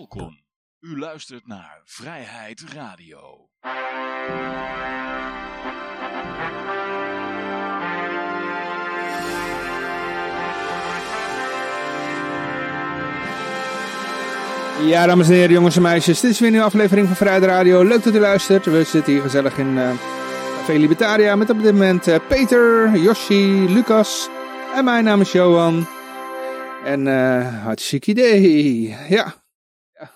Welkom. U luistert naar Vrijheid Radio. Ja, dames en heren, jongens en meisjes. Dit is weer een nieuwe aflevering van Vrijheid Radio. Leuk dat u luistert. We zitten hier gezellig in uh, Café Libertaria met op dit moment uh, Peter, Yoshi, Lucas en mijn naam is Johan. En uh, hartstikke idee. Ja.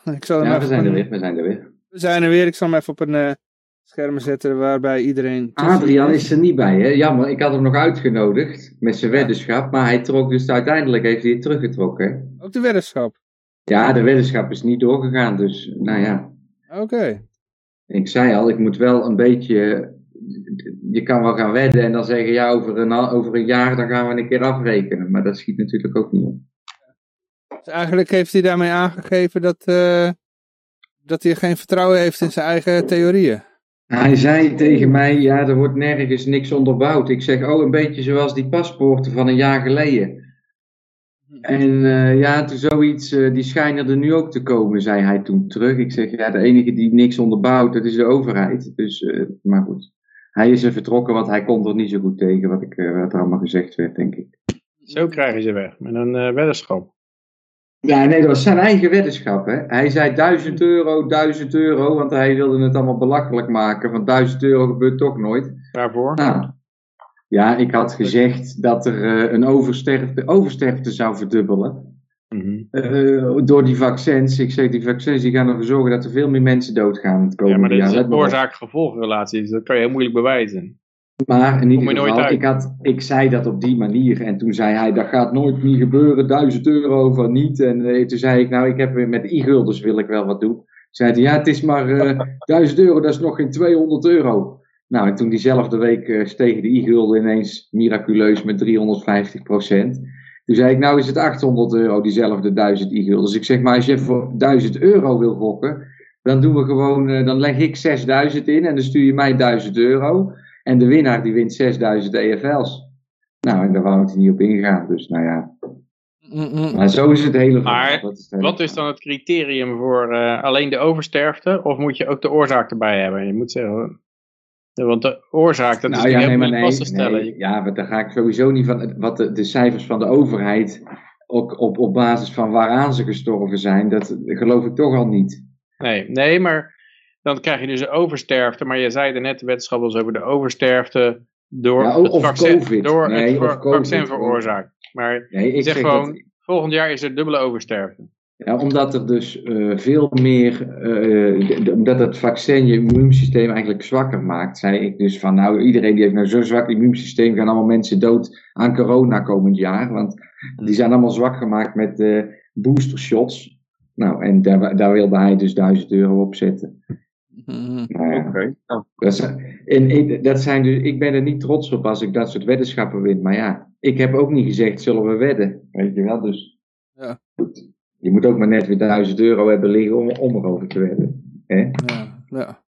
Ja, ik zal ja we zijn er weer. We zijn er weer. We zijn er weer. Ik zal hem even op een uh, scherm zetten waarbij iedereen... Adriaan is er niet bij, hè? Jammer, ik had hem nog uitgenodigd met zijn weddenschap. Maar hij trok dus uiteindelijk, heeft hij het teruggetrokken. Ook de weddenschap? Ja, de weddenschap is niet doorgegaan, dus nou ja. Oké. Ik zei al, ik moet wel een beetje. Je kan wel gaan wedden en dan zeggen, ja, over een, over een jaar dan gaan we een keer afrekenen. Maar dat schiet natuurlijk ook niet op. Dus eigenlijk heeft hij daarmee aangegeven dat, uh, dat hij geen vertrouwen heeft in zijn eigen theorieën. Hij zei tegen mij, ja, er wordt nergens niks onderbouwd. Ik zeg, oh, een beetje zoals die paspoorten van een jaar geleden. En uh, ja, toen zoiets, uh, die schijnen er nu ook te komen, zei hij toen terug. Ik zeg, ja, de enige die niks onderbouwt, dat is de overheid. Dus, uh, maar goed. Hij is er vertrokken, want hij kon er niet zo goed tegen wat, ik, wat er allemaal gezegd werd, denk ik. Zo krijgen ze weg, met een weddenschap. Ja, nee, dat was zijn eigen weddenschap. Hè. Hij zei 1000 euro, 1000 euro, want hij wilde het allemaal belachelijk maken. Van 1000 euro gebeurt toch nooit. Waarvoor? Nou, ja, ik had gezegd dat er uh, een oversterfte, oversterfte zou verdubbelen. Mm -hmm. uh, door die vaccins. Ik zeg, die vaccins die gaan ervoor zorgen dat er veel meer mensen doodgaan het komende jaar. Ja, maar dat is een oorzaak-gevolgrelatie, dus dat kan je heel moeilijk bewijzen. Maar in ieder geval, ik, had, ik zei dat op die manier. En toen zei hij, dat gaat nooit niet gebeuren, duizend euro van niet. En uh, toen zei ik, nou, ik heb met e-guldens wil ik wel wat doen. Zei hij, ja, het is maar duizend euro, dat is nog geen 200 euro. Nou, en toen diezelfde week uh, stegen de i-gulden ineens miraculeus met 350 procent. Toen zei ik, nou is het 800 euro, diezelfde 1000 i-gulden. Dus ik zeg maar, als je voor 1000 euro wil gokken, dan doen we gewoon, uh, dan leg ik 6000 in en dan stuur je mij 1000 euro. En de winnaar die wint 6000 EFL's. Nou, en daar wou ik er niet op ingaan, dus nou ja. Maar zo is het hele verhaal. Maar is wat is dan het criterium voor uh, alleen de oversterfte? Of moet je ook de oorzaak erbij hebben? Je moet zeggen, ja, want de oorzaak, dat nou, is ja, niet nee, vast te stellen. Nee, ja, maar daar ga ik sowieso niet van. Wat de, de, cijfers van de overheid, ook op, op basis van waaraan ze gestorven zijn, dat geloof ik toch al niet. Nee, nee, maar dan krijg je dus een oversterfte. Maar je zei er net, de wetenschap was over de oversterfte door ja, het vaccin, COVID. Door nee, het vaccin veroorzaakt. Maar nee, ik zeg, zeg gewoon, dat... volgend jaar is er dubbele oversterfte. Ja, omdat er dus uh, veel meer, uh, omdat het vaccin je immuunsysteem eigenlijk zwakker maakt, zei ik dus van nou iedereen die heeft nou zo'n zwak immuunsysteem, gaan allemaal mensen dood aan corona komend jaar, want die zijn allemaal zwak gemaakt met uh, booster shots. Nou, en daar, daar wilde hij dus 1000 euro op zetten. Mm-hmm. Nou ja, okay. oh. dat, zijn, en, dat zijn dus, ik ben er niet trots op als ik dat soort weddenschappen win, maar ja, ik heb ook niet gezegd zullen we wedden, weet je wel, dus ja. goed. Je moet ook maar net weer 1000 euro hebben liggen om, om erover te wedden. Hè? Ja, ja.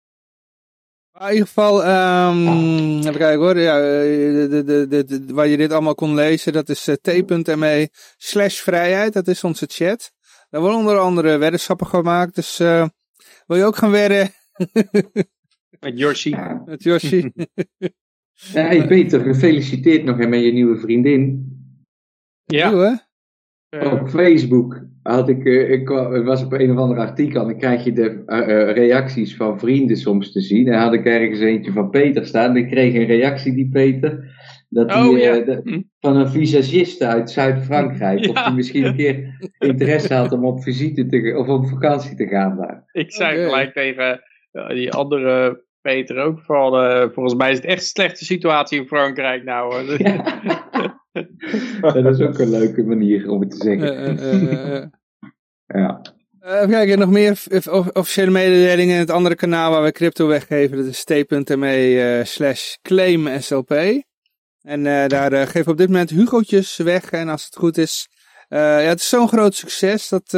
in ieder geval, um, even kijken hoor, ja, de, de, de, de, waar je dit allemaal kon lezen, dat is uh, t.me slash vrijheid, dat is onze chat. Daar worden onder andere weddenschappen gemaakt, dus uh, wil je ook gaan wedden? Met Yoshi. Met Yoshi. ja, hey Peter, gefeliciteerd nog met je nieuwe vriendin. Ja. Nieuw, op Facebook had ik, uh, ik was op een of ander artikel en dan krijg je de uh, reacties van vrienden soms te zien. En had ik ergens eentje van Peter staan. En ik kreeg een reactie die Peter, dat die, oh, ja. de, hm. van een visagiste uit Zuid-Frankrijk. Ja. Of die misschien een keer interesse had om op visite te, of op vakantie te gaan daar. Ik zei okay. gelijk tegen die andere Peter ook van, volgens mij is het echt een slechte situatie in Frankrijk nou. Ja. dat is ook een leuke manier om het te zeggen. Uh, uh, ja. Even kijken, nog meer officiële mededelingen in het andere kanaal waar we crypto weggeven. Dat is t.me slash claim SLP. En daar geven we op dit moment Hugo'tjes weg. En als het goed is, ja, het is zo'n groot succes dat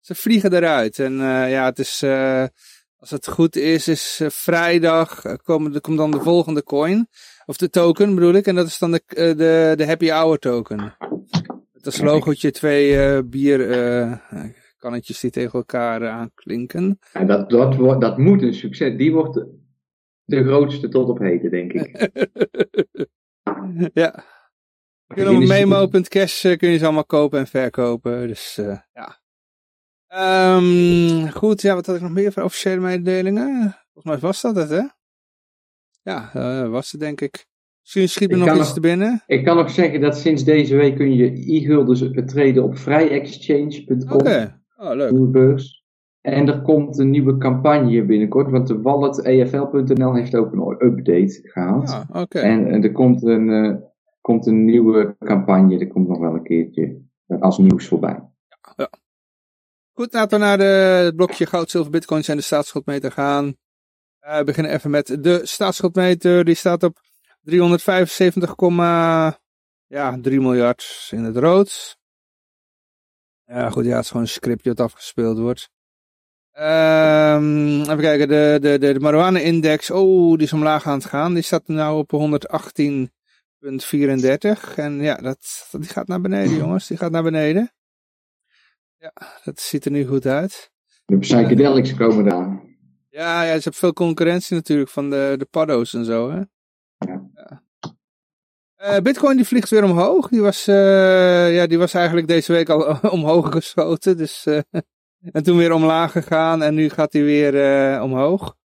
ze vliegen eruit. En ja, het is, als het goed is, is vrijdag, komt, er komt dan de volgende coin. Of de token bedoel ik. En dat is dan de, de, de happy hour token. Met als logootje twee uh, bier, uh, kannetjes die tegen elkaar aanklinken. Ja, dat, dat, dat moet een succes. Die wordt de grootste tot op heden, denk ik. ja. Kun je op memo.cash kun je ze allemaal kopen en verkopen. Dus ja. Um, goed, ja, wat had ik nog meer voor officiële mededelingen? Volgens mij was dat het, hè? Ja, uh, was het denk ik. Misschien schiet er nog iets nog, te binnen. Ik kan nog zeggen dat sinds deze week kun je e-guldens betreden op vrijexchange.com. Oké, okay. oh, leuk. Beurs. En er komt een nieuwe campagne binnenkort, want de wallet EFL.nl heeft ook een update gehad. Ah, oké. En, en, er komt een, uh, komt een nieuwe campagne, er komt nog wel een keertje als nieuws voorbij. Ja, ja. Goed, laten we naar de, het blokje goud, zilver, bitcoins en de staatsschuldmeter gaan. Uh, we beginnen even met de staatsschuldmeter. Die staat op 375, ja, 3 miljard in het rood. Ja, goed, ja, het is gewoon een scriptje dat afgespeeld wordt. Um, even kijken, de, de, de, de marijuana-index, oh, die is omlaag aan het gaan. Die staat nu op 118,34. En ja, dat, die gaat naar beneden, jongens. Die gaat naar beneden. Ja, dat ziet er nu goed uit. De psychedelics komen eraan. Ja, ja, ze hebben veel concurrentie natuurlijk van de, de paddo's en zo, hè. Ja. ja. Uh, Bitcoin die vliegt weer omhoog. Die was, uh, ja, die was eigenlijk deze week al omhoog geschoten. Dus, uh, en toen weer omlaag gegaan en nu gaat hij weer omhoog.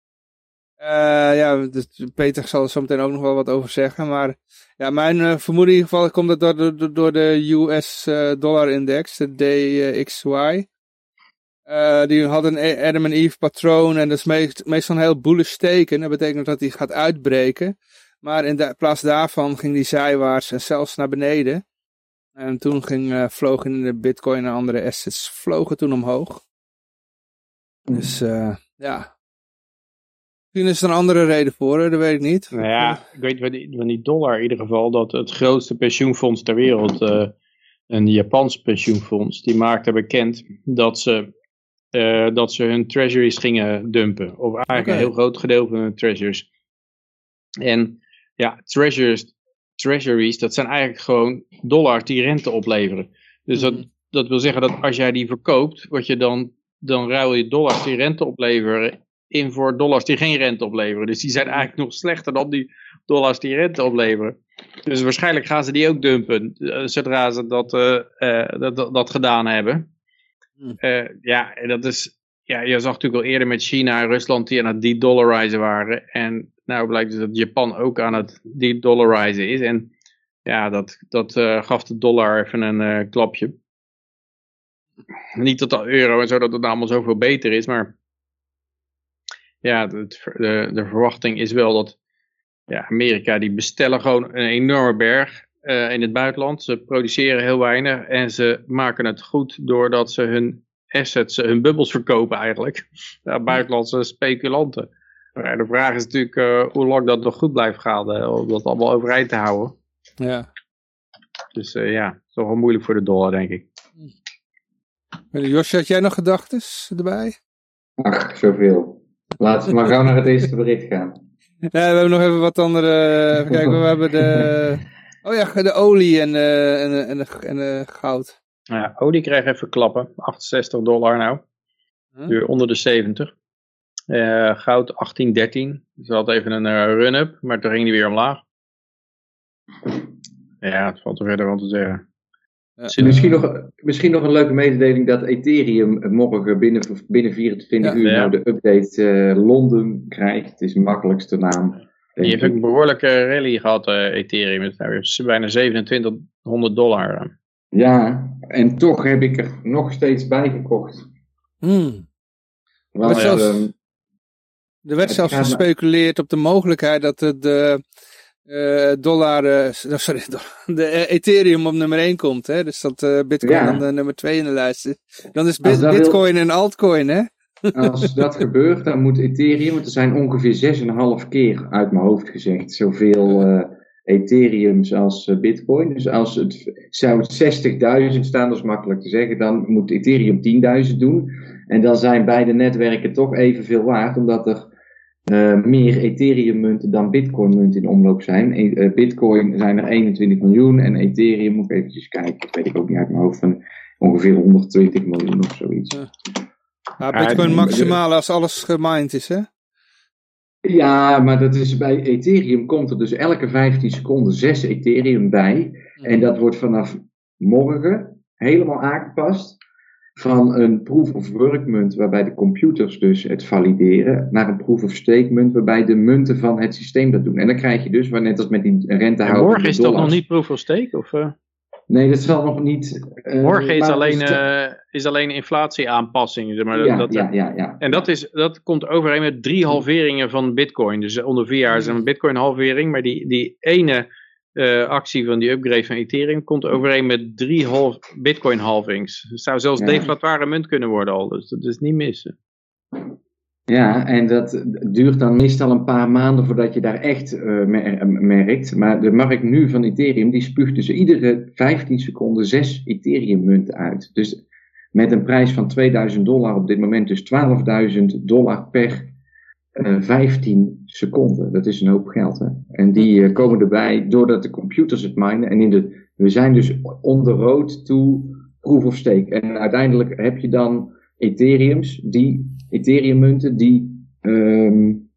Uh, ja, dus Peter zal er zo meteen ook nog wel wat over zeggen. Maar ja, mijn uh, vermoeden in ieder geval komt het door door de US uh, eh, dollar index, de DXY. die had een e- Adam en Eve patroon en dat is meest, meestal een heel bullish teken. Dat betekent dat hij gaat uitbreken. Maar in plaats daarvan ging die zijwaarts en zelfs naar beneden. En toen ging, vlogen de bitcoin en andere assets vlogen toen omhoog. Dus ja, Misschien is er een andere reden voor, dat weet ik niet. Nou ja, ik weet van die, van die dollar in ieder geval dat het grootste pensioenfonds ter wereld, uh, een Japans pensioenfonds, die maakte bekend dat ze, uh, dat ze hun treasuries gingen dumpen. Of eigenlijk een heel groot gedeelte van hun treasuries. En ja, treasuries, treasuries, dat zijn eigenlijk gewoon dollars die rente opleveren. Dus dat, mhm. dat wil zeggen dat als jij die verkoopt, wat je dan, dan ruil je dollars die rente opleveren in voor dollars die geen rente opleveren. Dus die zijn eigenlijk nog slechter dan die dollars die rente opleveren. Dus waarschijnlijk gaan ze die ook dumpen, uh, zodra ze dat, uh, uh, dat, dat, dat, gedaan hebben. Hmm. ja, dat is, ja, je zag natuurlijk al eerder met China en Rusland die aan het de-dollarizen waren. En nou blijkt dus dat Japan ook aan het de-dollarizen is. En ja, dat, dat gaf de dollar even een klapje. Niet dat de euro en zo dat het allemaal zoveel beter is, maar ja, de, de, de, verwachting is wel dat ja, Amerika die bestellen gewoon een enorme berg uh, in het buitenland. Ze produceren heel weinig en ze maken het goed doordat ze hun assets, hun bubbels verkopen eigenlijk. Ja, buitenlandse speculanten. Maar de vraag is natuurlijk uh, hoe lang dat nog goed blijft gaan uh, om dat allemaal overeind te houden. Ja. Dus ja, het is toch wel moeilijk voor de dollar denk ik. Josje, had jij nog gedachten erbij? Ach, zoveel. Laten we maar gauw naar het eerste bericht gaan. Ja, we hebben nog even wat andere. Even kijken, we hebben de. Oh ja, de olie en, de, en, de, en, de, en de goud. Nou ja, olie kreeg even klappen. 68 dollar nou. Huh? onder de 70. Uh, goud 1813. Dus had even een uh, run-up, maar toen ging die weer omlaag. Ja, het valt er verder wel te zeggen. Misschien, nog, misschien nog een leuke mededeling dat Ethereum morgen binnen, binnen 24 uur nou de update uh, Londen krijgt. Het is de makkelijkste naam. Die heeft een behoorlijke rally gehad, uh, Ethereum. Het is bijna 2700 dollar. Ja, en toch heb ik er nog steeds bij gekocht. Hmm. Want, zelfs, er werd zelfs gespeculeerd op de mogelijkheid dat de, uh, dollar, uh, sorry, de Ethereum op nummer 1 komt. Hè? Dus dat uh, Bitcoin dan de nummer 2 in de lijst is. Dan is Bitcoin een altcoin, hè? Als dat gebeurt, dan moet Ethereum, want er zijn ongeveer 6,5 keer uit mijn hoofd gezegd, zoveel Ethereum als Bitcoin. Dus als het zou 60.000 staan, dat is makkelijk te zeggen, dan moet Ethereum 10.000 doen. En dan zijn beide netwerken toch evenveel waard, omdat er uh, meer Ethereum munten dan Bitcoin munten in omloop zijn. E Bitcoin zijn er 21 miljoen en Ethereum, moet ik eventjes kijken, dat weet ik ook niet uit mijn hoofd, van ongeveer 120 miljoen of zoiets. Ja, Bitcoin maximaal als alles gemined is, hè? Ja, maar dat is bij Ethereum komt er dus elke 15 seconden 6 Ethereum bij. En dat wordt vanaf morgen helemaal aangepast van een proof of work munt waarbij de computers dus het valideren naar een proof of stake munt waarbij de munten van het systeem dat doen. En dan krijg je dus, net als met die rentehouder. Morgen is dat nog niet proof of stake? Of, uh... Nee, dat zal nog niet. Uh, Morgen is alleen, uh, is alleen inflatieaanpassing. Zeg maar, ja, dat, ja, ja, ja. En dat, is, dat komt overeen met drie halveringen van Bitcoin. Dus onder vier jaar is een Bitcoin halvering. Maar die, die ene uh, actie van die upgrade van Ethereum komt overeen met drie half, Bitcoin halvings. Het zou zelfs ja. deflatoire munt kunnen worden al. Dus dat is niet missen. Ja, en dat duurt dan meestal een paar maanden voordat je daar echt uh, merkt. Maar de markt nu van Ethereum, die spuugt dus iedere 15 seconden 6 Ethereum munten uit. Dus met een prijs van 2000 dollar op dit moment, dus 12.000 dollar per uh, 15 seconden. Dat is een hoop geld. Hè? En die uh, komen erbij doordat de computers het minen. En in de, we zijn dus on the road to proof of stake. En uiteindelijk heb je dan Ethereums die Ethereum munten die um,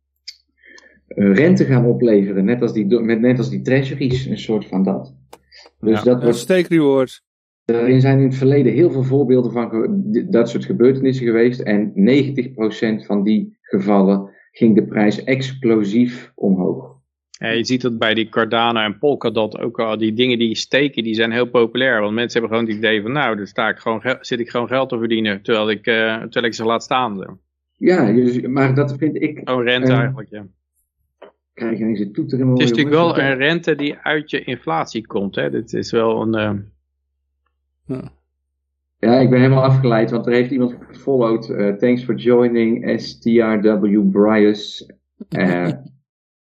rente gaan opleveren. Net als die, met, net als die treasuries, een soort van dat. Dus ja, dat wordt stake reward. Er zijn in het verleden heel veel voorbeelden van dat soort gebeurtenissen geweest. En 90% van die gevallen ging de prijs explosief omhoog. Ja, je ziet dat bij die Cardano en Polkadot ook al. Die dingen die steken, die zijn heel populair. Want mensen hebben gewoon het idee van, nou, dan sta ik gewoon, zit ik gewoon geld te verdienen. Terwijl ik, uh, terwijl ik ze laat staan. Zo. Ja, dus, maar dat vind ik... Gewoon rente uh, eigenlijk, ja. Krijg je ineens een toeter in Het is natuurlijk wel een rente die uit je inflatie komt. Hè? Dit is wel een... Uh... Ja. Ja. ik ben helemaal afgeleid, want er heeft iemand gefollowed. Uh, thanks for joining STRW Bryus.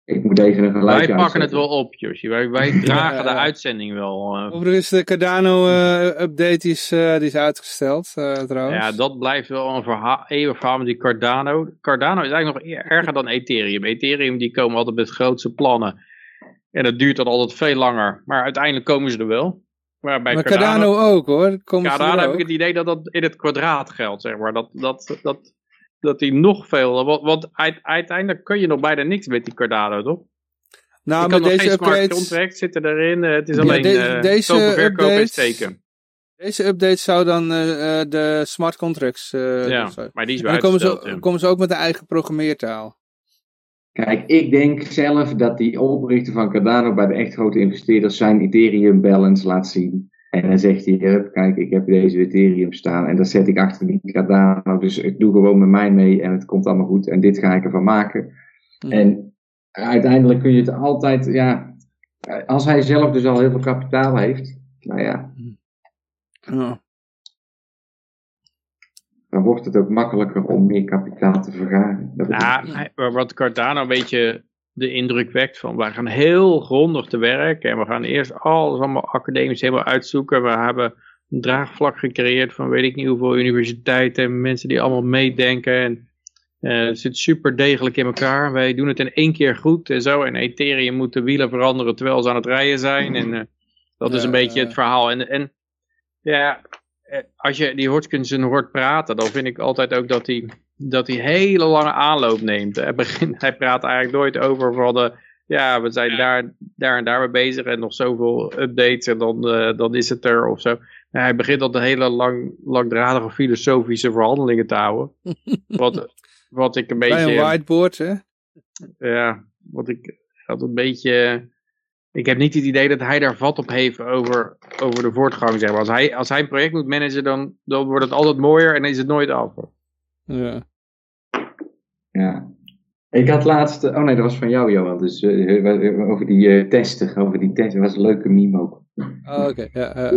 Ik moet even een geluidje Wij pakken het wel op, Joshi. Wij, wij dragen de uitzending wel. Uh. Overigens, de Cardano-update uh, is, uh, die is uitgesteld, trouwens. Ja, dat blijft wel een verhaal, eeuwig verhaal met die Cardano. Cardano is eigenlijk nog erger dan Ethereum. Ethereum, die komen altijd met grootse plannen. En dat duurt dan altijd veel langer. Maar uiteindelijk komen ze er wel. Maar, Cardano, Cardano, ook, hoor. Komen Cardano heb ik het idee dat dat in het kwadraat geldt, zeg maar. Dat, dat, dat, dat hij nog veel... Want, want uiteindelijk kun je nog bijna niks met die Cardano, toch? Nou, maar deze update contract zitten erin. Eh, het is alleen ja, de, uh, deze verkopen en steken. Deze update zou dan uh, de smart contracts... Ja, maar die is dan komen ze, ja. komen ze ook met een eigen programmeertaal. Kijk, ik denk zelf dat die oprichter van Cardano bij de echt grote investeerders zijn Ethereum balance laat zien. En dan zegt hij, kijk, ik heb deze Ethereum staan en dat zet ik achter die Cardano. Dus ik doe gewoon met mij mee en het komt allemaal goed. En dit ga ik ervan maken. En uiteindelijk kun je het altijd, ja, als hij zelf dus al heel veel kapitaal heeft, nou ja. Dan wordt het ook makkelijker om meer kapitaal te vergaren. Ja, wat Cardano een beetje de indruk wekt van we gaan heel grondig te werk en we gaan eerst alles allemaal academisch helemaal uitzoeken. We hebben een draagvlak gecreëerd van weet ik niet hoeveel universiteiten en mensen die allemaal meedenken en uh, het zit super degelijk in elkaar. Wij doen het in één keer goed en zo en Ethereum moet de wielen veranderen terwijl ze aan het rijden zijn en uh, dat is een beetje het verhaal. En, en ja, eh, als je die Hodgkinson hoort praten, dan vind ik altijd ook dat hij dat hij hele lange aanloop neemt. Hij, begint, hij praat eigenlijk nooit over van de, ja, we zijn daar, daar en daar mee bezig en nog zoveel updates en dan, uh, dan is het er of zo. En hij begint al de hele lang, langdradige filosofische verhandelingen te houden. wat, wat ik een beetje... Bij een whiteboard, hè? Ja, wat ik had een beetje... Ik heb niet het idee dat hij daar vat op heeft over, over de voortgang, zeg maar. Als hij, als hij een project moet managen, dan, dan wordt het altijd mooier en is het nooit af. Ja. Ja. Ik had laatst, oh nee, dat was van jou, Johan. Dus uh, over die uh, testen, over die testen. Dat was een leuke meme ook. Oh, oké, ja.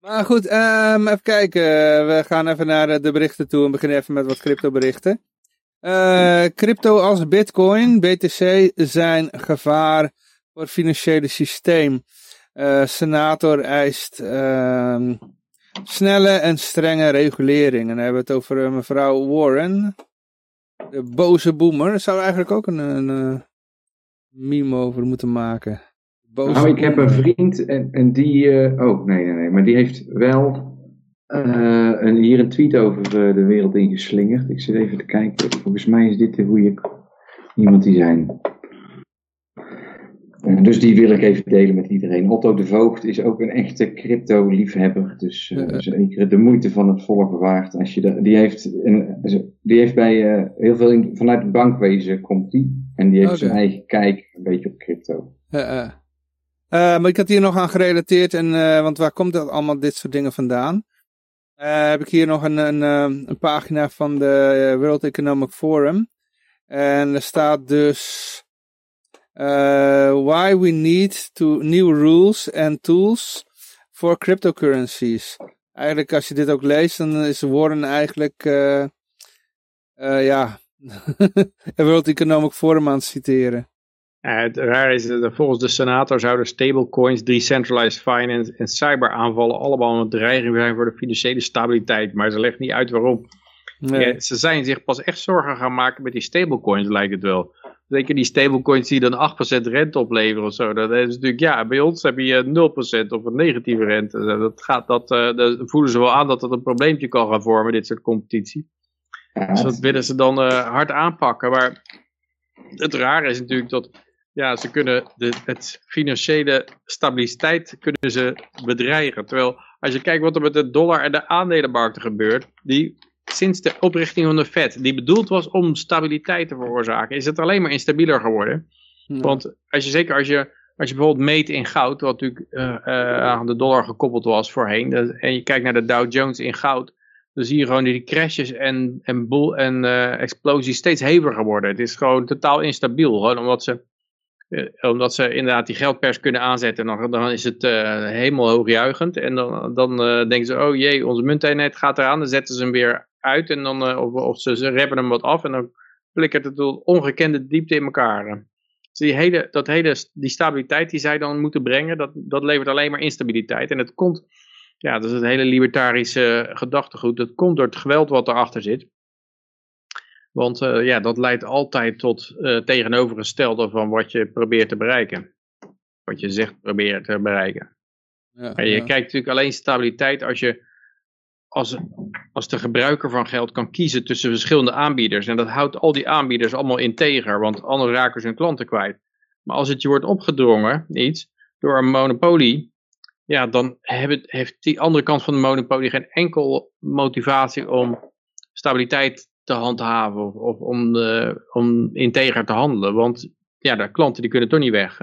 Maar goed, um, even kijken. We gaan even naar de berichten toe en beginnen even met wat crypto berichten. Uh, crypto als bitcoin, BTC zijn gevaar voor het financiële systeem. senator eist ehm, snelle en strenge regulering. En dan hebben we het over uh, mevrouw Warren. De boze boomer. Zou er eigenlijk ook een, een, een meme over moeten maken. Boze nou, ik heb een vriend en, en die... Uh, oh, nee, nee, nee. Maar die heeft wel uh, hier een tweet over de wereld ingeslingerd. Ik zit even te kijken. Volgens mij is dit de goede iemand die zijn. Uh, dus die wil ik even delen met iedereen. Otto de Voogd is ook een echte crypto-liefhebber. Dus zeker de moeite van het volgen waard. Als je de, die, heeft een, die heeft bij heel veel in, vanuit het bankwezen komt die. En die heeft okay. zijn eigen kijk een beetje op crypto. maar ik had hier nog aan gerelateerd. En, want waar komt dat allemaal dit soort dingen vandaan? Heb ik hier nog een, een, een pagina van de eh, World Economic Forum. En er staat dus... Uh, why we need to new rules and tools for cryptocurrencies. Eigenlijk als je dit ook leest, dan is Warren eigenlijk... Uh, ja, World Economic Forum aan het citeren. Ja, het raar is, dat volgens de senator zouden stablecoins, decentralized finance en cyberaanvallen allemaal een dreiging zijn voor de financiële stabiliteit. Maar ze legt niet uit waarom. Ja, ze zijn zich pas echt zorgen gaan maken met die stablecoins, lijkt het wel. Zeker die stablecoins die dan 8% rente opleveren of zo. Dat is natuurlijk, ja, bij ons heb je 0% of een negatieve rente. Dat, gaat, dat, uh, dat voelen ze wel aan dat dat een probleempje kan gaan vormen, dit soort competitie. Dus dat willen ze dan uh, hard aanpakken. Maar het rare is natuurlijk dat ja, ze kunnen de het financiële stabiliteit kunnen ze bedreigen. Terwijl als je kijkt wat er met de dollar en de aandelenmarkten gebeurt, die sinds de oprichting van de Fed, die bedoeld was om stabiliteit te veroorzaken, is het alleen maar instabieler geworden. Want als je, zeker als je, als je bijvoorbeeld meet in goud, wat natuurlijk uh, uh, aan de dollar gekoppeld was voorheen, en je kijkt naar de Dow Jones in goud, dan zie je gewoon die crashes en, en, boel, en uh, explosies steeds heviger worden. Het is gewoon totaal instabiel, gewoon omdat ze eh, omdat ze inderdaad die geldpers kunnen aanzetten, dan, dan is het helemaal juichend. En dan, dan denken ze, oh jee, onze munteenheid gaat eraan. Dan zetten ze hem weer uit en dan, of, of ze, ze reppen hem wat af. En dan flikkert het tot ongekende diepte in elkaar. Dus die, hele, dat hele, die stabiliteit die zij dan moeten brengen, dat, dat levert alleen maar instabiliteit. En het komt, ja, dat is het hele libertarische gedachtegoed. Dat komt door het geweld wat erachter zit. Want uh, ja, dat leidt altijd tot uh, tegenovergestelde van wat je probeert te bereiken. Wat je zegt proberen te bereiken. Ja, en je ja. kijkt natuurlijk alleen stabiliteit als je als, als de gebruiker van geld kan kiezen tussen verschillende aanbieders. En dat houdt al die aanbieders allemaal integer, want anders raken ze hun klanten kwijt. Maar als het je wordt opgedrongen, iets, door een monopolie, ja, dan heeft die andere kant van de monopolie geen enkel motivatie om stabiliteit te handhaven of, of om, de, om integer te handelen. Want ja, de klanten die kunnen toch niet weg.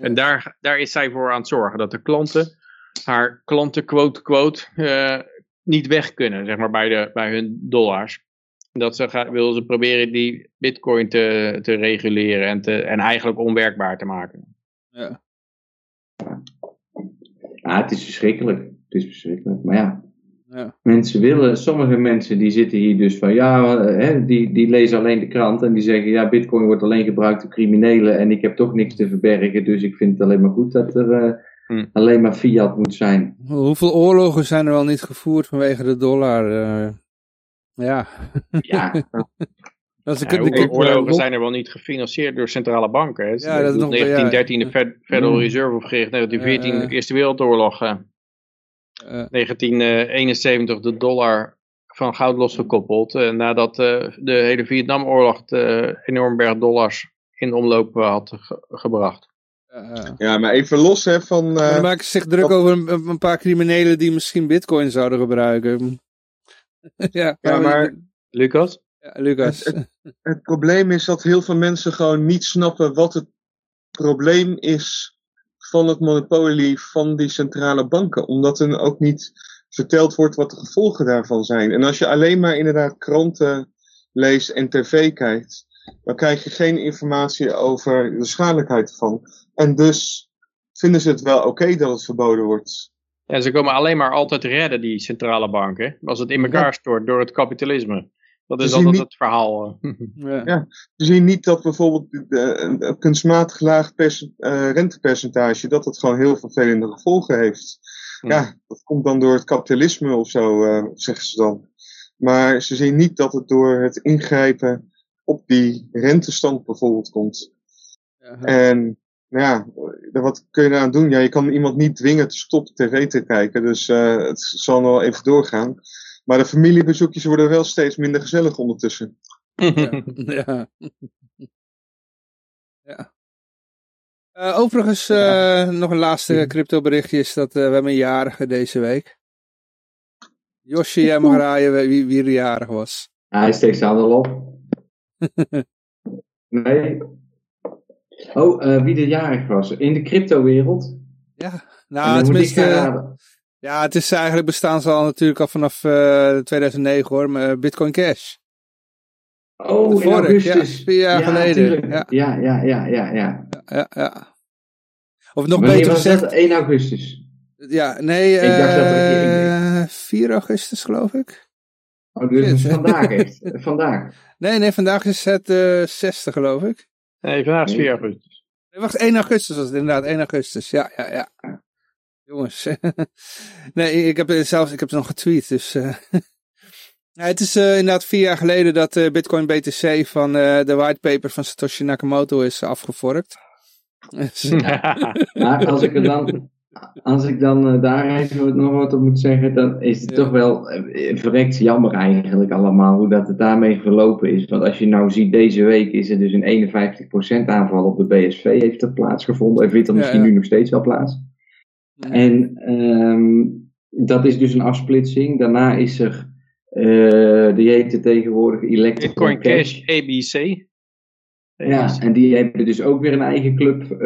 En daar, daar is zij voor aan het zorgen. Dat de klanten haar klanten quote quote uh, niet weg kunnen, zeg maar, bij, de, bij hun dollars. Dat ze gaan, wil ze proberen die bitcoin te, te reguleren en, te, en eigenlijk onwerkbaar te maken. Ja. ja, het is verschrikkelijk. Het is verschrikkelijk. Maar ja, ja. Mensen willen, sommige mensen die zitten hier dus van ja, hè, die, die lezen alleen de krant en die zeggen ja, bitcoin wordt alleen gebruikt door criminelen en ik heb toch niks te verbergen, dus ik vind het alleen maar goed dat er uh, hm. alleen maar fiat moet zijn. Hoeveel oorlogen zijn er al niet gevoerd vanwege de dollar? Uh, ja. Ja. Dat ja, de, oorlogen zijn er wel niet gefinancierd door centrale banken. Hè? Ja, dat is nog, 1913 ja. de Federal Reserve opgericht, 1914 de Eerste Wereldoorlog. 1971 de dollar van goud losgekoppeld. Uh, nadat uh, de hele Vietnamoorlog de enorm berg dollars in omloop had ge gebracht. Ja, maar even los hè, van... Uh, dan maken ze zich druk over een, een, paar criminelen die misschien bitcoin zouden gebruiken. ja, ja, maar... Lucas? Ja, Lucas. Het, het, probleem is dat heel veel mensen gewoon niet snappen wat het probleem is van het monopolie van die centrale banken. Omdat er ook niet verteld wordt wat de gevolgen daarvan zijn. En als je alleen maar inderdaad kranten leest en tv kijkt, dan krijg je geen informatie over de schadelijkheid ervan. En dus vinden ze het wel oké dat het verboden wordt. Ja, ze komen alleen maar altijd redden, die centrale banken. Als het in elkaar stort door het kapitalisme. Dat is altijd het verhaal. Eh. ja. ja. we zien niet dat bijvoorbeeld een kunstmatig laag uh, rentepercentage, dat dat gewoon heel vervelende gevolgen heeft. Ja, dat komt dan door het kapitalisme of zo, uh, zeggen ze dan. Maar ze zien niet dat het door het ingrijpen op die rentestand bijvoorbeeld komt. Ja. En ja, wat kun je eraan doen? Ja, je kan iemand niet dwingen te stoppen tv te kijken. Dus uh, het zal nog wel even doorgaan. Maar de familiebezoekjes worden wel steeds minder gezellig ondertussen. ja. ja. ja. Uh, overigens, uh, nog een laatste crypto berichtje is dat we hebben een jarige deze week. Josje, jij mag raaien wie, wie er jarig was. Hij steekt zijn handen op. nee. Oh, uh, wie de jarig was. In de cryptowereld? Ja, nou, tenminste... Ja, het is eigenlijk bestaan ze al natuurlijk al vanaf uh, 2009 hoor, maar Bitcoin Cash. Oh, in augustus. Ja, vier jaar ja, geleden. Ja. ja, ja, ja, ja, ja. ja, ja. Of nog Wanneer beter was gezegd... dat? 1 augustus? Ja, nee, ik uh, dacht dat het... 4 augustus geloof ik. Oh, dus het vandaag is Vandaag? Nee, nee, vandaag is het uh, 6 geloof ik. Nee, vandaag is 4 augustus. Nee, wacht, 1 augustus was het inderdaad, 1 augustus. Ja, ja, ja. Jongens. nee, ik heb zelfs, ik heb het nog getweet, dus... Uh, ja, het is uh, inderdaad vier jaar geleden dat uh, Bitcoin BTC van de whitepaper van Satoshi Nakamoto is afgevorkt. Dus, maar als ik er dan als ik dan uh, daar even nog wat op moet zeggen, dan is het toch wel uh, verrekt jammer eigenlijk allemaal hoe dat het daarmee verlopen is. Want als je nou ziet, deze week is er dus een 51% aanval op de BSV heeft er plaatsgevonden. Of vindt er misschien nu nog steeds wel plaats. En um, dat is dus een afsplitsing. Daarna is er, uh, die heette tegenwoordig Electric Bitcoin Cash ABC. Ja, en die hebben dus ook weer een eigen club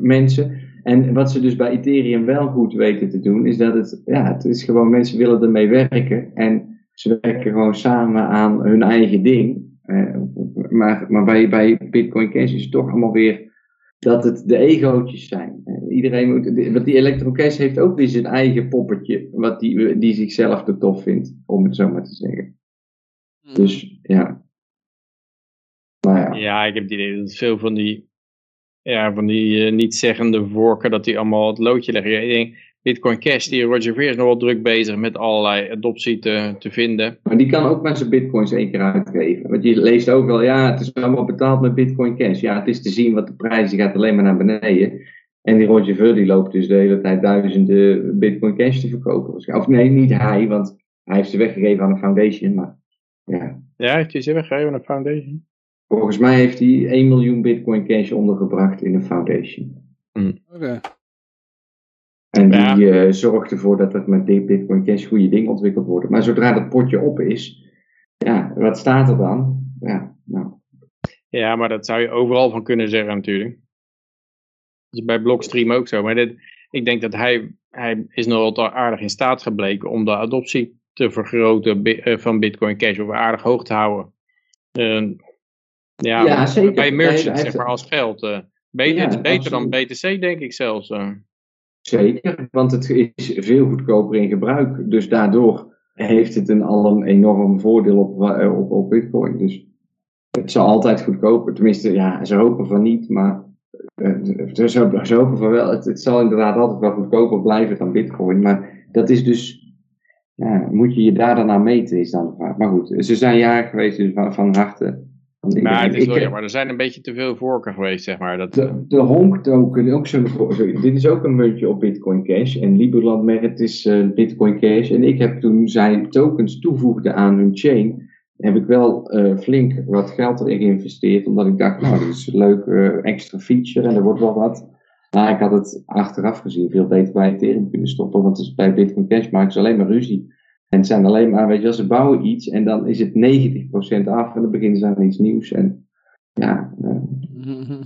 mensen. En wat ze dus bij Ethereum wel goed weten te doen, is dat het, ja, het is gewoon, mensen willen ermee werken. En ze werken gewoon samen aan hun eigen ding. Eh, maar maar bij, bij Bitcoin Cash is het toch allemaal weer dat het de egootjes zijn. Eh, iedereen moet, want die Electrocash heeft ook weer zijn eigen poppetje, wat die, die zichzelf te tof vindt, om het zo maar te zeggen. Hmm. Dus ja. Maar ja. Ja, ik heb het idee dat veel van die ja, van die uh, niet-zeggende vorken dat die allemaal het loodje leggen. Ik denk, Bitcoin Cash, die Roger Ver is nog wel druk bezig met allerlei adoptie te, te vinden. Maar die kan ook met zijn bitcoins één keer uitgeven. Want je leest ook wel, ja, het is allemaal betaald met Bitcoin Cash. Ja, het is te zien, wat de prijs die gaat alleen maar naar beneden. En die Roger Ver die loopt dus de hele tijd duizenden Bitcoin Cash te verkopen. Of nee, niet hij, want hij heeft ze weggegeven aan een foundation. Maar ja. Ja, heeft hij ze weggegeven aan een foundation? Volgens mij heeft hij 1 miljoen Bitcoin Cash ondergebracht in een foundation. Mm. Oké. En die uh, zorgt ervoor dat er met Bitcoin Cash goede dingen ontwikkeld worden. Maar zodra dat potje op is, ja, wat staat er dan? Ja, nou. ja maar dat zou je overal van kunnen zeggen natuurlijk. Dat is bij Blockstream ook zo. Maar dit, ik denk dat hij, hij is nog wel aardig in staat gebleken om de adoptie te vergroten eh, van Bitcoin Cash. Of aardig hoog te houden. Uh, ja, ja zeker. bij merchants, zeg maar, als geld. Uh, beter, ja, het is beter dan BTC, denk ik zelfs. Uh. Zeker, want het is veel goedkoper in gebruik. Dus daardoor heeft het een, al een enorm voordeel op, eh, op, op Bitcoin. Dus het zal altijd goedkoper. Tenminste, ja, ze hopen van niet, maar ze, ze hopen van wel. Het, het zal inderdaad altijd wel goedkoper blijven dan Bitcoin. Maar dat is dus ja, moet je je daar dan aan meten, is dan de vraag. Maar goed, ze zijn jarig geweest, dus van, van harte maar het is wel jammer, er zijn een beetje te veel vorken geweest, zeg maar. Dat, de, de honk token, ook zo'n dit is ook een muntje op Bitcoin Cash. En Liberland Merit is uh, Bitcoin Cash. En ik heb toen zij tokens toevoegde aan hun chain, heb ik wel uh, flink wat geld erin geïnvesteerd. Omdat ik dacht, nou, dat is een leuk uh, extra feature en er wordt wel wat. Maar ik had het achteraf gezien veel beter bij Ethereum kunnen stoppen. Want bij Bitcoin Cash maken ze alleen maar ruzie. En het zijn alleen maar, weet je, ze bouwen iets en dan is het 90% af en dan beginnen ze aan iets nieuws. En ja. Uh.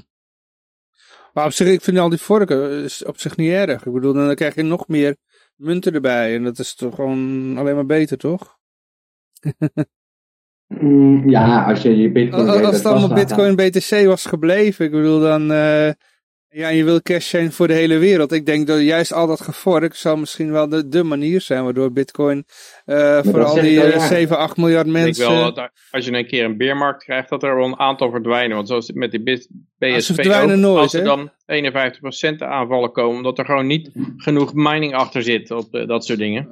Maar op zich, ik vind al die vorken is op zich niet erg. Ik bedoel, dan krijg je nog meer munten erbij. En dat is toch gewoon alleen maar beter, toch? Mm, ja, als je je bitcoin... Als het allemaal bitcoin BTC was gebleven, ik bedoel dan... Uh, ja, en je wil cash zijn voor de hele wereld. Ik denk dat juist al dat gevork zou misschien wel de, de manier zijn waardoor bitcoin uh, voor al die uh, 7, 8 miljard mensen... Ik denk wel dat als je een keer een beermarkt krijgt, dat er wel een aantal verdwijnen. Want zoals met die BSV ja, ook, nooit, als er dan 51% aanvallen komen, omdat er gewoon niet genoeg mining achter zit op uh, dat soort dingen.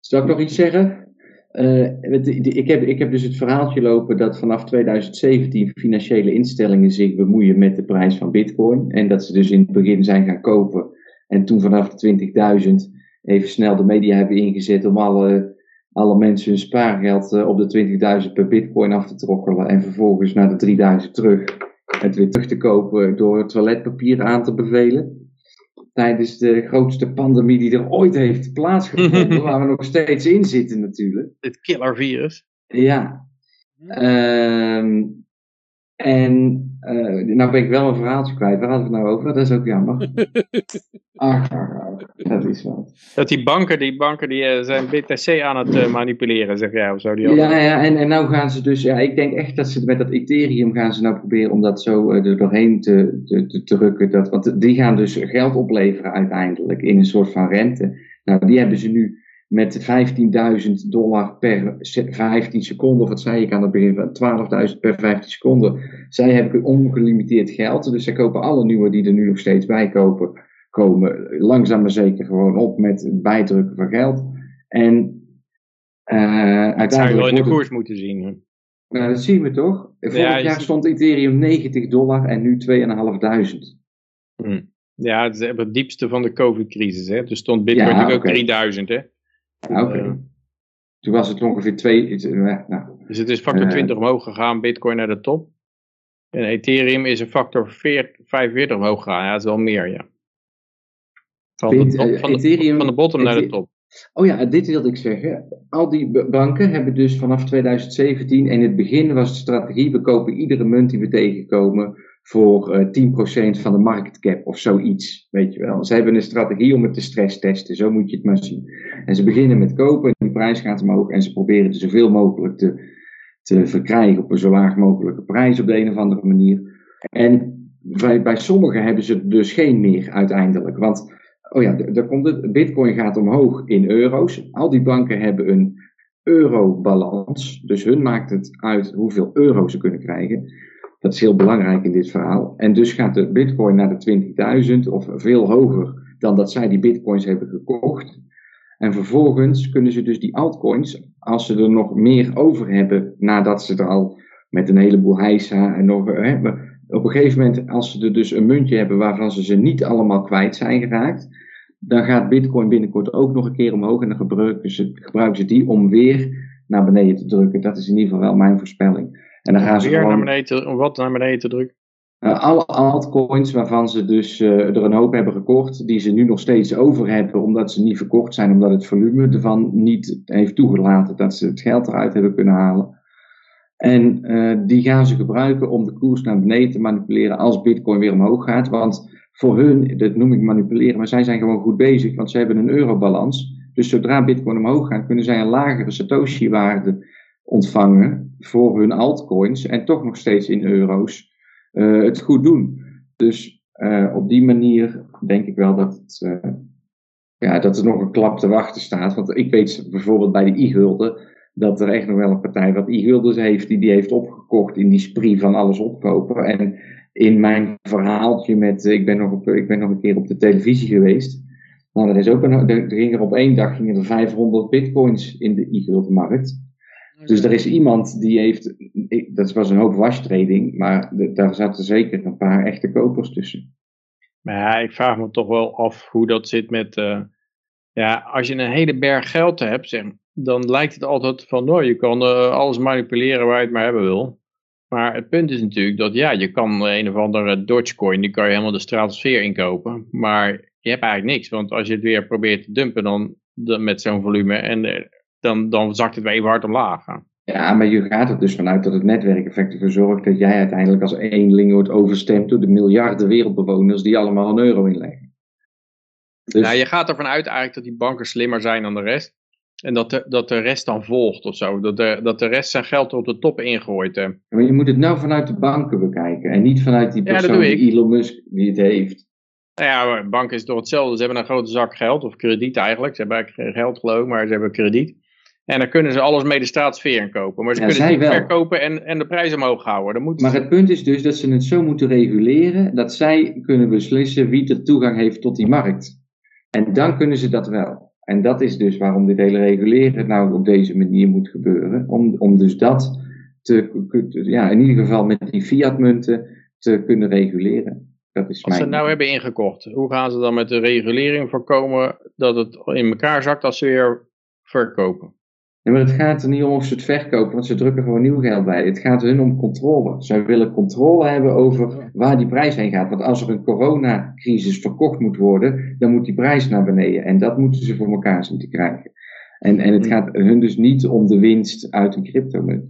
Zal ik nog iets zeggen? Ik, heb, ik heb dus het verhaaltje lopen dat vanaf 2017 financiële instellingen zich bemoeien met de prijs van bitcoin. En dat ze dus in het begin zijn gaan kopen. En toen vanaf de 20.000 even snel de media hebben ingezet om alle, alle mensen hun spaargeld op de 20.000 per bitcoin af te trokkelen. En vervolgens naar de 3.000 terug. Het weer terug te kopen door toiletpapier aan te bevelen tijdens de grootste pandemie die er ooit heeft plaatsgevonden, waar we nog steeds in zitten natuurlijk. Het killervirus. Ja. Um, en uh, nou ben ik wel een verhaaltje kwijt. Waar hadden we het nou over? Dat is ook jammer. ach, ach, dat is wat. Dat die banken, die banken die uh, zijn BTC aan het uh, manipuleren, zeg jij, of zo. Die ja, ja en, en nou gaan ze dus, ja, ik denk echt dat ze met dat Ethereum gaan ze nou proberen om dat zo er doorheen te, te, te, drukken. Dat, want die gaan dus geld opleveren uiteindelijk in een soort van rente. Nou, die hebben ze nu met 15.000 dollar per 15 seconden, of wat zei ik aan het begin van 12.000 per 15 seconden. Zij hebben ongelimiteerd geld, dus zij kopen alle nieuwe die er nu nog steeds bij kopen, komen langzaam maar zeker gewoon op met het bijdrukken van geld. En uh, uiteindelijk... Dat zou je wel in de koers moeten zien. Nou, dat zien we toch? Vorig jaar stond Ethereum 90 dollar en nu 2.500. Hm. Ja, het is het diepste van de COVID-crisis. Hè? Dus stond Bitcoin ja, okay. ook 3000. Hè? Oké. Uh, Toen was het ongeveer twee. Uh, nou, dus het is factor 20 omhoog gegaan, Bitcoin naar de top. En Ethereum is een factor 40, 45 omhoog gegaan. Ja, dat is wel meer, ja. Van, de, top, van, de, van de bottom naar de top. Oh ja, dit wilde ik zeggen. Al die banken hebben dus vanaf 2017, in het begin was de strategie, we kopen iedere munt die we tegenkomen voor uh, eh, 10% van de market cap of zoiets, weet je wel. Ze hebben een strategie om het te stress testen, zo moet je het maar zien. En ze beginnen met kopen, en die prijs gaat omhoog en ze proberen het zoveel mogelijk te, te verkrijgen op een zo laag mogelijke prijs op de een of andere manier. En bij, bij sommigen hebben ze dus geen meer uiteindelijk, want oh ja, daar komt het, bitcoin gaat omhoog in euro's. Al die banken hebben een eurobalans, dus hun maakt het uit hoeveel euro ze kunnen krijgen. Dat is heel belangrijk in dit verhaal. En dus gaat de bitcoin naar de 20.000 of veel hoger dan dat zij die bitcoins hebben gekocht. En vervolgens kunnen ze dus die altcoins, als ze er nog meer over hebben nadat ze er al met een heleboel heisa en nog hebben, op een gegeven moment, als ze er dus een muntje hebben waarvan ze ze niet allemaal kwijt zijn geraakt, dan gaat Bitcoin binnenkort ook nog een keer omhoog en dan gebruiken ze die om weer naar beneden te drukken. Dat is in ieder geval wel mijn voorspelling. En dan gaan ze gewoon, naar beneden om wat naar beneden te drukken? Uh, alle altcoins waarvan ze dus uh, er een hoop hebben gekocht, die ze nu nog steeds over hebben, omdat ze niet verkocht zijn, omdat het volume ervan niet heeft toegelaten dat ze het geld eruit hebben kunnen halen. En uh, die gaan ze gebruiken om de koers naar beneden te manipuleren als Bitcoin weer omhoog gaat. Want voor hun, dat noem ik manipuleren, maar zij zijn gewoon goed bezig, want ze hebben een eurobalans. Dus zodra Bitcoin omhoog gaat, kunnen zij een lagere Satoshi-waarde ontvangen voor hun altcoins en toch nog steeds in euro's uh, het goed doen. Dus uh, op die manier denk ik wel dat, het, uh, ja, dat er nog een klap te wachten staat. Want ik weet bijvoorbeeld bij de e-gulden dat er echt nog wel een partij wat e-guldens heeft die die heeft opgekocht in die spree van alles opkopen. En in mijn verhaaltje met, ik ben nog, ik ben nog een keer op de televisie geweest. Nou, er is ook een, er ging er op één dag gingen er 500 bitcoins in de e-guldenmarkt. Dus er is iemand die heeft, dat was een hoop washtrading, maar daar zaten zeker een paar echte kopers tussen. Maar ja, ik vraag me toch wel af hoe dat zit met, uh, ja, als je een hele berg geld hebt, zeg, dan lijkt het altijd van, nou, je kan uh, alles manipuleren waar je het maar hebben wil. Maar het punt is natuurlijk dat, ja, je kan een of andere Dogecoin, die kan je helemaal de stratosfeer inkopen, maar je hebt eigenlijk niks, want als je het weer probeert te dumpen dan, dan met zo'n volume en uh, dan, dan zakt het weer even hard omlaag. Ja, maar je gaat er dus vanuit dat het netwerkeffect ervoor zorgt dat jij uiteindelijk als eenling wordt overstemd door de miljarden wereldbewoners die allemaal een euro inleggen. Dus... Nou, je gaat ervan uit eigenlijk dat die banken slimmer zijn dan de rest. En dat de, dat de rest dan volgt of zo. Dat de, dat de rest zijn geld op de top ingooit. Hè. Maar je moet het nou vanuit de banken bekijken. En niet vanuit die persoon die Elon Musk die het heeft. Nou ja, banken is toch hetzelfde. Ze hebben een grote zak geld. Of krediet eigenlijk. Ze hebben eigenlijk geen geld geloof maar ze hebben krediet. En dan kunnen ze alles mee de staatsfeer kopen. Maar ze kunnen het niet verkopen en, en de prijs omhoog houden. Dan maar het punt is dus dat ze het zo moeten reguleren dat zij kunnen beslissen wie er toegang heeft tot die markt. En dan kunnen ze dat wel. En dat is dus waarom dit hele reguleren nou op deze manier moet gebeuren. Om, om dus dat te, ja, in ieder geval met die fiat-munten te kunnen reguleren. Dat is als ze nou hebben ingekocht, hoe gaan ze dan met de regulering voorkomen dat het in elkaar zakt als ze weer verkopen? Ja, maar het gaat er niet om of ze het verkopen, want ze drukken gewoon nieuw geld bij. Het gaat hun om controle. Zij willen controle hebben over waar die prijs heen gaat. Want als er een coronacrisis verkocht moet worden, dan moet die prijs naar beneden. En dat moeten ze voor elkaar zien te krijgen. En, en het gaat hun dus niet om de winst uit een cryptomunt.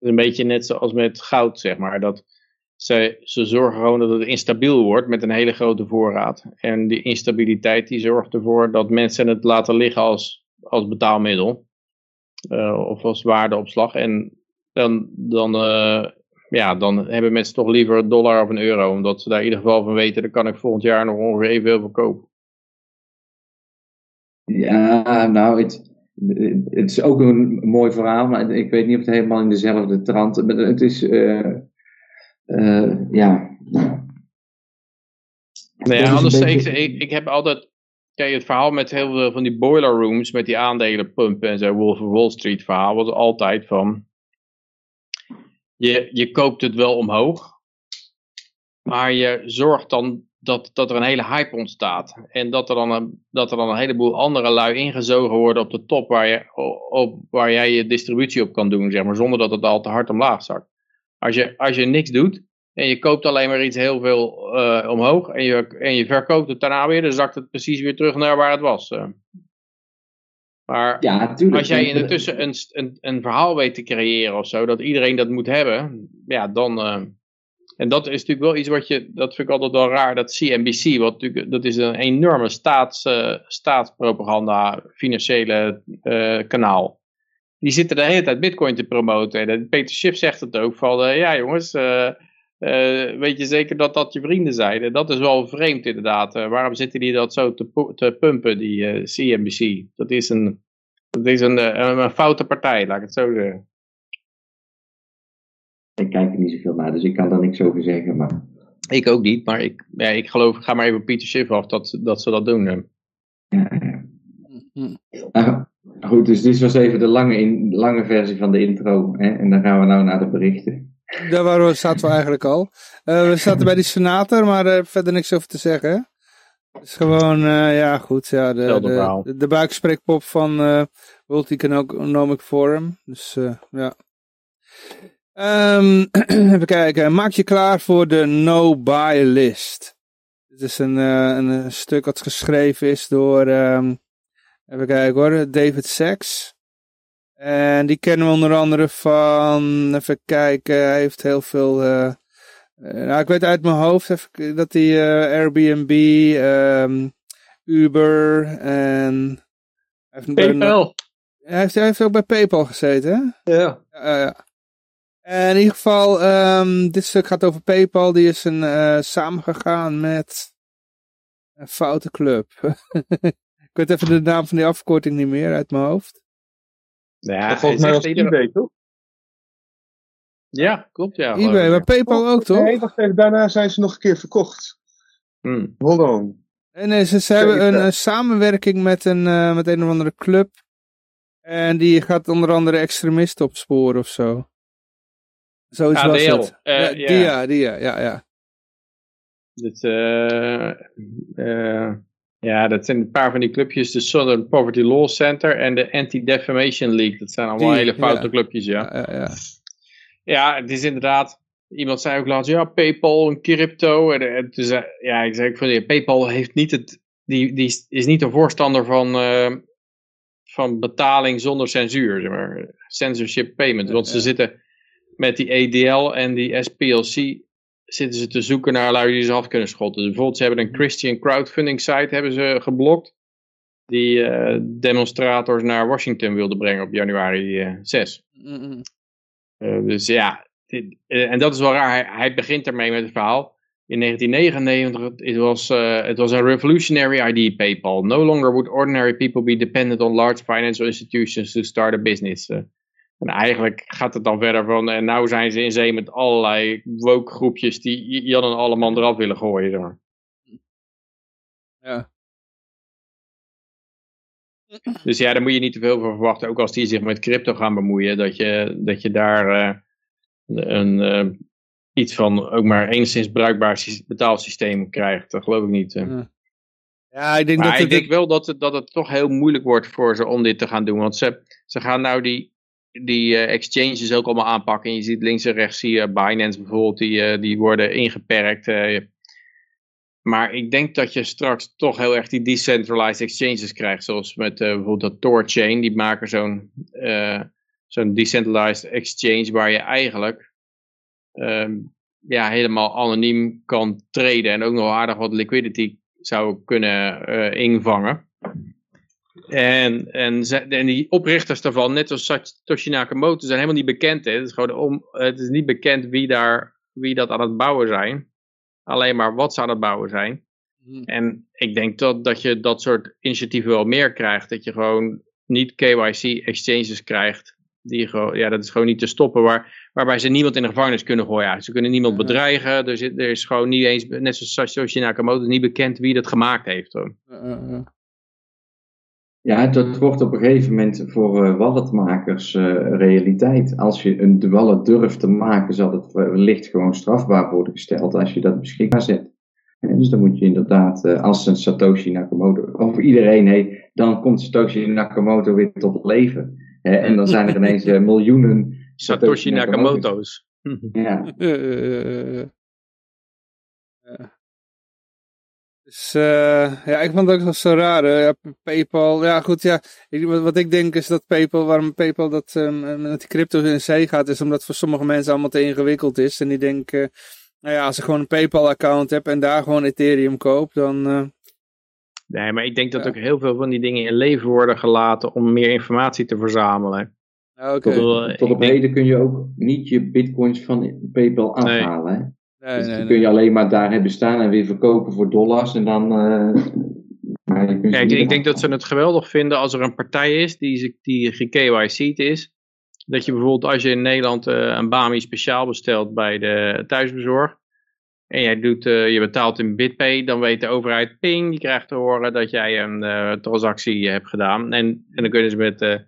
Een beetje net zoals met goud, zeg maar. Dat ze, ze zorgen gewoon dat het instabiel wordt met een hele grote voorraad. En die instabiliteit die zorgt ervoor dat mensen het laten liggen als, als betaalmiddel. Uh, of als waardeopslag. En dan, dan, uh, ja, dan hebben mensen toch liever een dollar of een euro. Omdat ze daar in ieder geval van weten, dan kan ik volgend jaar nog ongeveer evenveel verkopen. Ja, nou, het, het is ook een mooi verhaal, maar ik weet niet of het helemaal in dezelfde trant. Het is, uh, uh, ja. Nee, anders, beetje... ik, ik, heb altijd, kijk, het verhaal met heel veel van die boiler rooms, met die aandelenpumpen en zo, Wolf of Wall Street verhaal, was altijd van, je, je koopt het wel omhoog, maar je zorgt dan dat, dat er een hele hype ontstaat. En dat er, dan een, dat er dan een heleboel andere lui ingezogen worden op de top waar, je, op, waar jij je distributie op kan doen, zeg maar, zonder dat het al te hard omlaag zakt. Als je, als je niks doet en je koopt alleen maar iets heel veel uh, omhoog en je, en je verkoopt het daarna weer, dan zakt het precies weer terug naar waar het was. Uh. Maar ja, als jij intussen een, een, een verhaal weet te creëren of zo, dat iedereen dat moet hebben, ja, dan, uh, en dat is natuurlijk wel iets wat je, dat vind ik altijd wel raar, dat CNBC, wat natuurlijk, dat is een enorme staats, staatspropaganda, financiële kanaal. Die zitten de hele tijd bitcoin te promoten. En Peter Schiff zegt het ook van, uh, ja jongens, weet je zeker dat dat je vrienden zijn? En dat is wel vreemd inderdaad. waarom zitten die dat zo te, te pumpen, die CNBC? Dat is een, dat is een, een, een foute partij, laat ik het zo zeggen. Ik kijk er niet zoveel naar, dus ik kan daar niks over zeggen. Maar... Ik ook niet, maar ik, ja, ik geloof, ga maar even Pieter Schiff af dat, dat ze dat doen. Ja, ja. Uh, goed, dus dit was even de lange, in, lange versie van de intro. Hè? En dan gaan we nou naar de berichten. Daar waren we, zaten we eigenlijk al. Uh, we zaten bij die senator, maar uh, verder niks over te zeggen. Het is gewoon, uh, ja goed, ja, de, de, de, de buikspreekpop van World Economic Forum. Dus ja. Um, even kijken. Maak je klaar voor de no-buy list. Dit is een, een stuk wat geschreven is door, um, even kijken hoor, David Sachs. En die kennen we onder andere van, even kijken, hij heeft heel veel, uh, nou ik weet uit mijn hoofd even, dat hij uh, Airbnb, um, Uber en... PayPal. Hij heeft, hij heeft ook bij PayPal gezeten, hè? Ja. ja. En in ieder geval, um, dit stuk gaat over PayPal. Die is een, uh, samengegaan met een foute club. ik weet even de naam van die afkorting niet meer uit mijn hoofd. Ja, volgens mij was eBay, toch? Ja, klopt ja. eBay, maar PayPal ook toch? Nee, wacht even, daarna zijn ze nog een keer verkocht. Hmm. Hold on. En nee, ze, ze hebben een, een, samenwerking met een, uh, met een of andere club. En die gaat onder andere extremisten opsporen of zo. Zoiets ADL. was het. Uh, ja, die, ja, die, ja, ja, ja. Dat, uh, uh, ja, dat zijn een paar van die clubjes. De Southern Poverty Law Center en de Anti-Defamation League. Dat zijn allemaal hele foute ja. clubjes, ja. Ja, ja. ja, het is inderdaad... Iemand zei ook laatst, ja, Paypal en crypto. En, en dus, ja, ik zei ook van, ja, Paypal heeft niet het... Die, die is niet een voorstander van, van betaling zonder censuur, zeg maar. Censorship payment. Want ze zitten met die ADL en die SPLC zitten ze te zoeken naar lui die ze af kunnen schotten. Dus bijvoorbeeld, ze hebben een Christian crowdfunding site hebben ze geblokt. Die uh, demonstrators naar Washington wilden brengen op januari uh, 6. Mm -hmm. uh, dus ja, dit, eh, en dat is wel raar. Hij, hij, begint ermee met het verhaal. In 1999, it was, uh, it was a revolutionary idea, PayPal. No longer would ordinary people be dependent on large financial institutions to start a business. En eigenlijk gaat het dan verder van, en nou zijn ze in zee met allerlei woke groepjes die Jan en allemaal eraf willen gooien. Zeg maar. Ja. Dus ja, daar moet je niet te veel van verwachten. Ook als die zich met crypto gaan bemoeien. Dat je, dat je daar uh, een, uh, iets van ook maar enigszins bruikbaar betaalsysteem krijgt. Dat geloof ik niet. Uh. Ja, ik denk, maar dat ik denk wel dat het, dat het toch heel moeilijk wordt voor ze om dit te gaan doen. Want ze, ze gaan nou die, die uh, exchanges ook allemaal aanpakken. En je ziet links en rechts, zie je Binance bijvoorbeeld, die, uh, die worden ingeperkt. Uh, maar ik denk dat je straks toch heel erg die decentralized exchanges krijgt. Zoals met bijvoorbeeld dat Torchain. Die maken zo'n zo'n decentralized exchange waar je eigenlijk ehm, ja, helemaal anoniem kan traden. En ook nog aardig wat liquidity zou kunnen invangen. En, en, en die oprichters daarvan, net als Satoshi Nakamoto, zijn helemaal niet bekend. Hè. Het, is gewoon om, het is niet bekend wie, daar, wie dat aan het bouwen zijn. Alleen maar wat ze aan het bouwen zijn. Hmm. En ik denk dat, dat je dat soort initiatieven wel meer krijgt. Dat je gewoon niet KYC exchanges krijgt. Die gewoon, ja, dat is gewoon niet te stoppen. Waar, waarbij ze niemand in de gevangenis kunnen gooien. Ze kunnen niemand bedreigen. Er, zit, er is gewoon niet eens, net zoals Satoshi Nakamoto, niet bekend wie dat gemaakt heeft. Ja, dat wordt op een gegeven moment voor uh, walletmakers uh, realiteit. Als je een wallet durft te maken, zal het wellicht gewoon strafbaar worden gesteld als je dat beschikbaar zet. En dus dan moet je inderdaad, uh, als een Satoshi Nakamoto, of iedereen, hey, dan komt Satoshi Nakamoto weer tot het leven. Hè, en dan zijn er ineens miljoenen Satoshi, Satoshi Nakamoto's. Ja. Dus uh, ja, ik vond het ook wel zo raar. Ja, Paypal, ja goed, ja. Ik, wat, ik denk is dat Paypal, waarom Paypal dat um, met die crypto's in zee gaat, is omdat het voor sommige mensen allemaal te ingewikkeld is. En die denken, nou ja, als ik gewoon een Paypal account heb en daar gewoon Ethereum koop, dan... Uh, nee, maar ik denk dat ook heel veel van die dingen in leven worden gelaten om meer informatie te verzamelen. Okay. Tot, tot op heden kun je ook niet je bitcoins van Paypal afhalen, nee. Nee, dus nee, kun je alleen maar daar hebben staan en weer verkopen voor dollars en dan... Uh, Kijk, ik denk dat ze het geweldig vinden als er een partij is die, die gekyc'd is. Dat je bijvoorbeeld als je in Nederland uh, een BAMI speciaal bestelt bij de thuisbezorg. En jij doet, uh, je betaalt in BitPay, dan weet de overheid ping, je krijgt te horen dat jij een uh, transactie hebt gedaan. En, en dan kunnen ze met,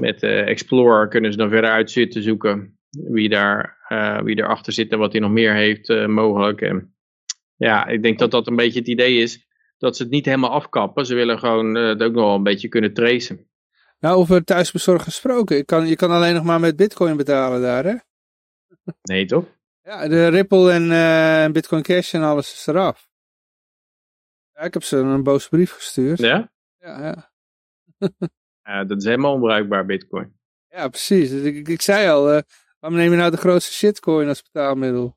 met Explorer kunnen ze dan verder uit zitten zoeken wie, daar, wie erachter zit en wat hij nog meer heeft uh, mogelijk. En ja, ik denk dat dat een beetje het idee is dat ze het niet helemaal afkappen. Ze willen gewoon uh, het ook nog wel een beetje kunnen tracen. Nou, over thuisbezorgd gesproken. Je kan, je kan alleen nog maar met bitcoin betalen daar, hè? Nee, toch? Ja, de Ripple en Bitcoin Cash en alles is eraf. Ja, ik heb ze een boze brief gestuurd. Ja? Ja, ja. ja dat is helemaal onbruikbaar, bitcoin. Ja, precies. Dus ik, ik, zei al, Waarom neem je nou de grootste shitcoin als betaalmiddel?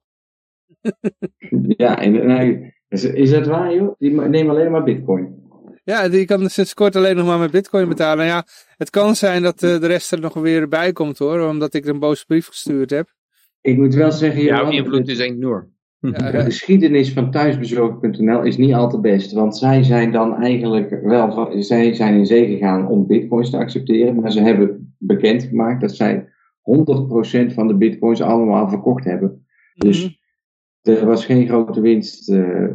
ja, en, is, is dat waar joh? Die neem alleen maar bitcoin. Ja, die kan sinds kort alleen nog maar met bitcoin betalen. Ja, het kan zijn dat uh, de rest er nog weer bij komt hoor, omdat ik een boze brief gestuurd heb. Ik moet wel zeggen... Jouw invloed is enorm. Ja, de geschiedenis van thuisbezorgd.nl is niet al te best, want zij zijn dan eigenlijk wel, zij zijn in zee gegaan om bitcoins te accepteren, maar ze hebben bekendgemaakt dat zij 100% van de bitcoins allemaal verkocht hebben. Dus mhm. er was geen grote winst. Uh,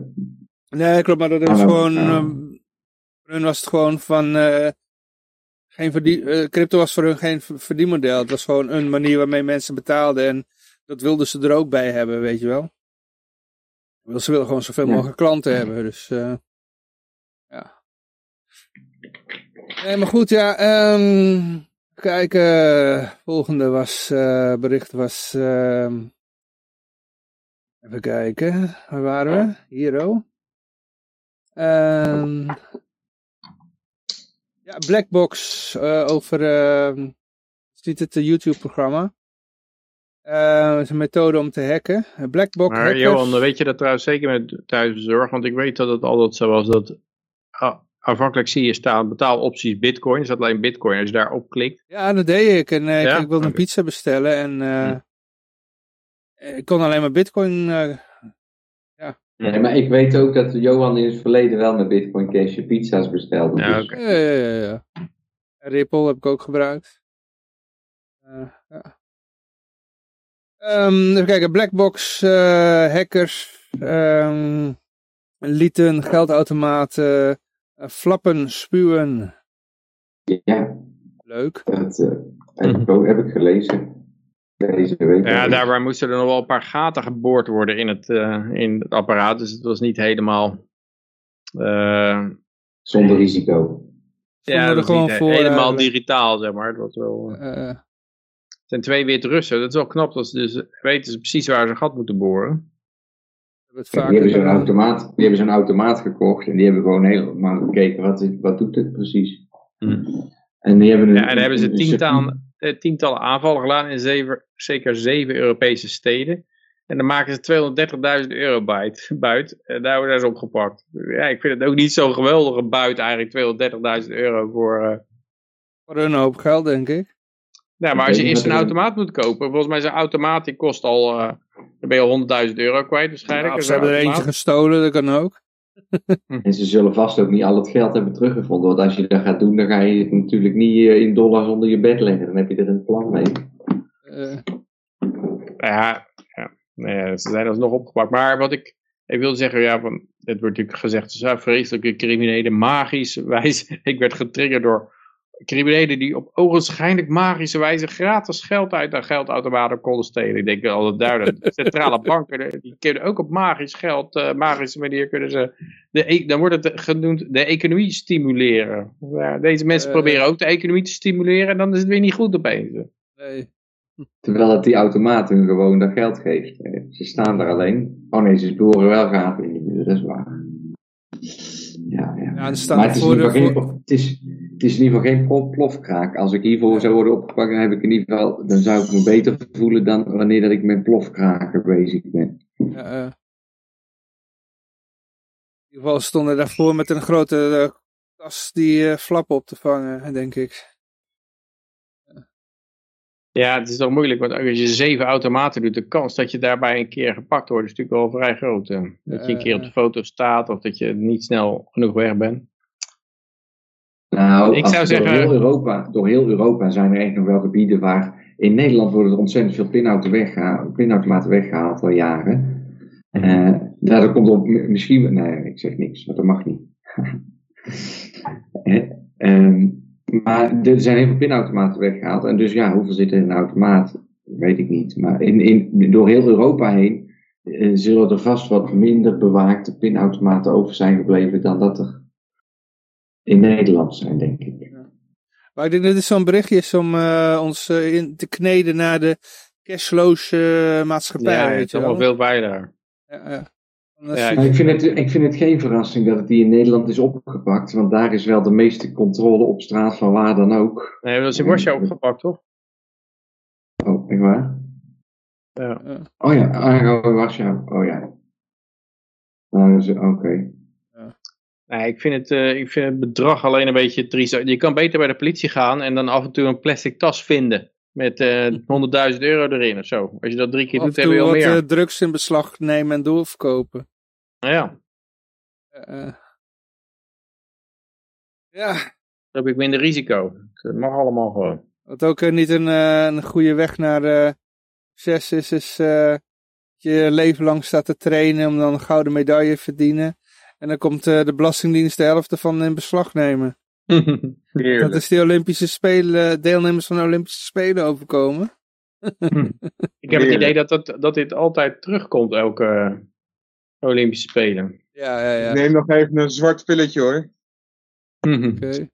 nee, klopt, maar dat was gewoon, um, hun was het gewoon van, uh, geen verdien, uh, crypto was voor hun geen verdienmodel. Het was gewoon een manier waarmee mensen betaalden en dat wilden ze er ook bij hebben, weet je wel. Ze willen gewoon zoveel mogelijk klanten hebben, dus ja. Nee, maar goed, ja, um, kijken. Volgende was, uh, bericht was, uh, even kijken, waar waren we? Hier. Um, ja, Blackbox uh, over, uh, is niet het YouTube-programma. Uh, is een methode om te hacken. Blackbox Maar Johan, weet je dat trouwens zeker met thuisbezorg? Want ik weet dat het altijd zo was dat Aanvankelijk zie je staan betaalopties bitcoin. Is dat alleen bitcoin als je daarop klikt? Ja, dat deed ik. En uh, ik, wilde een pizza bestellen en uh, ik kon alleen maar bitcoin... Uh, ja. Nee, maar ik weet ook dat Johan in het verleden wel met bitcoin cash pizza's bestelde. Ja, dus. ja, ja, ja, Ripple heb ik ook gebruikt. ja. Um, even kijken, Blackbox hackers um, lieten geldautomaten flappen, spuwen. Ja. Leuk. Dat uh, heb, ik ook, heb ik gelezen. Deze week. Ja, daarbij moesten er nog wel een paar gaten geboord worden in het, uh, in het apparaat. Dus het was niet helemaal... Uh, Zonder risico. Ja, dat gewoon niet voor, helemaal digitaal, zeg maar. Het was wel... het zijn twee Wit-Russen. Dat is wel knap. Dat ze dus weten ze precies waar ze een gat moeten boren. Die hebben zo'n automaat, die hebben zo'n automaat gekocht en die hebben gewoon helemaal gekeken wat, wat doet dit precies. Hmm. En die hebben een, ja, en dan hebben ze tientallen, tientallen aanvallen gedaan in zeven, zeker zeven Europese steden. En dan maken ze 230.000 euro buit, buit. En daar worden ze opgepakt. Ja, ik vind het ook niet zo'n geweldige buit eigenlijk, 230.000 euro voor... Uh... Voor een hoop geld, denk ik. Ja, maar als je eerst een automaat moet kopen, volgens mij zijn automaat die kost al, uh, dan ben je al 100.000 euro kwijt waarschijnlijk. Ja, ze hebben er eentje gestolen, dat kan ook. en ze zullen vast ook niet al het geld hebben teruggevonden, want als je dat gaat doen, dan ga je het natuurlijk niet uh, in dollars onder je bed leggen, dan heb je er een plan mee. Uh. Ja, ja, nee, ze zijn alsnog opgepakt. Maar wat ik, ik wil zeggen, ja, van, het wordt natuurlijk gezegd, ze zijn vreselijke criminelen, magisch wijs. ik werd getriggerd door criminelen die op ogenschijnlijk magische wijze gratis geld uit een geldautomaten konden stelen. Ik denk altijd duidelijk. Centrale banken die kunnen ook op magisch geld, uh, magische manier kunnen ze, de, e- dan wordt het genoemd de economie stimuleren. Ja, deze mensen uh, proberen ook de economie te stimuleren en dan is het weer niet goed opeens. Nee. Terwijl het die automaat hun gewoon dat geld geeft. Ze staan daar alleen. Oh nee, ze boren wel gaten in de muur, dat is waar. Ja, ja. ja maar het is, voor geen, het, is, het is in ieder geval geen plofkraak. Als ik hiervoor zou worden opgepakt, dan, heb ik in ieder geval, dan zou ik me beter voelen dan wanneer dat ik met plofkraken bezig ben. Ja, uh. In ieder geval stonden daarvoor met een grote uh, tas die uh, flappen op te vangen, denk ik. Ja, het is toch moeilijk, want als je zeven automaten doet, de kans dat je daarbij een keer gepakt wordt is natuurlijk wel vrij groot. Dat je een keer op de foto staat of dat je niet snel genoeg weg bent. Nou, ik zou zeggen, door, heel Europa, door heel Europa zijn er echt nog wel gebieden waar... In Nederland worden er ontzettend veel pinautomaten weggehaald al jaren. Uh, dat komt op misschien... Nee, ik zeg niks, want dat mag niet. um, maar er zijn heel veel pinautomaten weggehaald. En dus ja, hoeveel zit er in een automaat? Weet ik niet. Maar in, in, door heel Europa heen uh, zullen er vast wat minder bewaakte pinautomaten over zijn gebleven dan dat er in Nederland zijn, denk ik. Ja. Maar ik denk dat dit zo'n berichtje is om uh, ons uh, in te kneden naar de cashloze maatschappij. Ja, het is allemaal veel bij daar. Ja, ja. Ja, ik, vind het, ik vind het geen verrassing dat het die in Nederland is opgepakt, want daar is wel de meeste controle op straat van waar dan ook. Nee, dat is in Warschau opgepakt, toch? Oh, echt waar? Ja. Oh ja, ah, in Warschau. Oh ja. Nou, oké. Okay. Nee, ik vind, het, uh, ik vind het bedrag alleen een beetje triest. Je kan beter bij de politie gaan en dan af en toe een plastic tas vinden. Met uh, eh, 100.000 euro erin of zo. Als je dat drie keer doet, heb je al meer. Of drugs in beslag nemen en doorverkopen. Ja. Ja. Dan heb ik minder risico. Dat mag allemaal gewoon. Wat ook niet een, een goede weg naar succes is, is je leven lang staat te trainen om dan een gouden medaille te verdienen. En dan komt uh, de Belastingdienst de helft ervan in beslag nemen. dat is die Olympische Spelen, deelnemers van de Olympische Spelen overkomen. Ik heb het idee dat, dat, dat dit altijd terugkomt, elke uh, Olympische Spelen. Ja, ja, ja. Neem nog even een zwart pilletje hoor. Oké.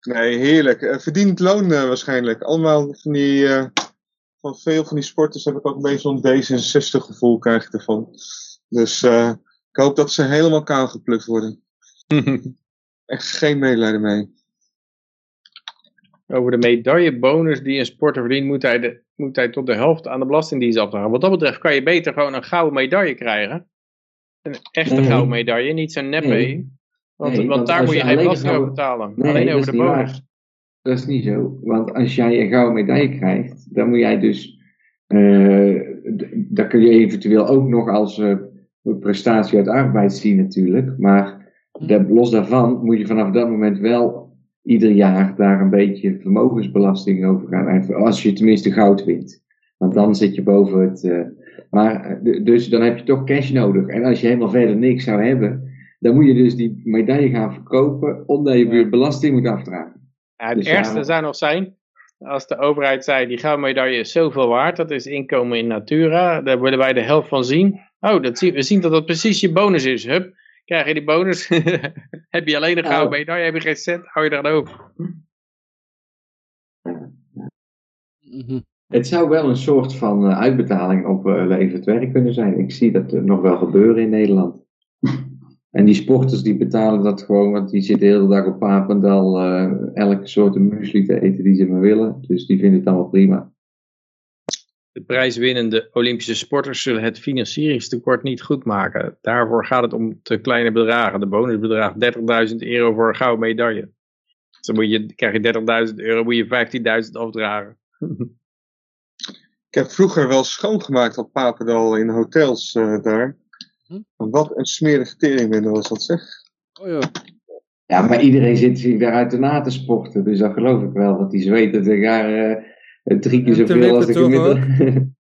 Nee, heerlijk. Uh, verdiend loon uh, waarschijnlijk. Allemaal van die, van veel van die sporters heb ik ook een beetje zo'n D66 gevoel krijg ik ervan. Dus ik hoop dat ze helemaal kaal geplukt worden. Echt geen medelijden mee. Over de medaillebonus die een sporter verdient, moet hij, de, moet hij tot de helft aan de belastingdienst afdragen. Wat dat betreft kan je beter gewoon een gouden medaille krijgen. Een echte gouden medaille, niet zo'n neppe. Want, nee, want, daar moet je geen belasting over betalen. Nee, alleen over de bonus. Waar. Dat is niet zo. Want als jij een gouden medaille krijgt, dan moet jij dus. Uh, dan kun je eventueel ook nog als. Uh, prestatie uit arbeid zien natuurlijk. Maar los daarvan moet je vanaf dat moment wel ieder jaar daar een beetje vermogensbelasting over gaan. Als je tenminste goud wint. Want dan zit je boven het. Uh, maar dus dan heb je toch cash nodig. En als je helemaal verder niks zou hebben, dan moet je dus die medaille gaan verkopen omdat je weer belasting moet afdragen. Ja, het dus ergste zou nog zijn, als de overheid zei, die gouden medaille is zoveel waard, dat is inkomen in natura, daar willen wij de helft van zien. Oh, dat zien, we zien dat dat precies je bonus is. Hup, krijg je die bonus, heb je alleen een gouden oh. medaille, heb je geen cent, hou je er over. Mhm. Het zou wel een soort van uh, uitbetaling op uh, levend werk kunnen zijn. Ik zie dat nog wel gebeuren in Nederland. en die sporters die betalen dat gewoon, want die zitten de hele dag op Papendal uh, elke soort muesli te eten die ze maar willen. Dus die vinden het allemaal prima. De prijswinnende Olympische sporters zullen het financieringstekort niet goed maken. Daarvoor gaat het om te kleine bedragen. De bonusbedrag 30.000 euro voor een gouden medaille. Dus dan moet je, krijg je 30.000 euro, moet je 15.000 afdragen. Ik heb vroeger wel schoongemaakt op Papendal in hotels uh, daar. Hm? Wat een smerige teringwinder was dat zeg. Oh ja. Ja, maar iedereen zit zich daar uit de na te sporten. Dus dat geloof ik wel. Want die zweten zich daar uh, drie keer zoveel als de gemiddelde.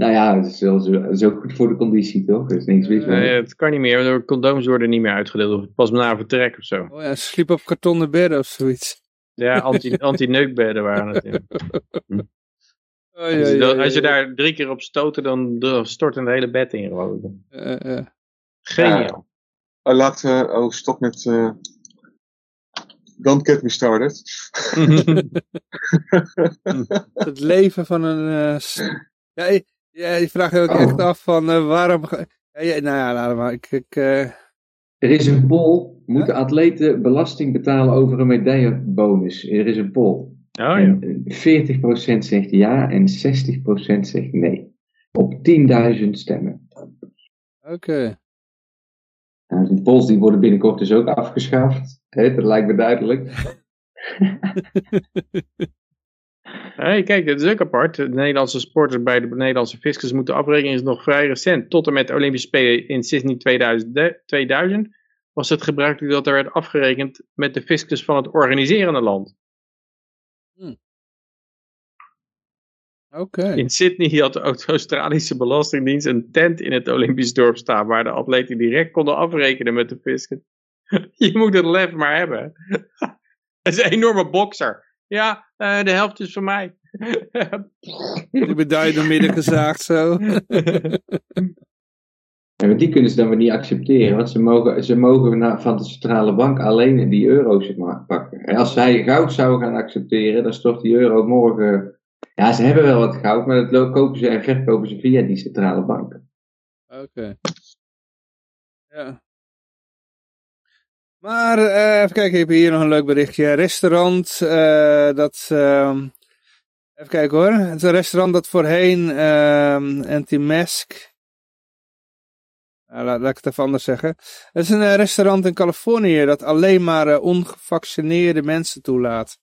nou ja, het is wel zo, zo, goed voor de conditie toch? Er is niks mis mee. Nee, het kan niet meer. De condooms worden niet meer uitgedeeld. Of pas na vertrek of zo. Oh ja, sliep op kartonnen bedden of zoiets. Ja, anti-neukbedden waren het. Oh, ja, ja, als je daar drie keer op stoten, dan stort een hele bed in gewoon. Uh, uh. Geniaal. Laat, uh, oh, stop met... Uh, don't get me started. het leven van een... ja, je, ja, je vraagt je ook oh. echt af van waarom... Ja, nou ja, laat maar. Ik, ik, Er is een poll. Moeten atleten belasting betalen over een medaillebonus? Er is een poll. Oh, ja. 40% zegt ja en 60% zegt nee. Op 10.000 stemmen. Oké. Okay. Nou, de polls die worden binnenkort dus ook afgeschaft. He, dat lijkt me duidelijk. hey, kijk, dat is ook apart. De Nederlandse sporters bij de Nederlandse fiscus moeten afrekenen is nog vrij recent. Tot en met de Olympische Spelen in Sydney 2000, 2000 was het gebruikelijk dat er werd afgerekend met de fiscus van het organiserende land. In Sydney had de Australische Belastingdienst een tent in het Olympisch dorp staan waar de atleten direct konden afrekenen met de fiscus. Je moet het lef maar hebben. Dat is een enorme bokser. Ja, uh, de helft is van mij. Die medaille door midden gezaagd zo. Ja, maar die kunnen ze dan weer niet accepteren, want ze mogen, ze mogen van de centrale bank alleen die euro's pakken. En als zij goud zouden gaan accepteren, dan stort die euro morgen ja, ze hebben wel wat goud, maar dat kopen ze en verkopen ze via die centrale banken. Oké. Ja. Maar uh, even kijken, ik heb hier nog een leuk berichtje. Restaurant, uh, dat... Uh, even kijken hoor. Het is een restaurant dat voorheen uh, anti-mask... Nou, laat, laat, ik het even anders zeggen. Het is een eh, restaurant in Californië dat alleen maar ongevaccineerde mensen toelaat.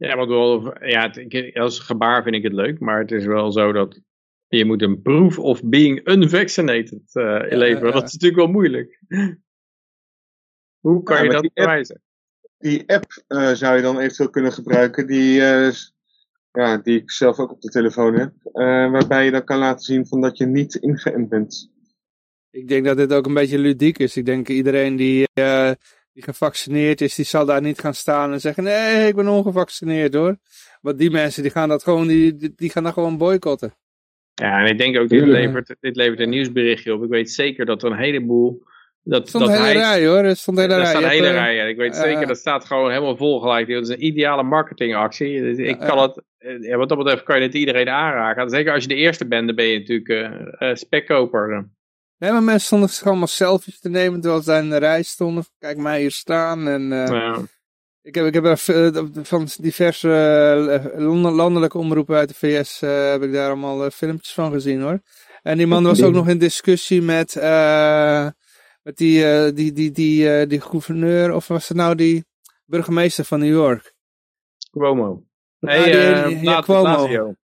Ja, maar wel, ja, als gebaar vind ik het leuk, maar het is wel zo dat je moet een proof of being unvaccinated uh, leveren. Dat is natuurlijk wel moeilijk. Hoe kan je dat bewijzen? Die app uh, zou je dan eventueel kunnen gebruiken, die, uh, ja, die ik zelf ook op de telefoon heb, waarbij je dan kan laten zien van dat je niet ingeënt bent. Ik denk dat dit ook een beetje ludiek is. Ik denk iedereen die die gevaccineerd is, die zal daar niet gaan staan en zeggen, nee, ik ben ongevaccineerd hoor. Want die mensen, die gaan dat gewoon, die, die gaan dat gewoon boycotten. Ja, en ik denk ook, dit levert, dit levert een nieuwsberichtje op. Ik weet zeker dat er een heleboel... Dat, stond dat een hele rij hoor, er stond een hele rij. Er staat een hele rij, ik weet zeker, dat staat gewoon helemaal vol gelijk. Dat is een ideale marketingactie. Dus ik kan het, ja, wat dat betreft kan je het iedereen aanraken. Zeker als je de eerste bent, dan ben je natuurlijk uh, spekkoper. Nee, maar mensen stonden gewoon maar selfies te nemen terwijl ze in de rij stonden. Kijk mij hier staan. En, uh, ja. Ik heb, ik heb uh, van diverse uh, landelijke omroepen uit de VS heb ik daar allemaal filmpjes van gezien hoor. En die man was ook nog in discussie met, met die, die, die, die, die gouverneur, of was het nou die burgemeester van New York? Cuomo. Nee, die, ja, Cuomo.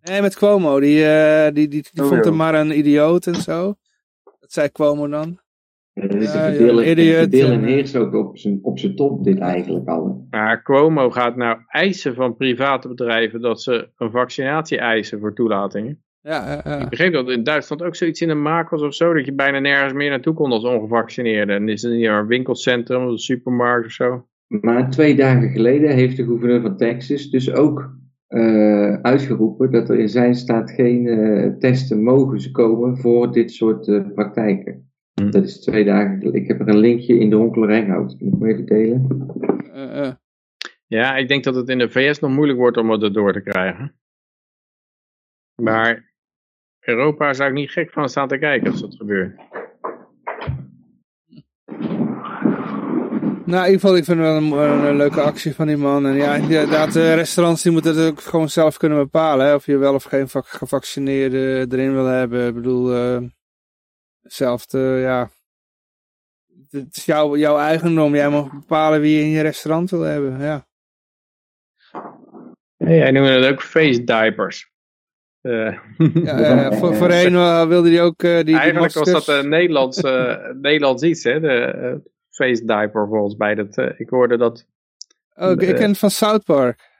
Nee, met Cuomo. Die, die, die, die, oh, vond hem maar een idioot en zo. Dat zei Cuomo dan. Ja, dat is ja, een deel en heers ook op zijn, op zijn top, dit eigenlijk al. Maar Cuomo gaat nou eisen van private bedrijven dat ze een vaccinatie eisen voor toelatingen. Ja, Ik begreep dat in Duitsland ook zoiets in de maak was of zo, dat je bijna nergens meer naartoe kon als ongevaccineerde. En is het niet een winkelcentrum of een supermarkt of zo? Maar twee dagen geleden heeft de gouverneur van Texas dus ook uh, uitgeroepen dat er in zijn staat geen uh, testen mogen komen voor dit soort uh, praktijken. Hm. Dat is twee dagen geleden. Ik heb er een linkje in de Honkele Ringhout. Moet ik delen? Ja, ik denk dat het in de VS nog moeilijk wordt om het erdoor te krijgen. Maar Europa zou ik niet gek van staan te kijken als dat gebeurt. Nou, in ieder geval, ik vind het wel een, een, leuke actie van die man. En ja, inderdaad, de restaurants die moeten het ook gewoon zelf kunnen bepalen. Hè, of je wel of geen gevaccineerde erin wil hebben. Ik bedoel, uh, ja. Het is jouw, jouw eigendom. Jij mag bepalen wie je in je restaurant wil hebben, ja. Hey, jij noemde het ook face diapers. Uh. Ja, voor, voorheen wilde hij ook uh, die Eigenlijk was dat een Nederlands, Nederlands iets, hè? De, face diaper volgens mij. Dat, uh, ik hoorde dat... Oh, ik, ken het van South Park.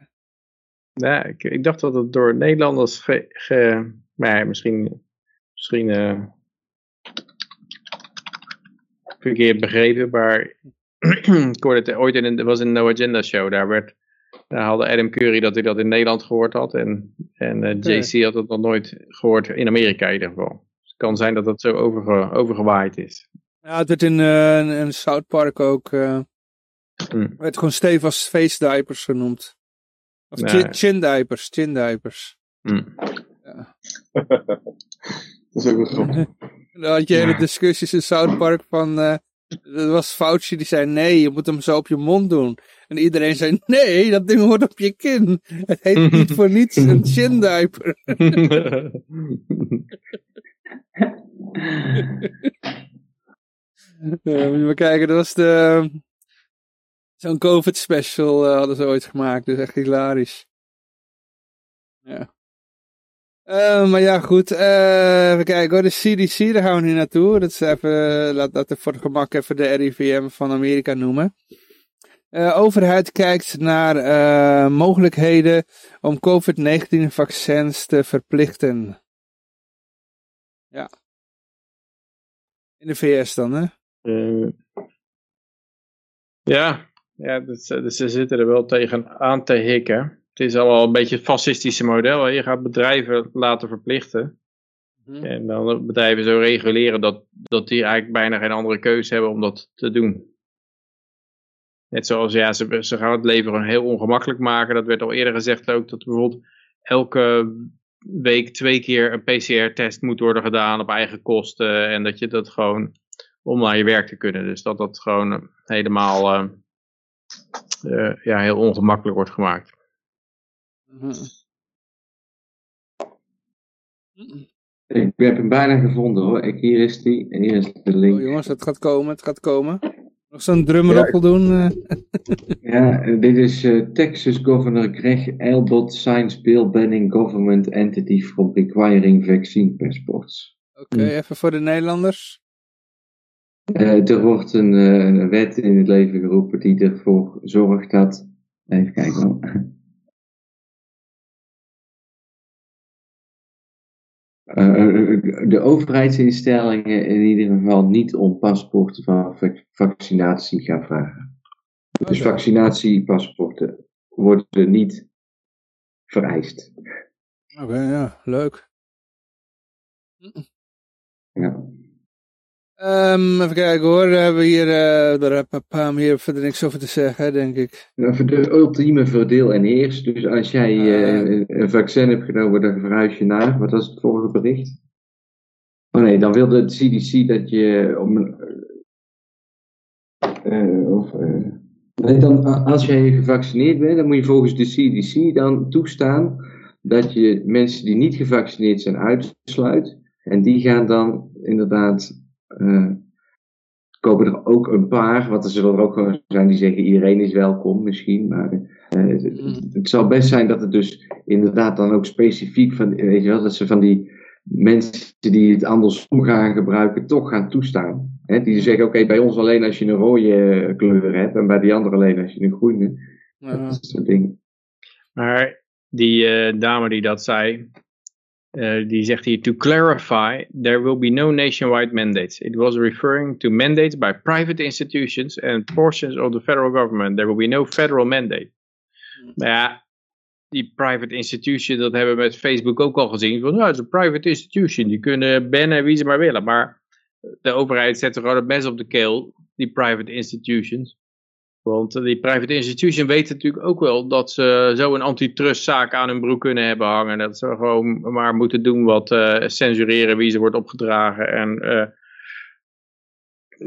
Ja, ik, ik dacht dat het door Nederlanders ge... ge maar ja, misschien... Misschien... Uh, verkeerd begrepen, maar ik hoorde het ooit in een, was in een No Agenda show, daar werd, daar hadden Adam Curry dat hij dat in Nederland gehoord had en, en uh, JC had het nog nooit gehoord in Amerika in ieder geval. Dus het kan zijn dat het zo overge, overgewaaid is. Ja, het werd in, uh, in South Park ook, uh, mm. werd gewoon stevig face diapers genoemd. Of nee. chin, chin, diapers, chin diapers. Mm. Ja. dat is ook wel grappig. Dan had je hele discussies in South Park van, uh, dat was Fauci die zei nee, je moet hem zo op je mond doen. En iedereen zei nee, dat ding hoort op je kin. Het heet niet voor niets een chin diaper. Ja, moet je maar kijken, dat was de... Zo'n COVID special uh, hadden ze ooit gemaakt, dus echt hilarisch. Ja. Uh, maar ja, goed. Even kijken hoor. De CDC, daar gaan we nu naartoe. Dat is even, laat dat voor het gemak even de RIVM van Amerika noemen. Overheid kijkt naar mogelijkheden om COVID-19 vaccins te verplichten. Ja. In de VS dan, hè? Uh, ja, ja dus, dus ze zitten er wel tegen aan te hikken. Het is al een beetje het fascistische model. Hè? Je gaat bedrijven laten verplichten. Mhm. En dan bedrijven zo reguleren dat, dat die eigenlijk bijna geen andere keuze hebben om dat te doen. Net zoals ja, ze, ze gaan het leven gewoon heel ongemakkelijk maken. Dat werd al eerder gezegd ook dat bijvoorbeeld elke week twee keer een PCR-test moet worden gedaan op eigen kosten. En dat je dat gewoon om naar je werk te kunnen. Dus dat dat gewoon eh, helemaal uh, uh, ja, heel ongemakkelijk wordt gemaakt. Ik heb hem bijna gevonden hoor. Ik, hier is die en hier is de link. Oh, jongens, het gaat komen, het gaat komen. Nog zo'n drumroppel ja, doen. ja, dit is uh, Texas Governor Greg Abbott signs bill banning government entity from requiring vaccine passports. Oké, okay, even voor de Nederlanders. Uh, er wordt een uh, wet in het leven geroepen die ervoor zorgt dat. Even kijken. Uh, de overheidsinstellingen in ieder geval niet om paspoorten van vaccinatie gaan vragen. Dus vaccinatiepaspoorten worden niet vereist. Oké, ja, leuk. Ja. Um, even kijken hoor, we hebben hier, uh, hier verder niks over te zeggen, denk ik. De ultieme verdeel en heers. Dus als jij uh, een vaccin hebt genomen, dan verhuis je naar, wat was het vorige bericht? Oh nee, dan wilde het CDC dat je om uh, of, nee, dan, als jij gevaccineerd bent, dan moet je volgens de CDC dan toestaan dat je mensen die niet gevaccineerd zijn uitsluit. En die gaan dan inderdaad uh, komen er ook een paar, want er zullen er ook gewoon zijn die zeggen iedereen is welkom misschien, maar uh, het, het zal best zijn dat het dus inderdaad dan ook specifiek van, weet je wel, dat ze van die mensen die het andersom gaan gebruiken toch gaan toestaan. Hè? Die zeggen oké, bij ons alleen als je een rode kleur hebt en bij die andere alleen als je een groene. Ja. Dat soort dingen. Maar die uh, dame die dat zei, Uh, die zegt hier, to clarify, there will be no nationwide mandates. It was referring to mandates by private institutions and portions of the federal government. There will be no federal mandate. Maar ja, die private institution, dat hebben we met Facebook ook al gezien. Van, nou, het is een private institution, die kunnen bannen wie ze maar willen. Maar de overheid zet er gewoon het mes op de keel, die private institutions. Want die private institution weten natuurlijk ook wel dat ze zo een antitrustzaak aan hun broek kunnen hebben hangen. Dat ze gewoon maar moeten doen wat uh, censureren wie ze wordt opgedragen. En uh,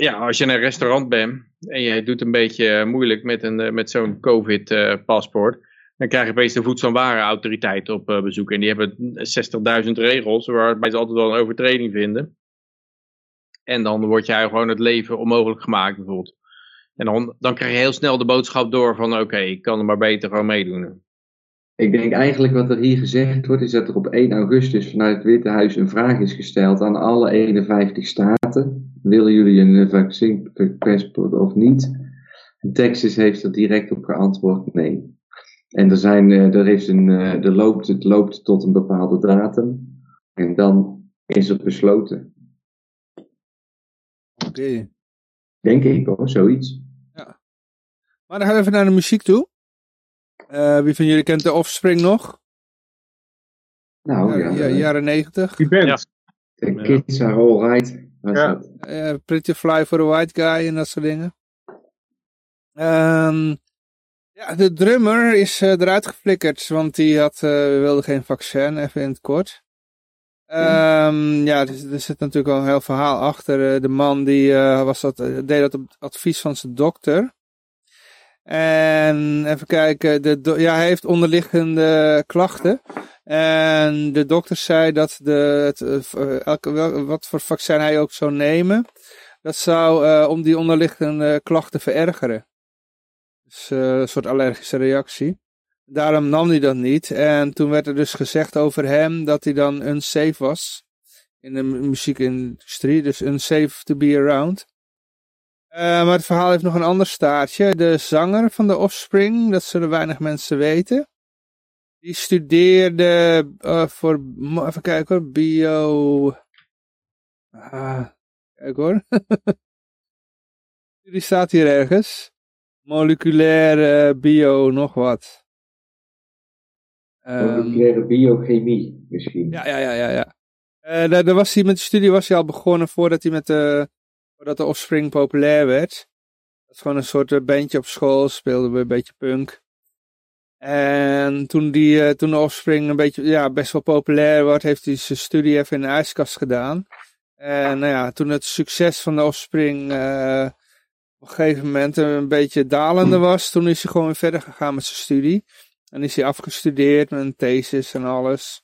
ja, als je in een restaurant bent en je doet een beetje moeilijk met, een, met zo'n COVID-paspoort. dan krijg je opeens de Voedsel- en Warenautoriteit op bezoek. En die hebben 60.000 regels waarbij ze altijd wel een overtreding vinden. En dan wordt jij gewoon het leven onmogelijk gemaakt bijvoorbeeld. En dan, dan krijg je heel snel de boodschap door van oké, ik kan er maar beter gewoon meedoen. Ik denk eigenlijk wat er hier gezegd wordt, is dat er op 1 augustus vanuit het Witte Huis een vraag is gesteld aan alle 51 staten. Willen jullie een vaccinpaspoort of niet? En Texas heeft er direct op geantwoord nee. En er, zijn, eh, er, is een, eh, er loopt, het loopt tot een bepaalde datum. En dan is het besloten. Oké. Denk ik hoor, zoiets. Maar dan gaan we even naar de muziek toe. Uh, wie van jullie kent de Offspring nog? Nou ja. ja jaren negentig. Die band. The Kids Are Alright. Ja. Uh, pretty Fly for a White Guy en dat soort dingen. Um, ja, de drummer is uh, eruit geflikkerd, want die had, wilde geen vaccin, even in het kort. Um, ja, er, er, zit natuurlijk al een heel verhaal achter. de man die was dat, deed dat op advies van zijn dokter. En even kijken, de, ja, hij heeft onderliggende klachten. En de dokter zei dat de, het, eh, elke, wat voor vaccin hij ook zou nemen, dat zou uh, om die onderliggende klachten verergeren. Dus een soort allergische reactie. Daarom nam hij dat niet. En toen werd er dus gezegd over hem dat hij dan unsafe was in de muziekindustrie. Dus unsafe to be around. Uh, maar het verhaal heeft nog een ander staartje. De zanger van de Offspring, dat zullen weinig mensen weten. Die studeerde uh, voor, even kijken hoor, bio... Ah, kijk hoor. Die staat hier ergens. Moleculaire bio nog wat. Moleculaire um, biochemie misschien. Ja, ja, ja, ja. ja. Daar, daar was hij met de studie was hij al begonnen voordat hij met de voordat de Offspring populair werd. Dat is gewoon een soort eh, bandje op school, speelden we een beetje punk. En toen, die, uh, toen de Offspring een beetje, ja, best wel populair wordt, heeft hij zijn studie even in de ijskast gedaan. En nou ja, toen het succes van de Offspring uh, op een gegeven moment een beetje dalende was, toen is hij gewoon verder gegaan met zijn studie. En is hij afgestudeerd met een thesis en alles.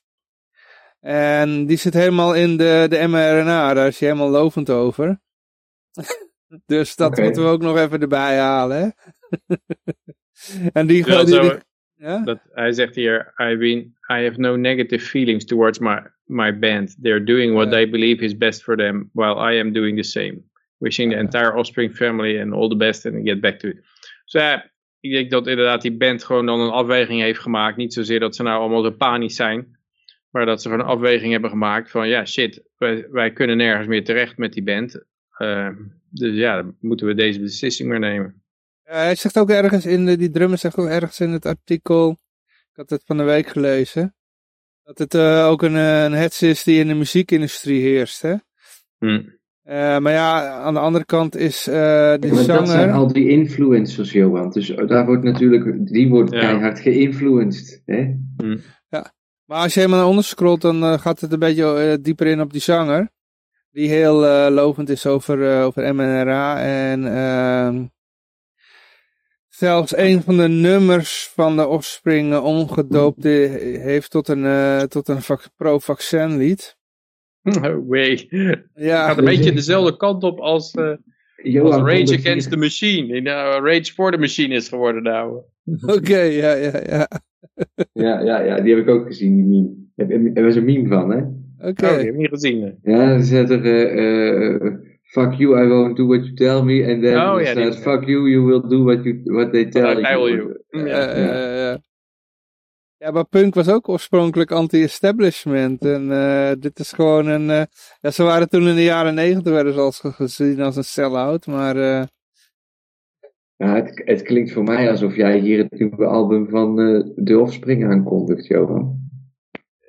En die zit helemaal in de, de mRNA, daar is hij helemaal lovend over. dus dat moeten we ook nog even erbij halen. Hè? en die, ja, die, die ja? Dat, hij zegt hier, I mean, I have no negative feelings towards my, my band. They're doing what they believe is best for them, while I am doing the same. Wishing the entire Offspring family and all the best and get back to it. Dus ja, ik denk dat inderdaad die band gewoon dan een afweging heeft gemaakt. Niet zozeer dat ze nou allemaal zo panisch zijn. Maar dat ze gewoon een afweging hebben gemaakt van ja shit, wij, wij kunnen nergens meer terecht met die band. Ehm, dus ja, dan moeten we deze beslissing maar nemen. Ja, hij zegt ook ergens in, de, die drummer zegt ook ergens in het artikel, ik had het van de week gelezen, dat het uh, ook een, eh, een hets is die in de muziekindustrie heerst. Hè? Hmm. Uh, maar ja, aan de andere kant is uh, die ja, zanger... Dat zijn al die influencers, Johan. Dus daar wordt natuurlijk, die wordt ja. keihard geïnfluenced. Hè? Hmm. Ja, maar als je helemaal naar onder scrolt, dan uh, gaat het een beetje dieper in op die zanger die heel uh, lovend is over, uh, over MNRA. En uh, zelfs een van de nummers van de Offspring omgedoopt heeft tot een, tot een pro-vaccin lied. No way. Ja. Gaat een beetje dezelfde kant op als, als Rage Against the Machine. Nou, Rage for the Machine is geworden nou. Oké, okay, ja, ja, ja. ja, ja, ja, die heb ik ook gezien, die meme. Er was een meme van, hè? Oké. Okay. Oh, ik heb niet gezien. Ja, dan zet er uh, fuck you, I won't do what you tell me. Then oh, ja, staat fuck you, you will do what, you, what they tell you. you. Ja, ja, ja. Ja, maar punk was ook oorspronkelijk anti-establishment. En uh, dit is gewoon een... Uh, ja, ze waren toen in de jaren negentig werden ze als gezien als een sell-out, maar... Uh... Ja, het, het, klinkt voor mij alsof jij hier het nieuwe album van The Offspring aankondigt, Johan.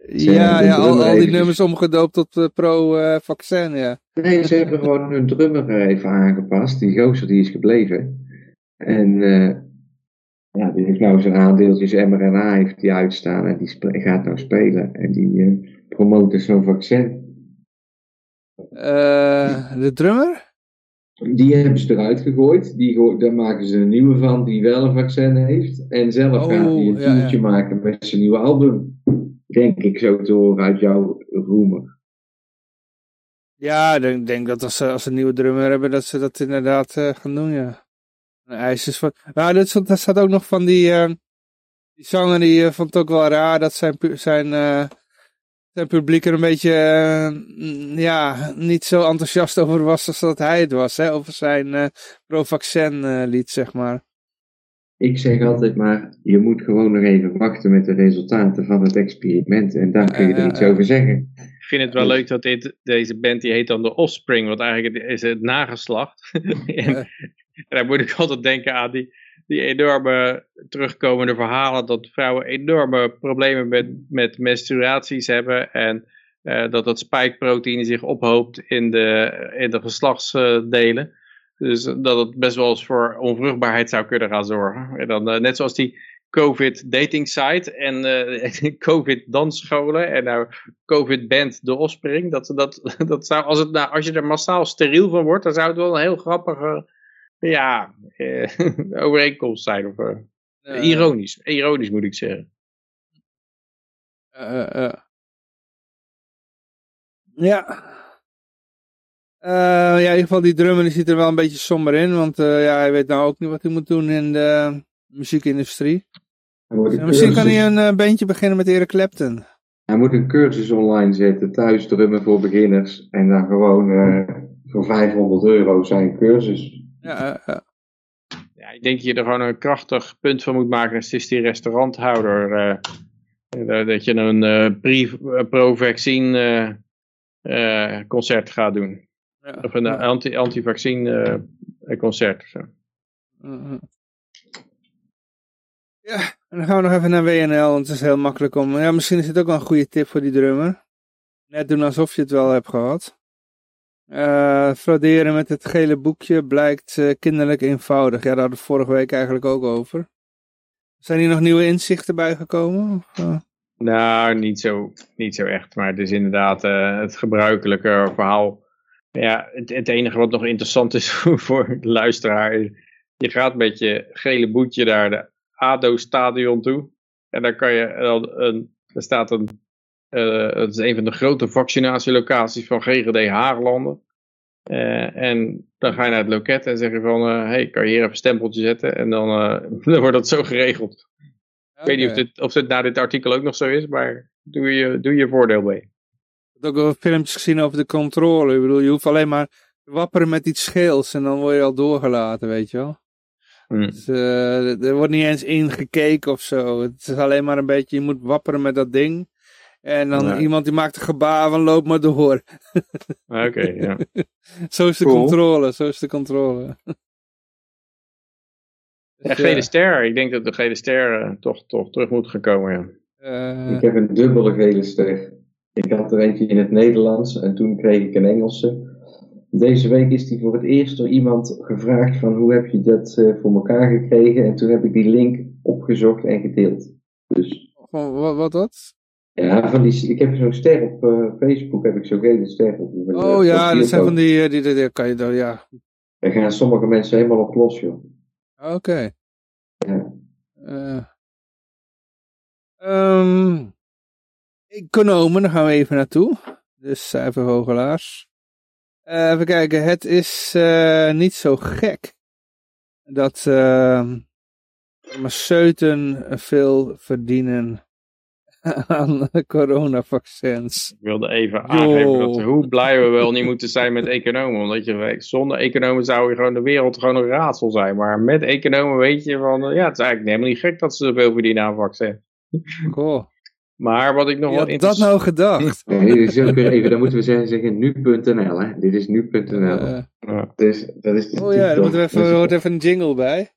Ja, ja al, al die nummers omgedoopt tot pro-vaccin, ja. Nee, ze hebben gewoon hun drummer even aangepast. Die gozer die is gebleven. En ja, die heeft nou zijn aandeeltjes mRNA heeft die uitstaan en die gaat nou spelen. En die uh, promoot dus zo'n vaccin. Uh, de drummer? Die hebben ze eruit gegooid. Die daar maken ze een nieuwe van die wel een vaccin heeft. En zelf oh, gaat hij een ja, toertje maken met zijn nieuwe album. Denk ik zo te horen uit jouw roemer. Ja, ik denk, dat als ze, als ze een nieuwe drummer hebben, dat ze dat inderdaad uh, gaan doen, ja. IJsjes van... Nou, dat, dat staat ook nog van die... Uh, die zanger die uh, vond het ook wel raar dat zijn, zijn, zijn publiek er een beetje... ja, niet zo enthousiast over was als dat hij het was. Hè, over zijn pro-vaccin lied, zeg maar. Ik zeg altijd maar, je moet gewoon nog even wachten met de resultaten van het experiment. En dan kun je er iets over zeggen. Ik vind het wel leuk dat dit, deze band, die heet dan de Offspring. Want eigenlijk is het nageslacht. en, en daar moet ik altijd denken aan die, die enorme terugkomende verhalen dat vrouwen enorme problemen met, met menstruaties hebben en uh, dat dat spikeproteïne zich ophoopt in de, in de geslachtsdelen. Dus dat het best wel eens voor onvruchtbaarheid zou kunnen gaan zorgen. En dan, uh, net zoals die COVID dating site en uh, COVID dansscholen en nou COVID band de offspring. Dat, dat, dat zou, als, het, nou, als je er massaal steriel van wordt, dan zou het wel een heel grappige ja, eh, overeenkomst zijn. Of, uh, ironisch, ironisch moet ik zeggen. Uh, ja. in ieder geval die drummer die zit er wel een beetje somber in, want ja, hij weet nou ook niet wat hij moet doen in de muziekindustrie. misschien kan hij een bandje beginnen met Eric Clapton. Hij moet een cursus online zetten, thuis drummen voor beginners. En dan gewoon voor 500 euro zijn cursus ja, ja. ja, ik denk dat je er gewoon een krachtig punt van moet maken. Het is die restauranthouder. Uh, dat je een uh, pro-vaccine uh, concert gaat doen. Ja, of een anti, anti-vaccine concert. Zo. Mhm. Ja, en dan gaan we nog even naar WNL, want het is heel makkelijk om... Ja, misschien is het ook wel een goede tip voor die drummer. Net doen alsof je het wel hebt gehad. Uh, frauderen met het gele boekje blijkt uh, kinderlijk eenvoudig. Ja, daar hadden we vorige week eigenlijk ook over. Zijn hier nog nieuwe inzichten bijgekomen? Of, uh? Nou, niet zo, niet zo echt. Maar het is inderdaad het gebruikelijke verhaal. Ja, het, het, enige wat nog interessant is voor de luisteraar is... Je gaat met je gele boekje naar de ADO-stadion toe. En dan kan je... Een, er staat een uh, het is een van de grote vaccinatielocaties van GGD Haaglanden. Uh, en dan ga je naar het loket en zeg je van, hé, uh, hey, kan je hier even een stempeltje zetten? En dan, dan wordt dat zo geregeld. Ik weet niet of dit, of dit na dit artikel ook nog zo is, maar doe je, doe je voordeel mee. Ook wel filmpjes gezien over de controle. Ik bedoel, je hoeft alleen maar te wapperen met iets scheels en dan word je al doorgelaten, weet je wel. Hmm. Dus, er wordt niet eens ingekeken of zo. Het is alleen maar een beetje, je moet wapperen met dat ding. En dan iemand die maakt een gebaar van loop maar door. Oké, ja. zo is de controle, zo is de controle. ja, gele ster. Ik denk dat de gele ster uh, toch, toch terug moet gaan komen, ja. Uh... Ik heb een dubbele gele ster. Ik had er eentje in het Nederlands en toen kreeg ik een Engelse. Deze week is die voor het eerst door iemand gevraagd van hoe heb je dat uh, voor elkaar gekregen. En toen heb ik die link opgezocht en gedeeld. Dus... Wat, wat, wat? Ja, van die, ik heb zo'n ster op uh, Facebook, heb ik zo'n gele ster op. oh ja, dat zijn van die, eh, die, die, die, kan je dan, ja. Daar gaan sommige mensen helemaal op los, joh. Oké. Okay. Ja. Um, economen, daar gaan we even naartoe. Dus cijferhogelaars. Uh, even kijken, het is uh, niet zo gek dat farmaceuten veel verdienen aan coronavaccins. Ik wilde even aangeven dat, hoe blij we wel niet moeten zijn met economen. Omdat je zonder economen zou gewoon de wereld gewoon een raadsel zijn. Maar met economen weet je van, ja, het is eigenlijk helemaal niet gek dat ze zoveel verdienen aan vaccin. Cool. Maar wat ik nog wel dat nou gedacht? Nee, even, dan moeten we zeggen, zeggen nu.nl, hè. Dit is nu.nl. Uh, ja. dus, dat is oh ja, er moet even, er hoort even een jingle bij.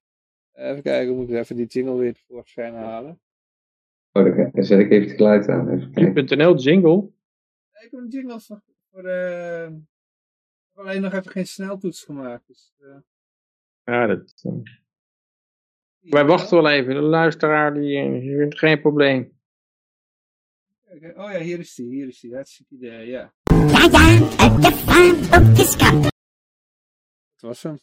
Even kijken, moet ik even die jingle weer tevoorschijn halen. Oh, dan zet ik even het geluid aan. Nu.nl jingle? ik heb een jingle voor, voor de... Ik heb alleen nog even geen sneltoets gemaakt. Dus, uh... Ja, dat... Wij wachten wel even. De luisteraar die, die vindt geen probleem. Oh ja, hier is die, hier is die. Hartstikke idee, ja. Ja, ja, uit de vaart op de. Dat was hem.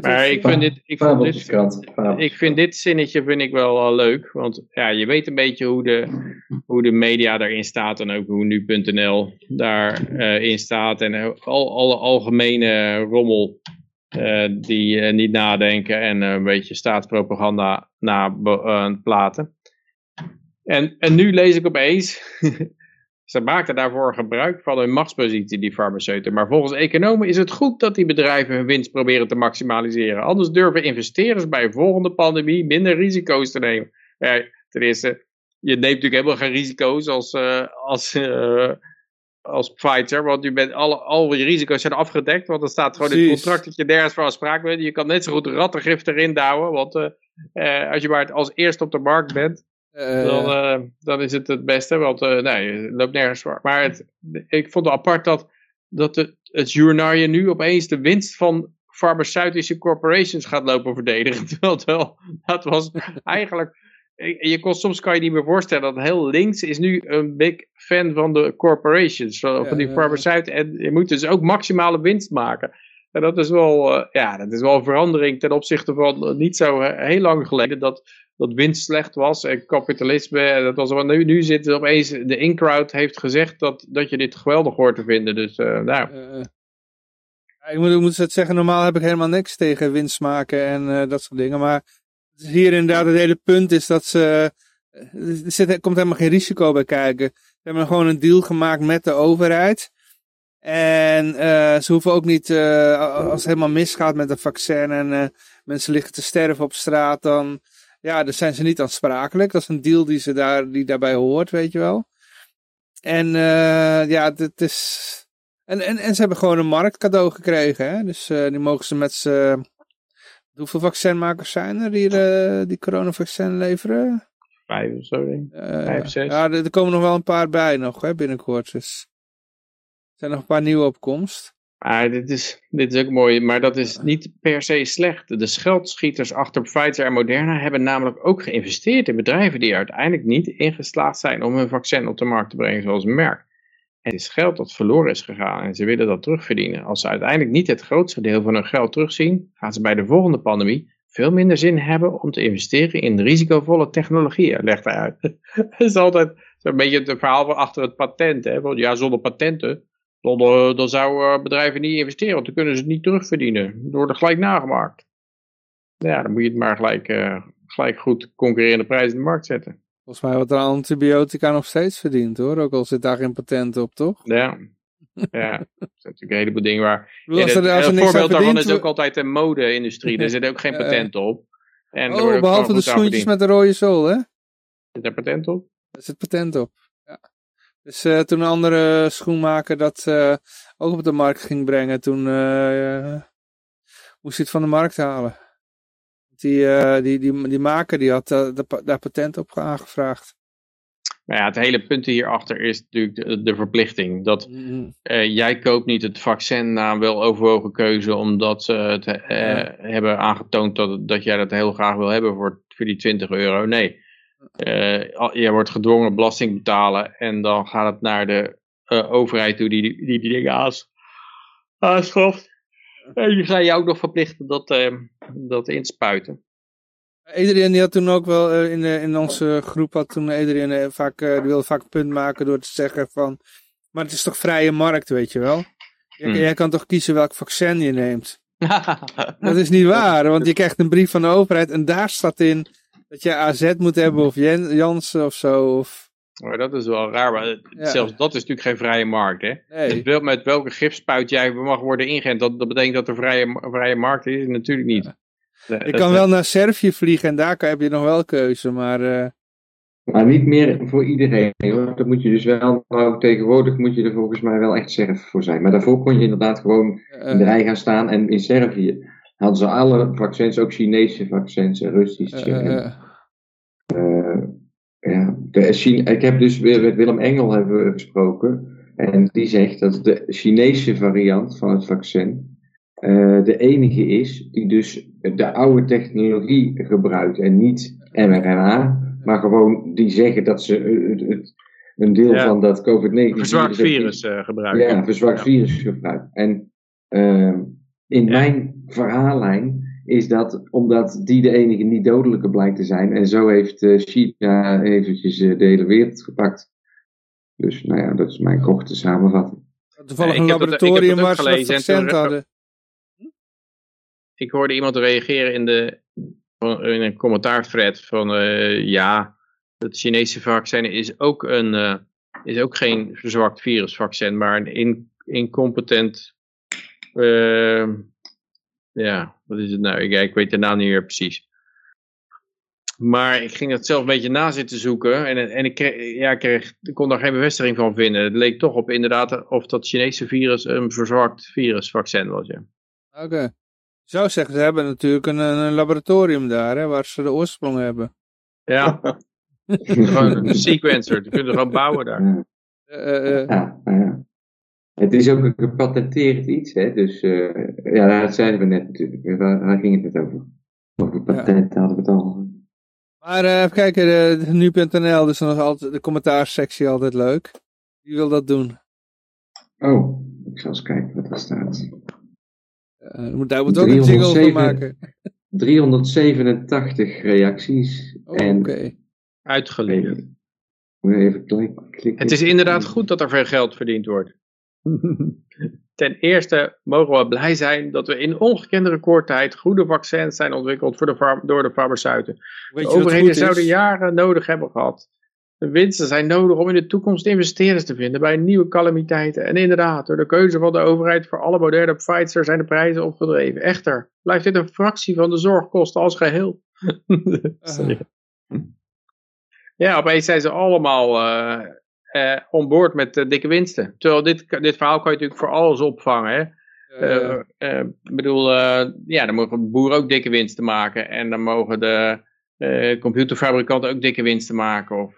Maar ik vind dit, ik vind dit, ik vind dit zinnetje vind ik wel uh, leuk, want ja, je weet een beetje hoe de, hoe de media daarin staat en ook hoe nu.nl daarin uh, in staat en al, alle algemene rommel die niet nadenken en een beetje staatspropaganda naplaten. en, en nu lees ik opeens Ze maakten daarvoor gebruik van hun machtspositie, die farmaceuten. Maar volgens economen is het goed dat die bedrijven hun winst proberen te maximaliseren. Anders durven investeerders bij volgende pandemie minder risico's te nemen. Ten eerste, je neemt natuurlijk helemaal geen risico's als, als, als Pfizer. Want je bent alle, al je risico's zijn afgedekt. Want er staat gewoon in het contract dat je nergens voor afspraak bent. Je kan net zo goed rattengif erin douwen. Want uh, als je maar als eerste op de markt bent uh, dan, dan is het het beste, want nee, het loopt nergens voor. Maar het, ik vond het apart dat, dat het, het journaal nu opeens de winst van farmaceutische corporations gaat lopen verdedigen. Terwijl dat was eigenlijk, je kon, soms kan je niet meer voorstellen dat heel links is nu een big fan van de corporations, van, die farmaceuten. En je moet dus ook maximale winst maken. En dat is wel, ja, dat is wel een verandering ten opzichte van niet zo heel lang geleden dat dat winst slecht was en kapitalisme. Dat was, nu, nu zit er opeens, de in-crowd heeft gezegd dat, dat je dit geweldig hoort te vinden. Dus uh, nou. Uh, ik, moet, ik moet het zeggen, normaal heb ik helemaal niks tegen winst maken en dat soort dingen. Maar hier inderdaad het hele punt is dat ze, er, zit, komt helemaal geen risico bij kijken. Ze hebben gewoon een deal gemaakt met de overheid. En ze hoeven ook niet, als het helemaal misgaat met een vaccin en mensen liggen te sterven op straat, dan ja, dan zijn ze niet aansprakelijk. Dat is een deal die, ze daar, die daarbij hoort, weet je wel. En uh, ja, het is... En, en, en ze hebben gewoon een marktcadeau gekregen. Hè? Dus uh, die mogen ze met z'n... Hoeveel vaccinmakers zijn er die uh, die coronavaccin leveren? Vijf of zo, denk ik. Vijf, zes. Ja, er, komen nog wel een paar bij nog, hè, binnenkort. Dus er zijn nog een paar nieuwe opkomst. Ah, dit is, dit is ook mooi, maar dat is niet per se slecht. De geldschieters achter Pfizer en Moderna hebben namelijk ook geïnvesteerd in bedrijven die uiteindelijk niet ingeslaagd zijn om hun vaccin op de markt te brengen, zoals Merck. Het is geld dat verloren is gegaan en ze willen dat terugverdienen. Als ze uiteindelijk niet het grootste deel van hun geld terugzien, gaan ze bij de volgende pandemie veel minder zin hebben om te investeren in risicovolle technologieën, legt hij uit. dat is altijd zo'n beetje het verhaal achter het patent. Hè? Want ja, zonder patenten dan, uh, dan zouden bedrijven niet investeren, want dan kunnen ze het niet terugverdienen. Dan wordt er gelijk nagemaakt. Ja, dan moet je het maar gelijk, uh, gelijk goed concurrerende prijzen in de markt zetten. Volgens mij wordt er antibiotica nog steeds verdiend hoor, ook al zit daar geen patent op, toch? Ja, ja, dat zijn natuurlijk een heleboel dingen waar... Als er, als er een voorbeeld daarvan is ook altijd de mode-industrie, daar zit ook geen patent op. En oh, behalve de schoentjes met de rode zool, hè? Zit daar patent op? Er zit patent op. Dus uh, toen een andere schoenmaker dat uh, ook op de markt ging brengen, toen uh, moest hij het van de markt halen. Die, die, die, die maker die had daar patent op aangevraagd. Nou ja, het hele punt hierachter is natuurlijk de, de verplichting. Dat mm-hmm. jij koopt niet het vaccin na een wel overwogen keuze omdat ze het hebben aangetoond dat, dat jij dat heel graag wil hebben voor, voor die 20 euro. Nee, uh, je wordt gedwongen belasting betalen en dan gaat het naar de uh, overheid toe die die, die, die dingen aans, aanschaft. En die ga je ook nog verplichten dat, uh, dat inspuiten. Iedereen die had toen ook wel in, in onze groep had toen iedereen vaak, wilde vaak een punt maken door te zeggen van, maar het is toch vrije markt, weet je wel. Hmm. Jij kan toch kiezen welk vaccin je neemt. dat is niet waar, want je krijgt een brief van de overheid en daar staat in dat je AZ moet hebben of Jansen of zo. Of... Maar dat is wel raar, maar zelfs dat is natuurlijk geen vrije markt. Hè? Nee. Dus met welke gifspuit jij mag worden ingeënt, dat, dat betekent dat er vrije, vrije markt is? Natuurlijk niet. je kan wel naar Servië vliegen en daar heb je nog wel keuze, maar... Uh... Maar niet meer voor iedereen hoor. Dat moet je dus wel, nou, tegenwoordig moet je er volgens mij wel echt Servië voor zijn. Maar daarvoor kon je inderdaad gewoon in de rij gaan staan. En in Servië hadden ze alle vaccins, ook Chinese vaccins en Russische. Uh, ja, ik heb dus weer met Willem Engel hebben gesproken. En die zegt dat de Chinese variant van het vaccin uh, de enige is die dus de oude technologie gebruikt. En niet mRNA, maar gewoon die zeggen dat ze het, een deel van dat COVID-19... Verzwakt virus uh, gebruiken. Ja, verzwakt virus gebruiken. En uh, in mijn verhaallijn is dat omdat die de enige niet dodelijke blijkt te zijn. En zo heeft uh, China eventjes uh, de hele wereld gepakt. Dus nou ja, dat is mijn korte samenvatting. Toevallig een laboratorium waar ze vaccin hadden. Ik hoorde iemand reageren in, de, in een commentaarthread van uh, ja, het Chinese vaccin is ook, een, is ook geen verzwakt virusvaccin, maar een in, incompetent ja, wat is het nou? Ik, ik weet de naam niet meer precies. Maar ik ging het zelf een beetje na zitten zoeken. En, en ik, kreeg, ja, ik, kreeg, ik kon daar geen bevestiging van vinden. Het leek toch op inderdaad of dat Chinese virus een verzwakt virusvaccin was. Ja. Oké. Okay. Zou zeggen, ze hebben natuurlijk een, een laboratorium daar, hè, waar ze de oorsprong hebben. Ja. gewoon een sequencer. Die kunnen gewoon bouwen daar. Uh, uh. Ja, ja. Het is ook een gepatenteerd iets, hè? dus uh, ja, dat zeiden we net natuurlijk. Waar, waar ging het net over? Over patent ja. hadden we het al. Maar uh, even kijken, nu.nl, dus dan is altijd de commentaarsectie altijd leuk. Wie wil dat doen? Oh, ik zal eens kijken wat er staat. Uh, daar moet ook een jingle van maken. 387 reacties. Oh, Oké. Okay. Uitgeleverd. Even klikken. Het is inderdaad goed dat er veel geld verdiend wordt. Ten eerste mogen we blij zijn dat we in ongekende recordtijd goede vaccins zijn ontwikkeld voor de door de farmaceuten. de overheden zouden jaren nodig hebben gehad. De winsten zijn nodig om in de toekomst investeerders te vinden bij nieuwe calamiteiten. En inderdaad, door de keuze van de overheid voor alle moderne Pfizer zijn de prijzen opgedreven. Echter, blijft dit een fractie van de zorgkosten als geheel. Ja, opeens zijn ze allemaal uh, uh, onboord met uh, dikke winsten. Terwijl dit, dit verhaal kan je natuurlijk voor alles opvangen. Hè? Uh, ik bedoel, ja, dan mogen boeren ook dikke winsten maken. En dan mogen de computerfabrikanten ook dikke winsten maken. Of,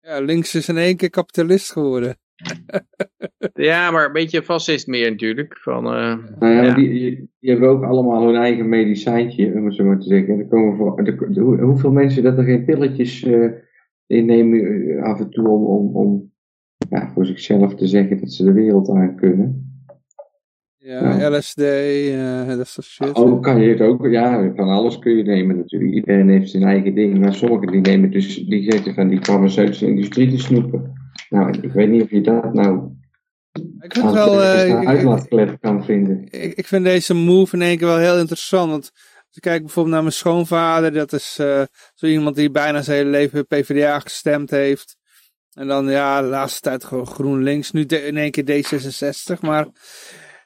Ja, links is in één keer kapitalist geworden. ja, maar een beetje fascist meer natuurlijk. Van, nou ja, ja. Die, die, die, hebben ook allemaal hun eigen medicijntje, om het zo maar te zeggen. Er komen voor, de, de, hoeveel mensen dat er geen pilletjes innemen af en toe om, om, om ja, voor zichzelf te zeggen dat ze de wereld aan kunnen. Ja, LSD, uh, dat soort shit. Oh, kan je het ook, ja, van alles kun je nemen natuurlijk. Iedereen heeft zijn eigen ding, maar sommigen die nemen dus, die zitten van die farmaceutische industrie te snoepen. Nou, ik weet niet of je dat nou ik vind wel, uh, uitlaatklep kan vinden. Ik, ik vind deze move in één keer wel heel interessant, want ik kijk bijvoorbeeld naar mijn schoonvader, dat is uh, zo iemand die bijna zijn hele leven PvdA gestemd heeft. En dan ja, de laatste tijd gewoon GroenLinks, nu in één keer D66, maar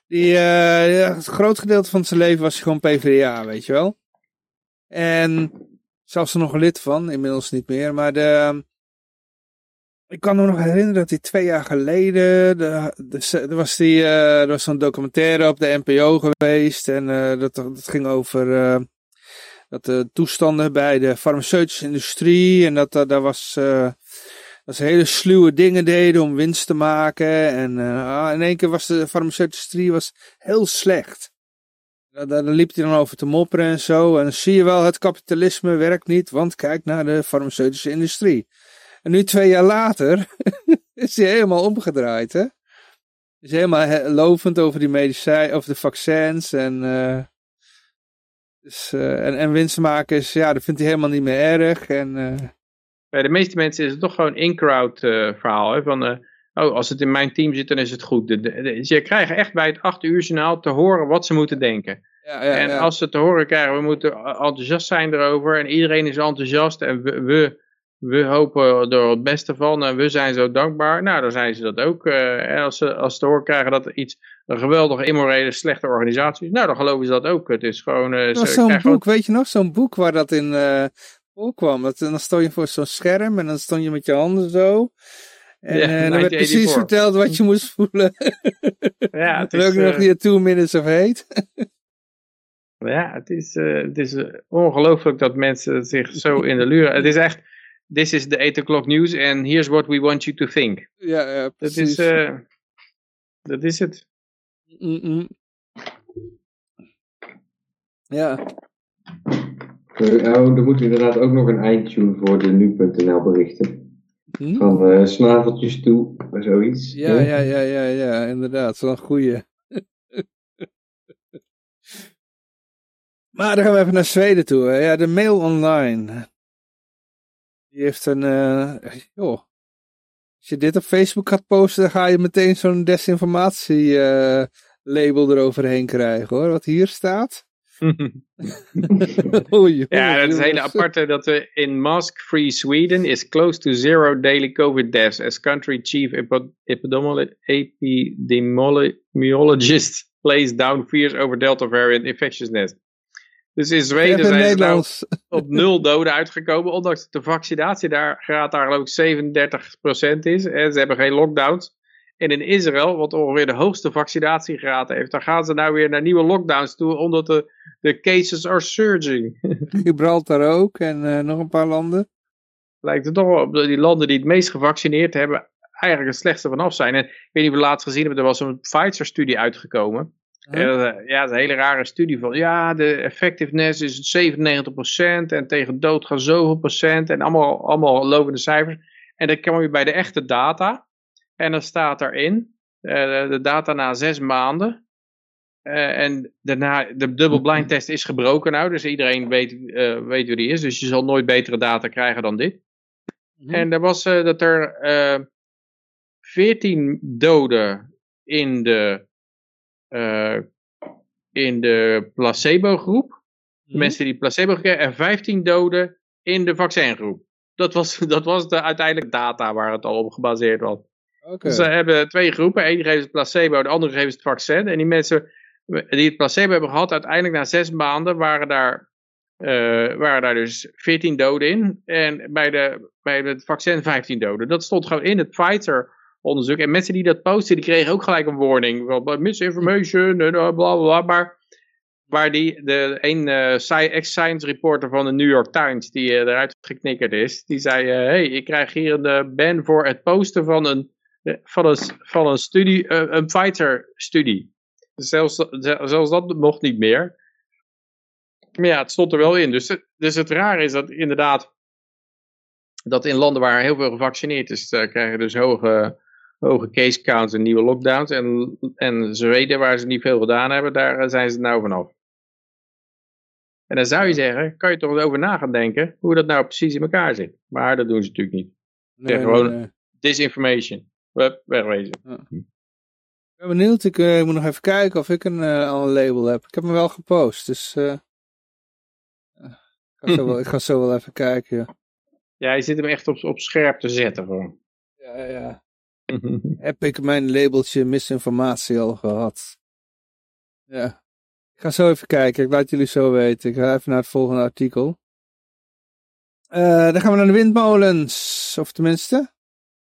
die, uh, het groot gedeelte van zijn leven was gewoon PvdA, weet je wel. En zelfs er nog lid van, inmiddels niet meer, maar de, ik kan me nog herinneren dat hij twee jaar geleden, de, de, er was, die, er was zo'n documentaire op de NPO geweest en uh, dat, dat ging over uh, dat de toestanden bij de farmaceutische industrie en dat daar was, dat ze hele sluwe dingen deden om winst te maken en ah, in één keer was de farmaceutische industrie was heel slecht. Daar, daar liep hij dan over te mopperen en zo en dan zie je wel, het kapitalisme werkt niet, want kijk naar de farmaceutische industrie. En nu twee jaar later is hij helemaal omgedraaid, hè? Is helemaal lovend over die medicijn, over de vaccins en, uh, dus, uh, en, en winst maken is, ja, dat vindt hij helemaal niet meer erg. En, uh... Bij de meeste mensen is het toch gewoon in-crowd verhaal, hè? Van, oh, als het in mijn team zit, dan is het goed. De, de, ze krijgen echt bij het 8 uur journaal te horen wat ze moeten denken. Ja, ja, en ja. als ze te horen krijgen, we moeten enthousiast zijn erover en iedereen is enthousiast en we, we we hopen er het beste van en we zijn zo dankbaar. Nou, dan zijn ze dat ook. Uh, als, ze, als ze te horen krijgen dat er iets een geweldige, immorele, slechte organisatie is. Nou, dan geloven ze dat ook. Het is gewoon... Uh, zo'n boek, weet je nog? Zo'n boek waar dat in uh, voorkwam. Dat, dan stond je voor zo'n scherm en dan stond je met je handen zo. En ja, dan werd precies verteld wat je moest voelen. ja, het is... ook nog die two minutes of hate. ja, het is, het is ongelooflijk dat mensen zich zo in de luren... Het is echt this is the 8 o'clock news and here's what we want you to think. Ja, ja precies. Dat is, uh, dat is het. Mm -mm. Ja. Oh, er moet inderdaad ook nog een eindtune voor de nu.nl berichten. Hm? Van uh, snaveltjes toe, of zoiets. Ja, ja, ja, ja, ja, inderdaad. Zo'n goeie. maar dan gaan we even naar Zweden toe. Hè. Ja, de mail online. Die heeft een, uh, joh. Als je dit op Facebook gaat posten, dan ga je meteen zo'n desinformatie uh, label eroverheen krijgen hoor. Wat hier staat. ja, dat is een hele aparte dat we in mask-free Sweden is close to zero daily COVID deaths as country chief epidemiologist plays down fears over Delta variant infectiousness. Dus in Zweden zijn ze nou op nul doden uitgekomen, ondanks dat de vaccinatie daar geloof ik 37% is. En ze hebben geen lockdowns. En in Israël, wat ongeveer de hoogste vaccinatiegraad heeft, daar gaan ze nou weer naar nieuwe lockdowns toe, omdat de, de cases are surging. Gibraltar ook en uh, nog een paar landen. Lijkt het toch wel op die landen die het meest gevaccineerd hebben, eigenlijk het slechtste vanaf zijn. En ik weet niet of we laatst gezien hebben, er was een Pfizer-studie uitgekomen. Ja, ja, een hele rare studie van, ja, de effectiveness is 97% en tegen dood gaan zoveel procent en allemaal, allemaal lovende cijfers. En dan kom je bij de echte data en dan staat erin, uh, de data na zes maanden. Uh, en daarna, de dubbelblind test is gebroken nou, dus iedereen weet, uh, weet wie die is. Dus je zal nooit betere data krijgen dan dit. Mhm. En er was dat er 14 doden in de in de placebo-groep. Mhm. Mensen die placebo gekregen en 15 doden in de vaccingroep. Dat was, dat was de uiteindelijke data waar het al op gebaseerd was. Okay. Dus ze hebben twee groepen. Eén geeft het placebo, de andere geeft het vaccin. En die mensen die het placebo hebben gehad, uiteindelijk na zes maanden waren daar, uh, waren daar dus 14 doden in. En bij, de, bij het vaccin 15 doden. Dat stond gewoon in het Pfizer onderzoek. En mensen die dat posten, die kregen ook gelijk een warning. Misinformation uh, bla bla Maar waar die, de een uh, ex-science reporter van de New York Times, die uh, eruit geknikkerd is, die zei, hé, hey, ik krijg hier een ban voor het posten van een, van een, van een studie, een Pfizer-studie. Zelfs, zelfs dat mocht niet meer. Maar ja, het stond er wel in. Dus, dus het rare is dat inderdaad, dat in landen waar heel veel gevaccineerd is, krijgen dus hoge hoge case counts en nieuwe lockdowns. En, en Zweden, waar ze niet veel gedaan hebben, daar eh, zijn ze nou vanaf. En dan zou je zeggen, kan je toch eens over na gaan denken hoe dat nou precies in elkaar zit. Maar dat doen ze natuurlijk niet. Nee, gewoon disinformation. Wegwezen. Ja. Hm. Ik ben benieuwd, ik, uh, moet nog even kijken of ik een, uh, al een label heb. Ik heb hem wel gepost, dus uh, ik, ga zo wel, ik ga zo wel even kijken. Ja, ja je zit hem echt op, op scherp te zetten gewoon. Ja, ja. heb ik mijn labeltje misinformatie al gehad. Ja. Ik ga zo even kijken. Ik laat jullie zo weten. Ik ga even naar het volgende artikel. Uh, dan gaan we naar de windmolens. Of tenminste.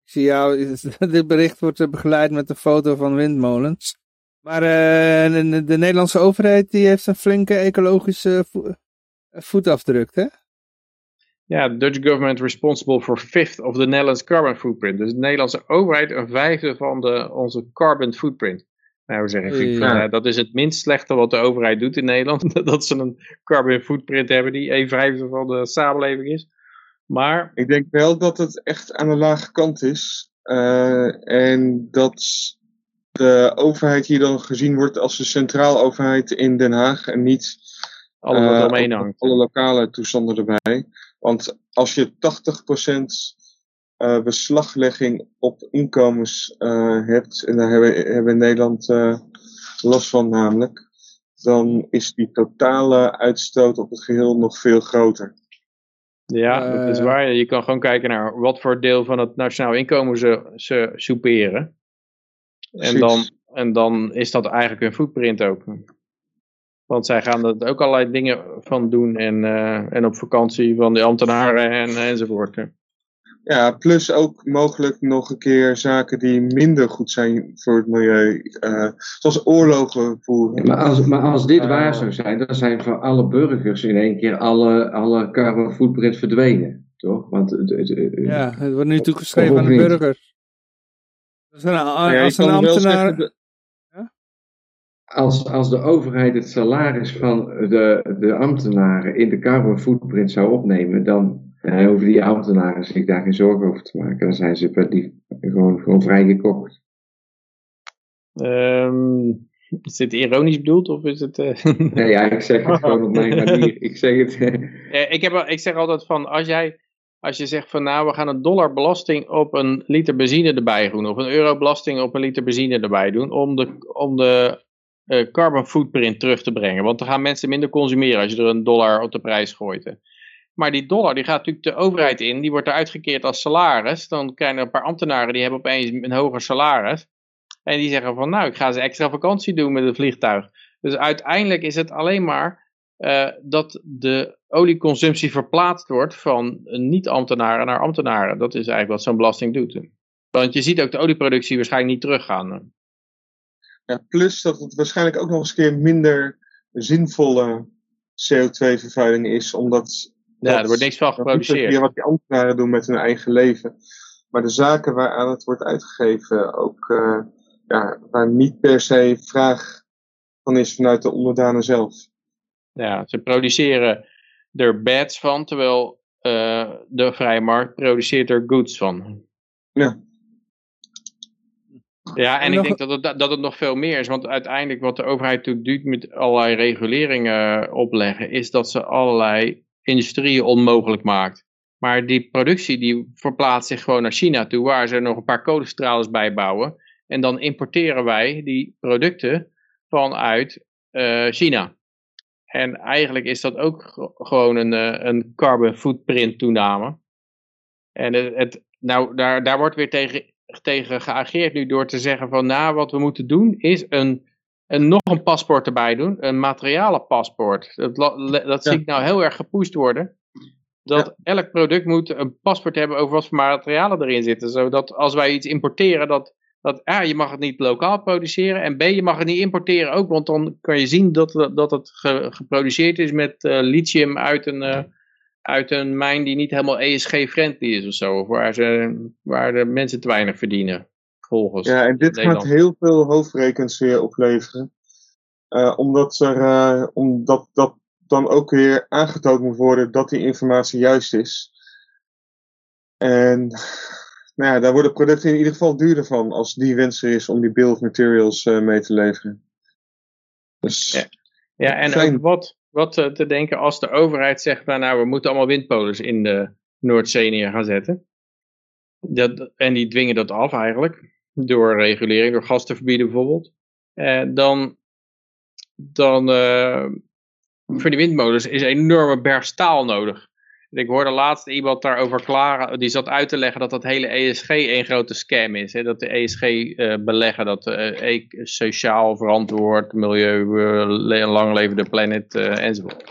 Ik zie jou. Dit bericht wordt begeleid met een foto van windmolens. Maar uh, de, de, Nederlandse overheid die heeft een flinke ecologische voetafdruk, hè? Ja, de Dutch government responsible for fifth of the Netherlands carbon footprint. Dus de Nederlandse overheid een vijfde van de, onze carbon footprint. Nou, zeg ik, ja. dat is het minst slechte wat de overheid doet in Nederland. dat ze een carbon footprint hebben die een vijfde van de samenleving is. Maar... Ik denk wel dat het echt aan de lage kant is. Uh, en dat de overheid hier dan gezien wordt als de centraal overheid in Den Haag en niet alle, uh, alle lokale toestanden erbij. Want als je 80% uh, beslaglegging op inkomens uh, hebt, en daar hebben, hebben we in Nederland uh, last van namelijk, dan is die totale uitstoot op het geheel nog veel groter. Ja, dat is waar. Je kan gewoon kijken naar wat voor deel van het nationaal inkomen ze, ze soeperen. En dan, en dan is dat eigenlijk hun footprint ook. Want zij gaan er ook allerlei dingen van doen en, uh, en op vakantie van de ambtenaren en, enzovoort. Ja, plus ook mogelijk nog een keer zaken die minder goed zijn voor het milieu. Uh, zoals oorlogen voeren. maar, als, maar als dit uh, waar zou zijn, dan zijn voor alle burgers in één keer alle, alle carbon footprint verdwenen. Toch? Want het, het, het, ja, het wordt nu toegeschreven aan de burgers. Als een, ja, als een ambtenaar... Als, als de overheid het salaris van de, de ambtenaren in de carbon footprint zou opnemen, dan uh, hoeven die ambtenaren zich daar geen zorgen over te maken. Dan zijn ze per die, gewoon, gewoon vrijgekocht. Um, is dit ironisch bedoeld of is het... Uh... nee, ja, ik zeg het gewoon op mijn manier. Ik zeg het... uh, ik, heb, ik zeg altijd van, als jij... Als je zegt van nou, we gaan een dollar belasting op een liter benzine erbij doen. Of een euro belasting op een liter benzine erbij doen. Om de, om de uh, carbon footprint terug te brengen. Want dan gaan mensen minder consumeren als je er een dollar op de prijs gooit. Maar die dollar die gaat natuurlijk de overheid in, die wordt er uitgekeerd als salaris. Dan krijgen er een paar ambtenaren die hebben opeens een hoger salaris. En die zeggen van nou, ik ga ze extra vakantie doen met het vliegtuig. Dus uiteindelijk is het alleen maar uh, dat de olieconsumptie verplaatst wordt van niet-ambtenaren naar ambtenaren. Dat is eigenlijk wat zo'n belasting doet. Want je ziet ook de olieproductie waarschijnlijk niet teruggaan. Ja, plus dat het waarschijnlijk ook nog eens een keer minder zinvolle CO2-vervuiling is, omdat ja, er wordt niks van geproduceerd. Hier wat die ambtenaren doen met hun eigen leven. Maar de zaken waaraan het wordt uitgegeven, ook uh, ja, waar niet per se vraag van is vanuit de onderdanen zelf. Ja, ze produceren er bads van, terwijl uh, de vrije markt produceert er goods van. Ja. Ja, en, ik denk dat het, dat het nog veel meer is. Want uiteindelijk wat de overheid doet met allerlei reguleringen opleggen, is dat ze allerlei industrieën onmogelijk maakt. Maar die productie die verplaatst zich gewoon naar China toe, waar ze nog een paar kolenstralers bij bouwen. En dan importeren wij die producten vanuit uh, China. En eigenlijk is dat ook gewoon een, uh, een carbon footprint toename. En het, het, nou, daar, daar wordt weer tegen, tegen geageerd nu door te zeggen van nou, wat we moeten doen is een en nog een paspoort erbij doen, een materialenpaspoort. Dat, dat zie ik nou heel erg gepusht worden. Dat elk product moet een paspoort hebben over wat voor materialen erin zitten. Zodat als wij iets importeren, dat, dat A, je mag het niet lokaal produceren. En B, je mag het niet importeren ook. Want dan kan je zien dat, dat het geproduceerd is met uh, lithium uit een, uh, uit een mijn die niet helemaal ESG-friendly is of zo. Of waar, ze, waar de mensen te weinig verdienen volgens Ja, en dit gaat heel veel hoofdrekens weer opleveren. Uh, omdat er, uh, omdat dat dan ook weer aangetoond moet worden dat die informatie juist is. En nou ja, daar worden producten in ieder geval duurder van als die wens er is om die bill of materials uh, mee te leveren. Dus, ja. ja, en ook wat, wat te denken als de overheid zegt, nou, we moeten allemaal windmolens in de Noordzee neer gaan zetten. Dat, en die dwingen dat af eigenlijk door regulering, door gas te verbieden bijvoorbeeld, eh, dan, dan uh, voor die windmolens is een enorme berg staal nodig. Ik hoorde laatst iemand daarover klagen, die zat uit te leggen dat dat hele ESG een grote scam is. Hè? Dat de ESG uh, eh, beleggen, dat uh, sociaal verantwoord, milieu, uh, lang levende planet enzovoort.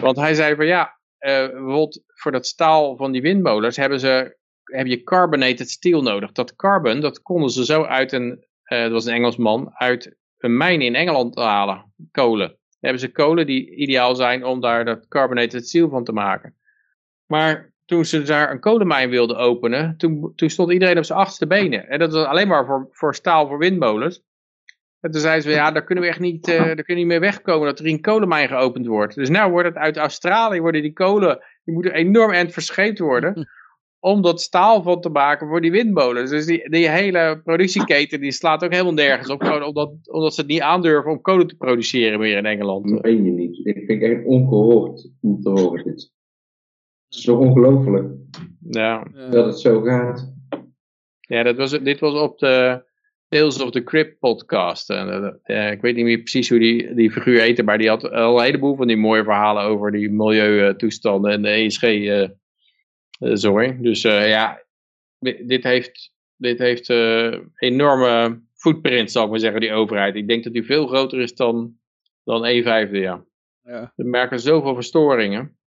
Want hij zei van ja, bijvoorbeeld voor dat staal van die windmolens hebben ze heb je carbonated steel nodig. Dat carbon, dat konden ze zo uit een, dat was een Engelsman, uit een mijn in Engeland halen, kolen. Hebben ze kolen die ideaal zijn om daar dat carbonated steel van te maken. Maar toen ze daar een kolenmijn wilden openen, toen, toen stond iedereen op zijn achterste benen. En dat was alleen maar voor, voor staal voor windmolens. En toen zeiden ze, ja, daar kunnen we echt niet, uh, daar kunnen we niet meer wegkomen dat er een kolenmijn geopend wordt. Dus nou wordt het uit Australië, worden die kolen, die moeten enorm end verscheept worden om dat staal van te maken voor die windmolens. Dus die, die hele productieketen die slaat ook helemaal nergens op. Omdat, omdat ze het niet aandurven om kolen te produceren meer in Engeland. Dat weet je niet. Ik vind het echt ongehoord om te horen dit. Het is zo ongelooflijk. Ja. Dat het zo gaat. Ja, dat was, dit was op de Tales of the Crypt podcast. Uh, ik weet niet meer precies hoe die, die figuur heette, maar die had al een heleboel van die mooie verhalen over die milieutoestanden en de ESG-zorg. Uh, dus ja, dit heeft, dit heeft enorme footprint, zal ik maar zeggen, die overheid. Ik denk dat die veel groter is dan, dan een vijfde, ja. ja. We merken zoveel verstoringen.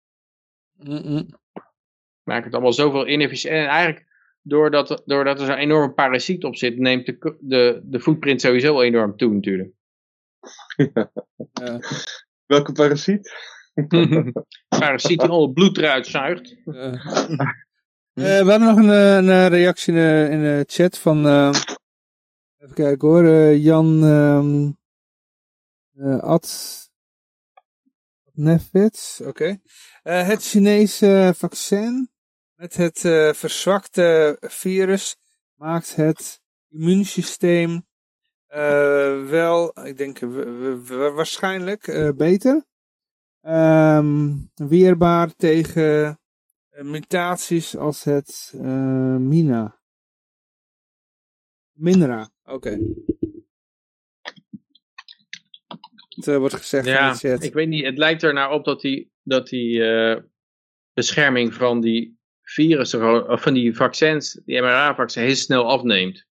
Mm -mm. We merken het allemaal zoveel inefficiënt. En eigenlijk, doordat, doordat er zo'n enorme parasiet op zit, neemt de, de, de footprint sowieso enorm toe natuurlijk. Ja. Welke parasiet? parasiet die al het bloed eruit zuigt. Uh, we hadden nog een, een reactie in de, in de chat van... Even kijken hoor. Jan... Um, Ad... Nefwits, oké. Het Chinese vaccin met het verzwakte virus maakt het immuunsysteem wel, ik denk waarschijnlijk beter. Um, weerbaar tegen mutaties als het Mina. Minra, oké. Okay. Het wordt gezegd ja, in de chat. ik weet niet, het lijkt er naar op dat die, dat die bescherming van die virussen, of van die vaccins, die mRNA-vaccin, heel snel afneemt.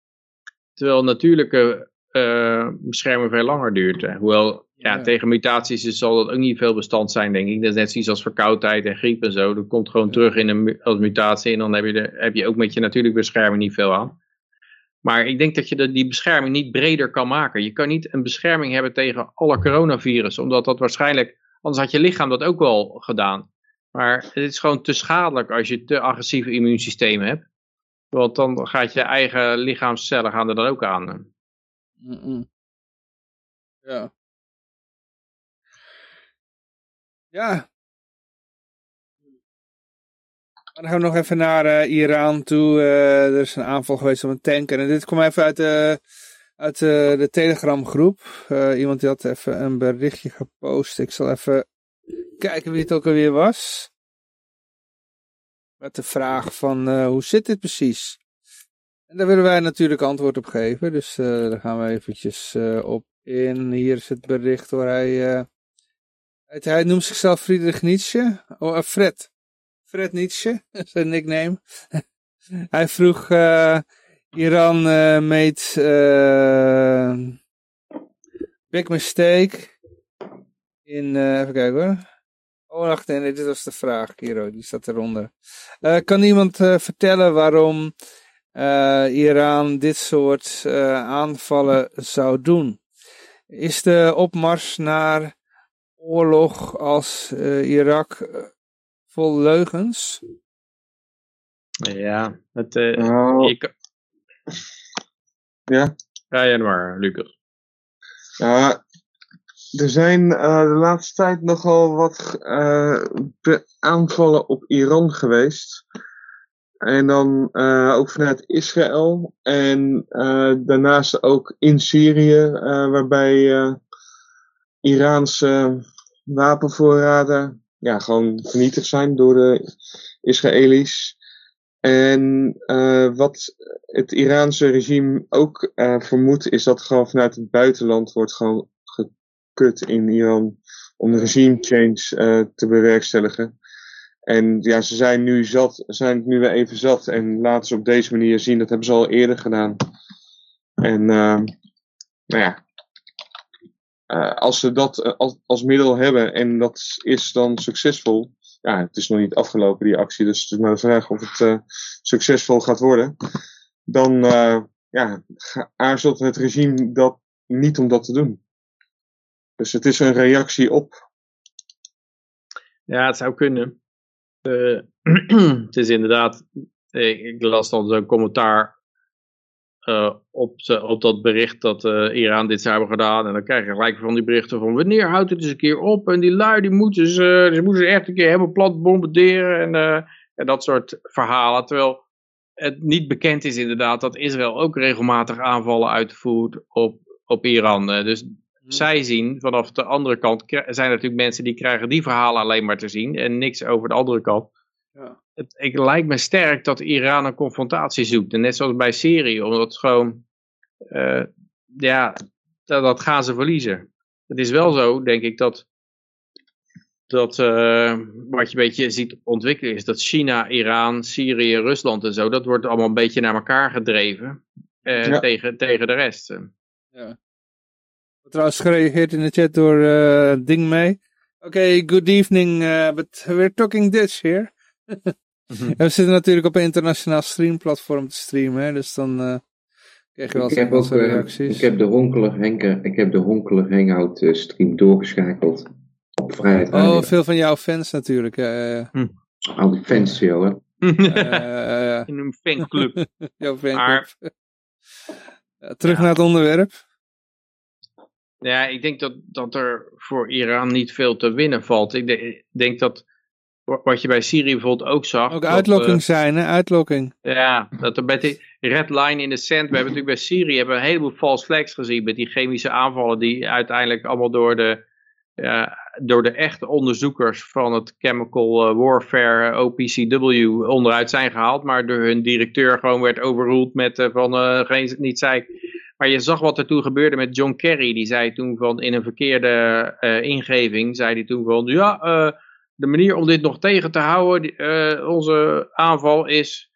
Terwijl natuurlijke uh, bescherming veel langer duurt. Hoewel, ja, tegen mutaties zal dat ook niet veel bestand zijn, denk ik. Dat is net zoiets als verkoudheid en griep en zo. Dat komt gewoon terug in een, als mutatie en dan heb je, de, heb je ook met je natuurlijke bescherming niet veel aan. Maar ik denk dat je de, die bescherming niet breder kan maken. Je kan niet een bescherming hebben tegen alle coronavirus, omdat dat waarschijnlijk, anders had je lichaam dat ook wel gedaan. Maar het is gewoon te schadelijk als je te agressief immuunsysteem hebt. Want dan gaat je eigen lichaamscellen gaan er dan ook aan. Ja. Ja. Dan gaan we nog even naar uh, Iran toe. Uh, er is een aanval geweest op een tanker. En dit komt even uit, uh, uit de Telegram groep. iemand die had even een berichtje gepost. Ik zal even kijken wie het ook alweer was. Met de vraag van hoe zit dit precies? En daar willen wij natuurlijk antwoord op geven. Dus daar gaan we eventjes op in. Hier is het bericht waar hij... hij noemt zichzelf Friedrich Nietzsche. Oh, Fred. Fred Nietzsche, zijn nickname. hij vroeg... Iran made big mistake in... even kijken hoor. Oh, wacht, nee, dit was de vraag, Kiro, die staat eronder. Kan iemand vertellen waarom Iran dit soort aanvallen zou doen? Is de opmars naar oorlog als Irak vol leugens? Ja, het... Oh. Ik... Ja? Ga maar, Lucas. Ja, er zijn uh, de laatste tijd nogal wat uh, aanvallen op Iran geweest. En dan uh, ook vanuit Israël. En daarnaast ook in Syrië, waarbij Iraanse wapenvoorraden ja, gewoon vernietigd zijn door de Israëli's. En wat het Iraanse regime ook vermoedt, is dat gewoon vanuit het buitenland wordt gewoon kut in Iran om regime change uh, te bewerkstelligen. En ja, ze zijn nu zat, zijn nu weer even zat en laten ze op deze manier zien. Dat hebben ze al eerder gedaan. En uh, nou ja, uh, als ze dat als, als middel hebben en dat is dan succesvol. Ja, het is nog niet afgelopen die actie, dus het is maar de vraag of het succesvol gaat worden. Dan ja, aarzelt het regime dat niet om dat te doen. Dus het is een reactie op. Ja, het zou kunnen. Het is inderdaad, ik las dan zo'n commentaar uh, op, op dat bericht dat uh, Iran dit zou hebben gedaan. En dan krijg je gelijk van die berichten van wanneer houdt het eens een keer op? En die lui die moeten ze, ze moeten echt een keer helemaal plat bombarderen en, en dat soort verhalen. Terwijl het niet bekend is inderdaad dat Israël ook regelmatig aanvallen uitvoert op, op Iran. dus Mhm. zij zien, vanaf de andere kant zijn er natuurlijk mensen die krijgen die verhalen alleen maar te zien en niks over de andere kant. Ja. Het, het lijkt me sterk dat Iran een confrontatie zoekt. En net zoals bij Syrië, omdat gewoon ja, dat, dat, gaan ze verliezen. Het is wel zo, denk ik, dat, dat wat je een beetje ziet ontwikkelen is dat China, Iran, Syrië, Rusland en zo, dat wordt allemaal een beetje naar elkaar gedreven tegen, tegen de rest. Ja. Trouwens gereageerd in de chat door Ding mee. Oké, okay, good evening, uh, but we're talking Dutch here. Mhm. we zitten natuurlijk op een internationaal streamplatform te streamen, hè, dus dan uh, krijg je wel ook, reacties. ik heb de Honkelig, Henke, ik heb de Honkelig Hangout stream doorgeschakeld op vrijheid. Oh, veel van jouw fans natuurlijk. Hm. Al die fans, joh. In een fanclub. jouw fanclub. Terug naar het onderwerp. Ja, ik denk dat, dat er voor Iran niet veel te winnen valt. Ik denk dat wat je bij Syrië bijvoorbeeld ook zag. Ook uitlokking uh, zijn, hè? Uitlokking. Ja, dat er bij die red line in de sand. We hebben natuurlijk bij Syrië hebben een heleboel false flags gezien. Met die chemische aanvallen die uiteindelijk allemaal door de, ja, door de echte onderzoekers van het Chemical eh, Warfare OPCW onderuit zijn gehaald. Maar door hun directeur gewoon werd overruled met uh, van geen, niet zei maar je zag wat er toen gebeurde met John Kerry. Die zei toen van in een verkeerde ingeving, zei hij toen van ja, de manier om dit nog tegen te houden, uh, onze aanval is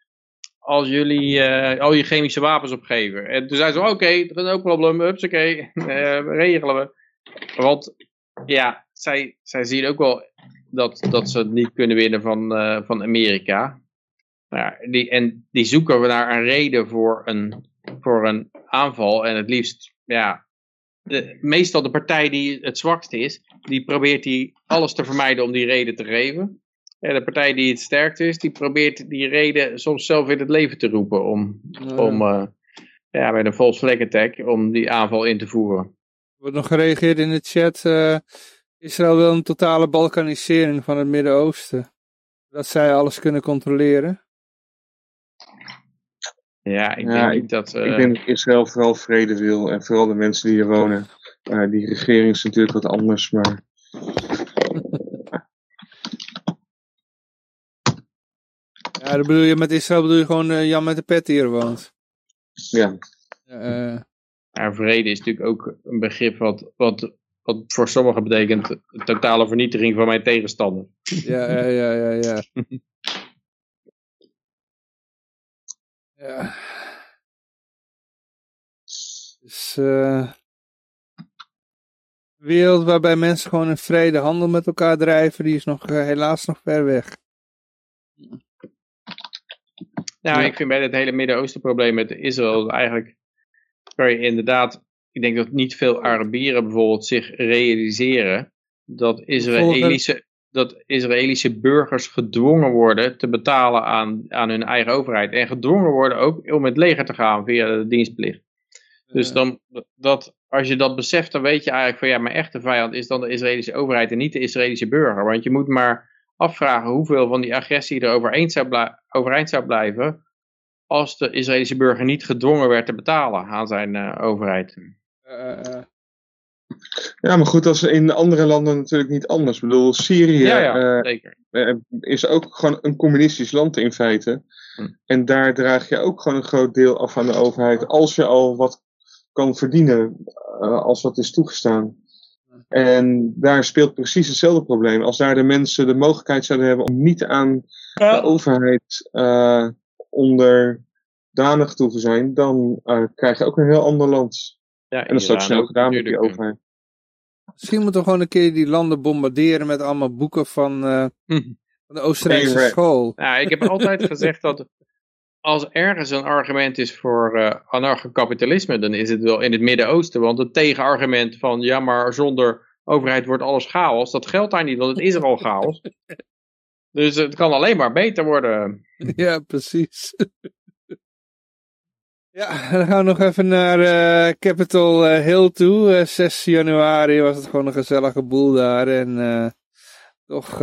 als jullie al je chemische wapens opgeven. En toen zei ze oké, dat is ook probleem, hupsakee, regelen we. Want ja, zij, zij zien ook wel dat, dat ze het niet kunnen winnen van, van Amerika. Ja, die, en die zoeken we naar een reden voor een voor een aanval. En het liefst, ja, de, meestal de partij die het zwakst is, die probeert die alles te vermijden om die reden te geven. En de partij die het sterkst is, die probeert die reden soms zelf in het leven te roepen om, om uh, ja, met een false flag attack, om die aanval in te voeren. Er wordt nog gereageerd in de chat, uh, Israël wil een totale balkanisering van het Midden-Oosten. Dat zij alles kunnen controleren. Ja, ik denk niet dat... Ik denk dat Israël vooral vrede wil en vooral de mensen die hier wonen. Uh, die regering is natuurlijk wat anders, maar... Ja, dat bedoel je met Israël bedoel je gewoon uh, Jan met de pet hier woont. Ja. Uh, ja, vrede is natuurlijk ook een begrip wat, wat, wat voor sommigen betekent totale vernietiging van mijn tegenstander. Ja, ja, ja, ja. ja. Ja. Dus, uh, wereld waarbij mensen gewoon in vrede handel met elkaar drijven, die is nog, uh, helaas nog ver weg. Nou, ik vind bij het hele Midden-Oosten probleem met Israël eigenlijk, waar je inderdaad, ik denk dat niet veel Arabieren bijvoorbeeld zich realiseren dat Israëlische, dat Israëlische burgers gedwongen worden te betalen aan, aan hun eigen overheid. En gedwongen worden ook om het leger te gaan via de dienstplicht. Dus dan, dat, als je dat beseft, dan weet je eigenlijk van ja, mijn echte vijand is dan de Israëlische overheid en niet de Israëlische burger. Want je moet maar afvragen hoeveel van die agressie er overeind zou, overeind zou blijven als de Israëlische burger niet gedwongen werd te betalen aan zijn uh, overheid. Uh, ja, maar goed, dat is in andere landen natuurlijk niet anders. Ik bedoel, Syrië ja, uh, is ook gewoon een communistisch land in feite. Hm. En daar draag je ook gewoon een groot deel af aan de overheid. Als je al wat kan verdienen, uh, als wat is toegestaan. En daar speelt precies hetzelfde probleem. Als daar de mensen de mogelijkheid zouden hebben om niet aan de overheid uh, onderdanig te zijn, dan krijg je ook een heel ander land. Ja, en dat is ook snel gedaan met die overheid. Misschien moeten we gewoon een keer die landen bombarderen met allemaal boeken van, uh, van de Oostenrijkse school. Ja, ik heb altijd gezegd dat als ergens een argument is voor uh, anarchokapitalisme, dan is het wel in het Midden-Oosten. Want het tegenargument van ja, maar zonder overheid wordt alles chaos, dat geldt daar niet, want het is er al chaos. Dus het kan alleen maar beter worden. Ja, precies. Ja, dan gaan we nog even naar uh, Capitol uh, Hill toe. Uh, 6 januari was het gewoon een gezellige boel daar. En toch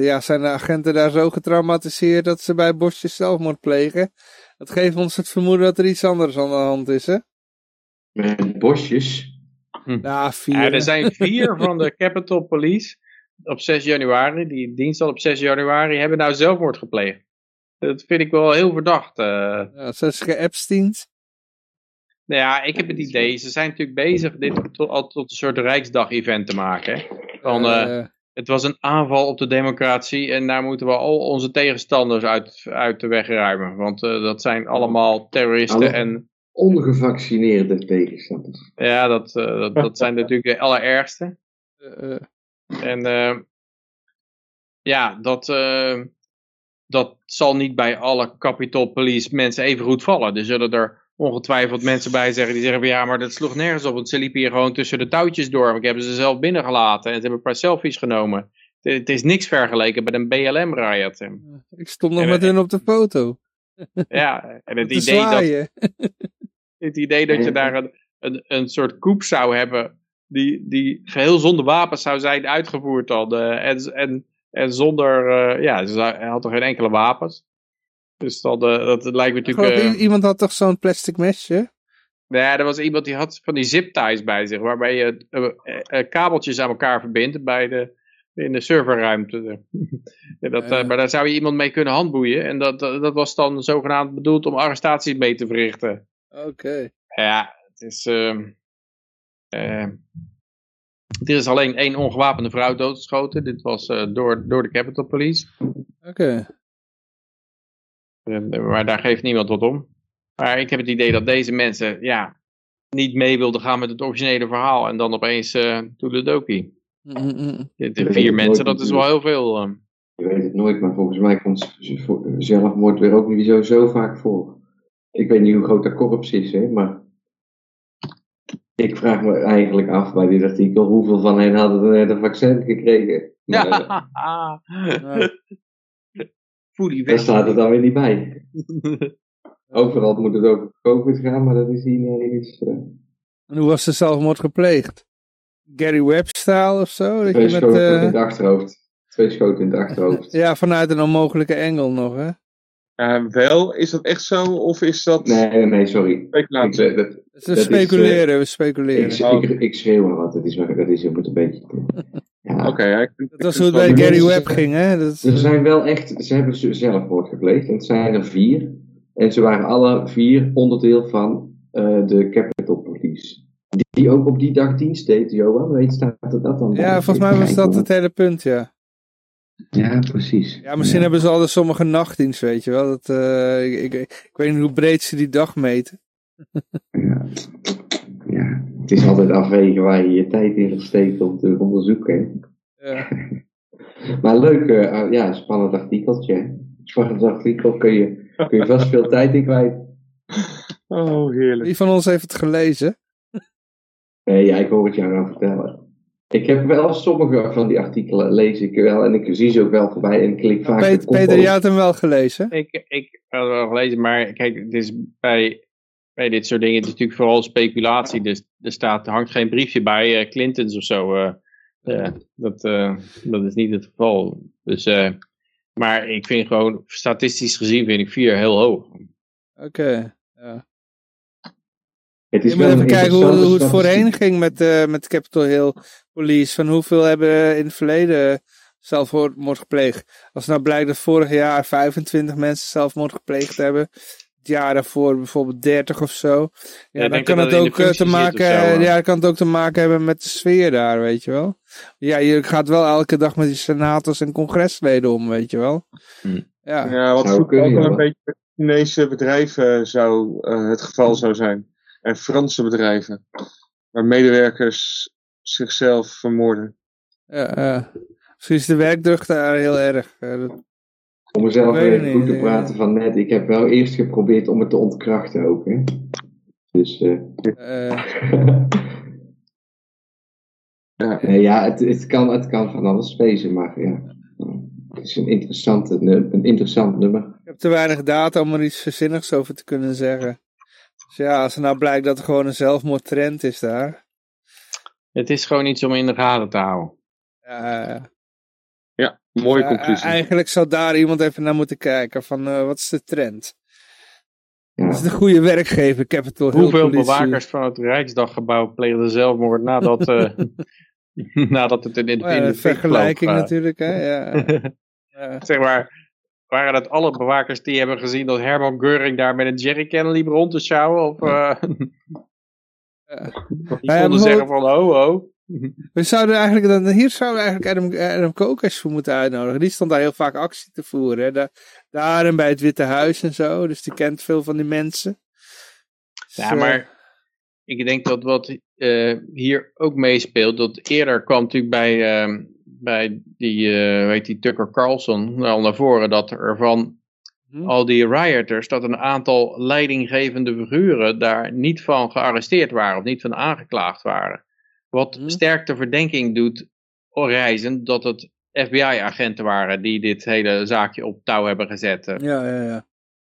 ja, zijn de agenten daar zo getraumatiseerd dat ze bij Bosjes zelfmoord plegen. Dat geeft ons het vermoeden dat er iets anders aan de hand is, hè? Met Bosjes? Hm. Ja, vier. Ja, er zijn vier van de Capitol Police op 6 januari, die dienst al op 6 januari, hebben nou zelfmoord gepleegd. Dat vind ik wel heel verdacht. Uh. Ja, zoals Epstein. Nou ja, ik heb het idee, ze zijn natuurlijk bezig dit tot, al tot een soort Rijksdag-event te maken. Hè? Van, uh, het was een aanval op de democratie en daar moeten we al onze tegenstanders uit, uit de weg ruimen. Want uh, dat zijn allemaal terroristen en... Ongevaccineerde tegenstanders. Ja, dat, uh, dat, dat, zijn natuurlijk de allerergste. en ja, dat, dat zal niet bij alle Capitol Police mensen even goed vallen. Er zullen er ongetwijfeld mensen bij zeggen die zeggen van ja, maar dat sloeg nergens op. Want ze liepen hier gewoon tussen de touwtjes door. Ik heb ze zelf binnengelaten en ze hebben een paar selfies genomen. Het, is niks vergeleken met een BLM-riot. Ik stond nog met hun op de foto. Ja, en het idee dat, het idee dat je daar een, een, een soort koep zou hebben die, die geheel zonder wapens zou zijn uitgevoerd dan. Uh, en, en, en zonder, uh, ja, ze had toch geen enkele wapens. Dus dat, uh, dat lijkt me natuurlijk... Uh, iemand had toch zo'n plastic mesje? Ja, er was iemand die had van die zipties bij zich, waarbij je uh, kabeltjes aan elkaar verbindt bij de, in de serverruimte. ja, dat, maar daar zou je iemand mee kunnen handboeien. En dat, dat was dan zogenaamd bedoeld om arrestaties mee te verrichten. Oké. Ja, het is... Uh, er is alleen één ongewapende vrouw doodgeschoten. Dit was door, door de Capitol Police. Oké. Eh, maar daar geeft niemand wat om. Maar ik heb het idee dat deze mensen ja, niet mee wilden gaan met het originele verhaal. En dan opeens uh, Toedeledoki. Mm De vier mensen, dat is wel heel veel. Uh. Je weet het nooit, maar volgens mij komt zelfmoord weer ook niet zo, zo vaak voor. Ik weet niet hoe groot dat korps is, hè, maar ik vraag me eigenlijk af bij dit artikel hoeveel van hen hadden de vaccin gekregen. ja. Daar staat het dan weer niet bij. Overal moet het over COVID gaan, maar dat is hier nergens. Uh... En hoe was de zelfmoord gepleegd? Gary Webb-stijl of zo? Twee schoten met, uh... in het achterhoofd. Twee schoten in het achterhoofd. ja, vanuit een onmogelijke engel nog, hè? Uh, wel, is dat echt zo of is dat... Nee, nee, sorry. Speculatie. Ik, dat, we speculeren, is, we speculeren. Ik, oh. ik, ik, schreeuw maar wat, het is, maar, dat is een beetje... Ja. Oké, dat was hoe het bij Gary Webb ging, hè? Dat... Er zijn wel echt, ze hebben zelfmoord gepleegd en het zijn er vier. En ze waren alle vier onderdeel van uh, de Capitol Police. Die ook op die dag dienst deed, Johan. Weet staat er dat dan? Ja, volgens mij was dat het hele punt, ja. Ja, precies. Ja, misschien hebben ze altijd sommige nachtdienst, weet je wel. Dat, uh, ik, ik, ik, weet niet hoe breed ze die dag meten. ja. ja, het is altijd afwegen waar je je tijd in steekt om te onderzoeken. Ja. maar leuk, uh, ja, spannend artikeltje. Spannend artikel kun je, kun je vast veel tijd in kwijt. Oh, heerlijk. Wie van ons heeft het gelezen? Nee, ja, ik hoor het jou aan vertellen. Ik heb wel sommige van die artikelen lees ik wel en ik zie ze ook wel voorbij en klik vaak. Peter, Peter jij had hem wel gelezen? Ik, ik had hem wel gelezen, maar kijk, het is bij, bij dit soort dingen het is natuurlijk vooral speculatie. Dus er staat, er hangt geen briefje bij uh, Clintons of zo. Uh, uh, dat, dat is niet het geval. Dus, maar ik vind gewoon, statistisch gezien vind ik vier heel hoog. Oké, okay, ja. Het is je moet even kijken hoe, hoe, het voorheen ging met, uh, met Capitol Hill Police. Van hoeveel hebben in het verleden zelfmoord gepleegd. Als nou blijkt dat vorig jaar 25 mensen zelfmoord gepleegd hebben. Het jaar daarvoor bijvoorbeeld 30 of zo. Ja, dan kan het ook eh, te maken, zo, ja, kan het ook te maken hebben met de sfeer daar, weet je wel. Ja, je gaat wel elke dag met die senators en congresleden om, weet je wel. Hm. Ja. ja, wat ook een beetje met Chinese bedrijven zou uh, het geval zou zijn en Franse bedrijven. Waar medewerkers zichzelf vermoorden. Ja, ja. Misschien is de werkdruk daar heel erg. Om mezelf even goed te praten van net, ik heb wel eerst geprobeerd om het te ontkrachten ook. Hè? Dus. Uh, ja, ja het, het, kan, het kan van alles wezen, maar ja. Het is een, interessante, een interessant nummer. Ik heb te weinig data om er iets verzinnigs over te kunnen zeggen. Dus ja, als er nou blijkt dat er gewoon een zelfmoordtrend is daar. Het is gewoon iets om in de gaten te houden. Ja, ja mooie conclusie. Eigenlijk zou daar iemand even naar moeten kijken van uh, wat is de trend? Ja. Dat is de goede werkgever, Hoeveel bewakers van het Rijksdaggebouw pleegden zelfmoord nadat, uh, nadat het in, in, oh ja, de vergelijking natuurlijk, hè? Ja. ja. zeg maar, waren dat alle bewakers die hebben gezien dat Herman Göring daar met een jerrycan liep rond te sjouwen? Of uh, die konden zeggen van ho ho. We zouden eigenlijk, dan, hier zouden we eigenlijk Adam, Adam Kokes voor moeten uitnodigen. Die stond daar heel vaak actie te voeren. Hè. Daar, daar en bij het Witte Huis en zo. Dus die kent veel van die mensen. Ja, maar ik denk dat wat uh, hier ook meespeelt, dat eerder kwam natuurlijk bij, uh, bij die, uh, weet die Tucker Carlson al naar voren, dat er van hm? al die rioters, dat een aantal leidinggevende figuren daar niet van gearresteerd waren of niet van aangeklaagd waren. Wat hm? sterk de verdenking doet reizen dat het FBI-agenten waren die dit hele zaakje op touw hebben gezet. Ja, ja, ja.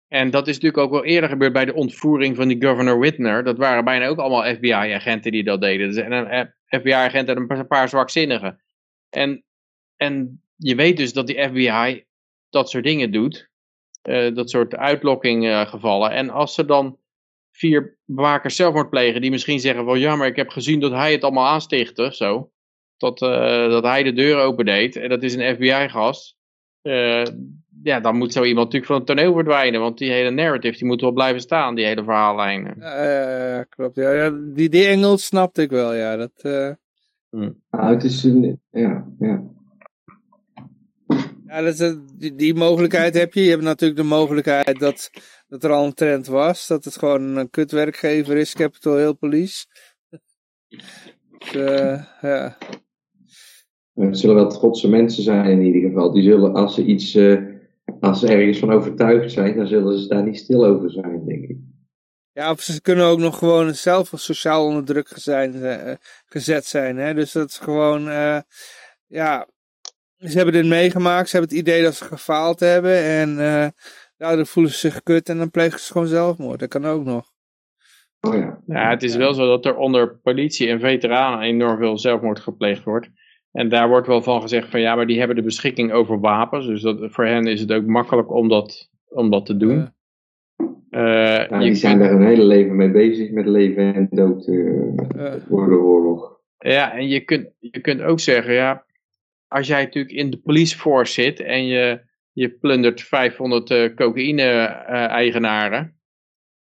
En dat is natuurlijk ook wel eerder gebeurd bij de ontvoering van die governor Whitner. Dat waren bijna ook allemaal FBI-agenten die dat deden. Dus een FBI-agent en een paar zwakzinnigen. En, en je weet dus dat die FBI dat soort dingen doet. Uh, dat soort uitlokkinggevallen. En als ze dan vier bewakers zelfmoord plegen die misschien zeggen van ja, maar ik heb gezien dat hij het allemaal aanstichtte, zo. Dat, uh, dat hij de deur opendeed en dat is een FBI-gast. Uh, ja, dan moet zo iemand natuurlijk van het toneel verdwijnen, want die hele narrative die moet wel blijven staan, die hele verhaallijnen. Klopt. Ja, die, die Engels snapte ik wel, ja. Dat, het is een, ja, ja. Ja, dat, die, die mogelijkheid heb je. Je hebt natuurlijk de mogelijkheid dat, dat er al een trend was. Dat het gewoon een kutwerkgever is, Capitol Hill Police. dus, ja. Het zullen wel trotse mensen zijn in ieder geval. Die zullen, als ze iets, uh, als ze ergens van overtuigd zijn, dan zullen ze daar niet stil over zijn, denk ik. Ja, of ze kunnen ook nog gewoon zelf sociaal onder druk zijn, uh, gezet zijn. Hè? Dus dat is gewoon, uh, ja, ze hebben dit meegemaakt. Ze hebben het idee dat ze gefaald hebben. En uh, dan voelen ze zich kut en dan plegen ze gewoon zelfmoord. Dat kan ook nog. Oh ja. ja, het is wel zo dat er onder politie en veteranen enorm veel zelfmoord gepleegd wordt. En daar wordt wel van gezegd van ja, maar die hebben de beschikking over wapens. Dus dat, voor hen is het ook makkelijk om dat, om dat te doen. Uh, ja, die zijn daar hun hele leven mee bezig, met leven en dood uh, voor de oorlog. Ja, en je kunt, je kunt ook zeggen, ja, als jij natuurlijk in de police force zit en je, je plundert 500 uh, cocaïne-eigenaren,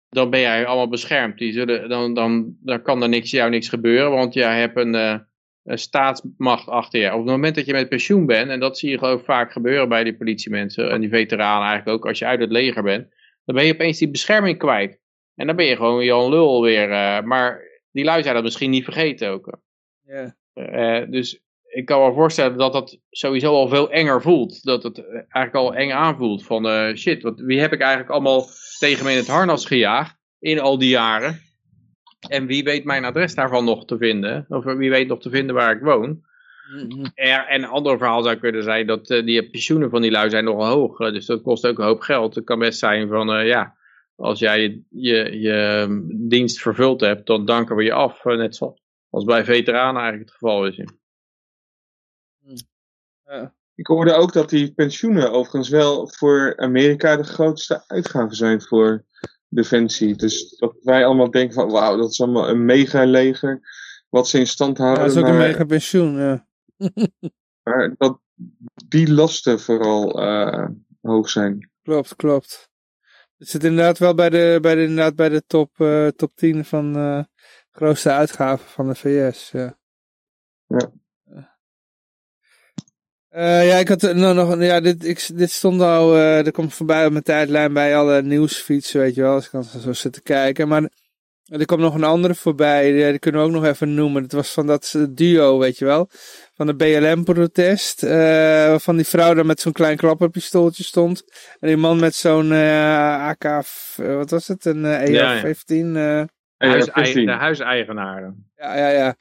dan ben jij allemaal beschermd. Die zullen, dan, dan, dan kan er niks, jou niks gebeuren, want jij hebt een staatsmacht achter je. Op het moment dat je met pensioen bent, en dat zie je geloof ik vaak gebeuren bij die politiemensen en die veteranen eigenlijk ook, als je uit het leger bent, dan ben je opeens die bescherming kwijt. En dan ben je gewoon Jan Lul weer. Uh, maar die lui zijn dat misschien niet vergeten ook. Ja. Uh, dus ik kan me voorstellen dat dat sowieso al veel enger voelt. Dat het eigenlijk al eng aanvoelt. Van uh, shit, wat, wie heb ik eigenlijk allemaal tegen me in het harnas gejaagd in al die jaren. En wie weet mijn adres daarvan nog te vinden. Of wie weet nog te vinden waar ik woon. En een ander verhaal zou kunnen zijn dat uh, die pensioenen van die lui zijn nogal hoog. Uh, dus dat kost ook een hoop geld. Het kan best zijn van, uh, ja, als jij je, je, je, dienst vervuld hebt, dan danken we je af. net zoals bij veteranen eigenlijk het geval is. Ja. Ik hoorde ook dat die pensioenen overigens wel voor Amerika de grootste uitgaven zijn voor defensie. Dus dat wij allemaal denken van wauw, dat is allemaal een mega leger wat ze in stand houden. Ja, dat is ook een mega pensioen, ja. Maar dat die lasten vooral uh, hoog zijn. Klopt, klopt. Het zit inderdaad wel bij de, bij de, inderdaad bij de top, uh, top 10 van uh, grootste uitgaven van de VS. Ja. ja. Uh, ja, ik had nou, nog, ja, dit, ik, dit stond al, uh, er komt voorbij op mijn tijdlijn bij alle nieuwsfeeds, weet je wel, als ik kan zo zitten kijken. Maar er kwam nog een andere voorbij, die, kunnen we ook nog even noemen. Het was van dat duo, weet je wel, van de BLM-protest, uh, van die vrouw daar met zo'n klein klapperpistooltje stond. En die man met zo'n AK, wat was het, een ER-15? Ja, ja. de huiseigenaren. Ja, ja, ja.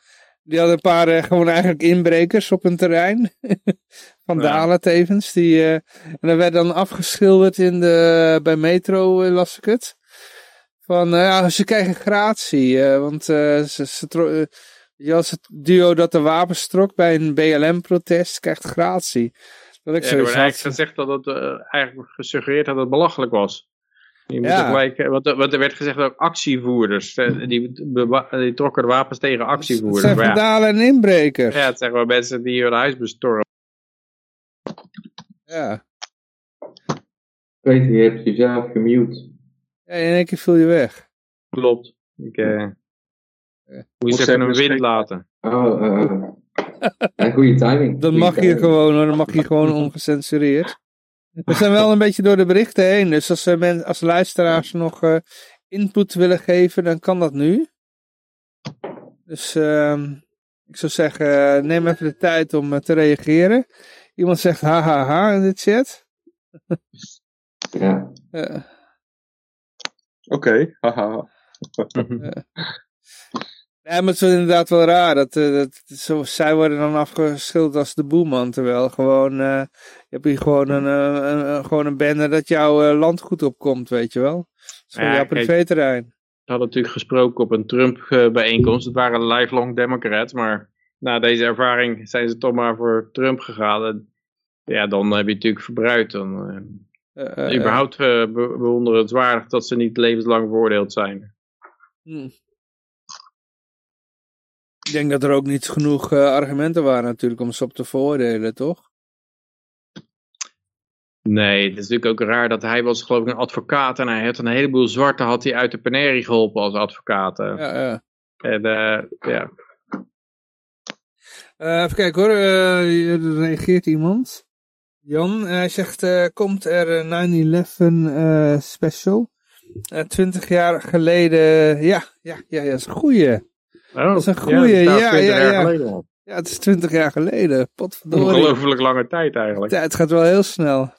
Die hadden een paar uh, gewoon eigenlijk inbrekers op hun terrein. Van ja. Dalen tevens. Die, uh, en dat werd dan afgeschilderd in de, bij Metro, uh, las ik het. Van, ja, ze krijgen gratie. want ze, ze ja, het duo dat de wapens trok bij een BLM-protest krijgt gratie. Dat ik ja, er wordt eigenlijk gezegd dat het eigenlijk gesuggereerd dat het belachelijk was. Je moet ja. gelijk, eh, wat, wat er werd gezegd ook actievoerders. Eh, die, die trokken de wapens tegen actievoerders. Het zijn vandalen en inbrekers. Ja, het zijn wel mensen die hun huis bestormen. Ja. Peter, je hebt jezelf gemute. Ja, in één keer viel je weg. Klopt. Ik uh, moet je even een wind laten. Oh, uh, ja, goede timing. Dat mag hier gewoon hoor, dat mag hier gewoon ongecensureerd. We zijn wel een beetje door de berichten heen, dus als, uh, als luisteraars nog uh, input willen geven, dan kan dat nu. Dus uh, ik zou zeggen, neem even de tijd om te reageren. Iemand zegt ha ha ha in de chat. ja. Oké, okay. haha. Ja, maar het is inderdaad wel raar. Dat, eh, dat, zo, zij worden dan afgeschilderd als de boeman. Terwijl gewoon, uh, je hebt hier gewoon een, uh, een, gewoon een banner dat jouw landgoed opkomt, weet je wel. Dat is gewoon ja, jouw privéterrein. We hadden natuurlijk gesproken op een Trump-bijeenkomst. Het waren lifelong Democrats, maar na deze ervaring zijn ze toch maar voor Trump gegaan. En, ja, dan heb je natuurlijk verbruikt. Dan, überhaupt bewonderenswaardig dat ze niet levenslang veroordeeld zijn. Hmm. Ik denk dat er ook niet genoeg uh, argumenten waren natuurlijk om ze op te voordelen, toch? Nee, het is natuurlijk ook raar dat hij was geloof ik een advocaat en hij heeft een heleboel zwarte had hij uit de Penerie geholpen als advocaat. Ja, ja. En uh, ja. Uh, even kijken hoor, er reageert iemand. Jan, hij zegt, komt er 9-11 special? 20 jaar geleden, ja, ja, ja, dat is een goeie. Oh, dat is een goeie, ja, ja, ja. ja. Ja, het is 20 jaar geleden. Potverdorie. Ongelooflijk lange tijd eigenlijk. De tijd gaat wel heel snel.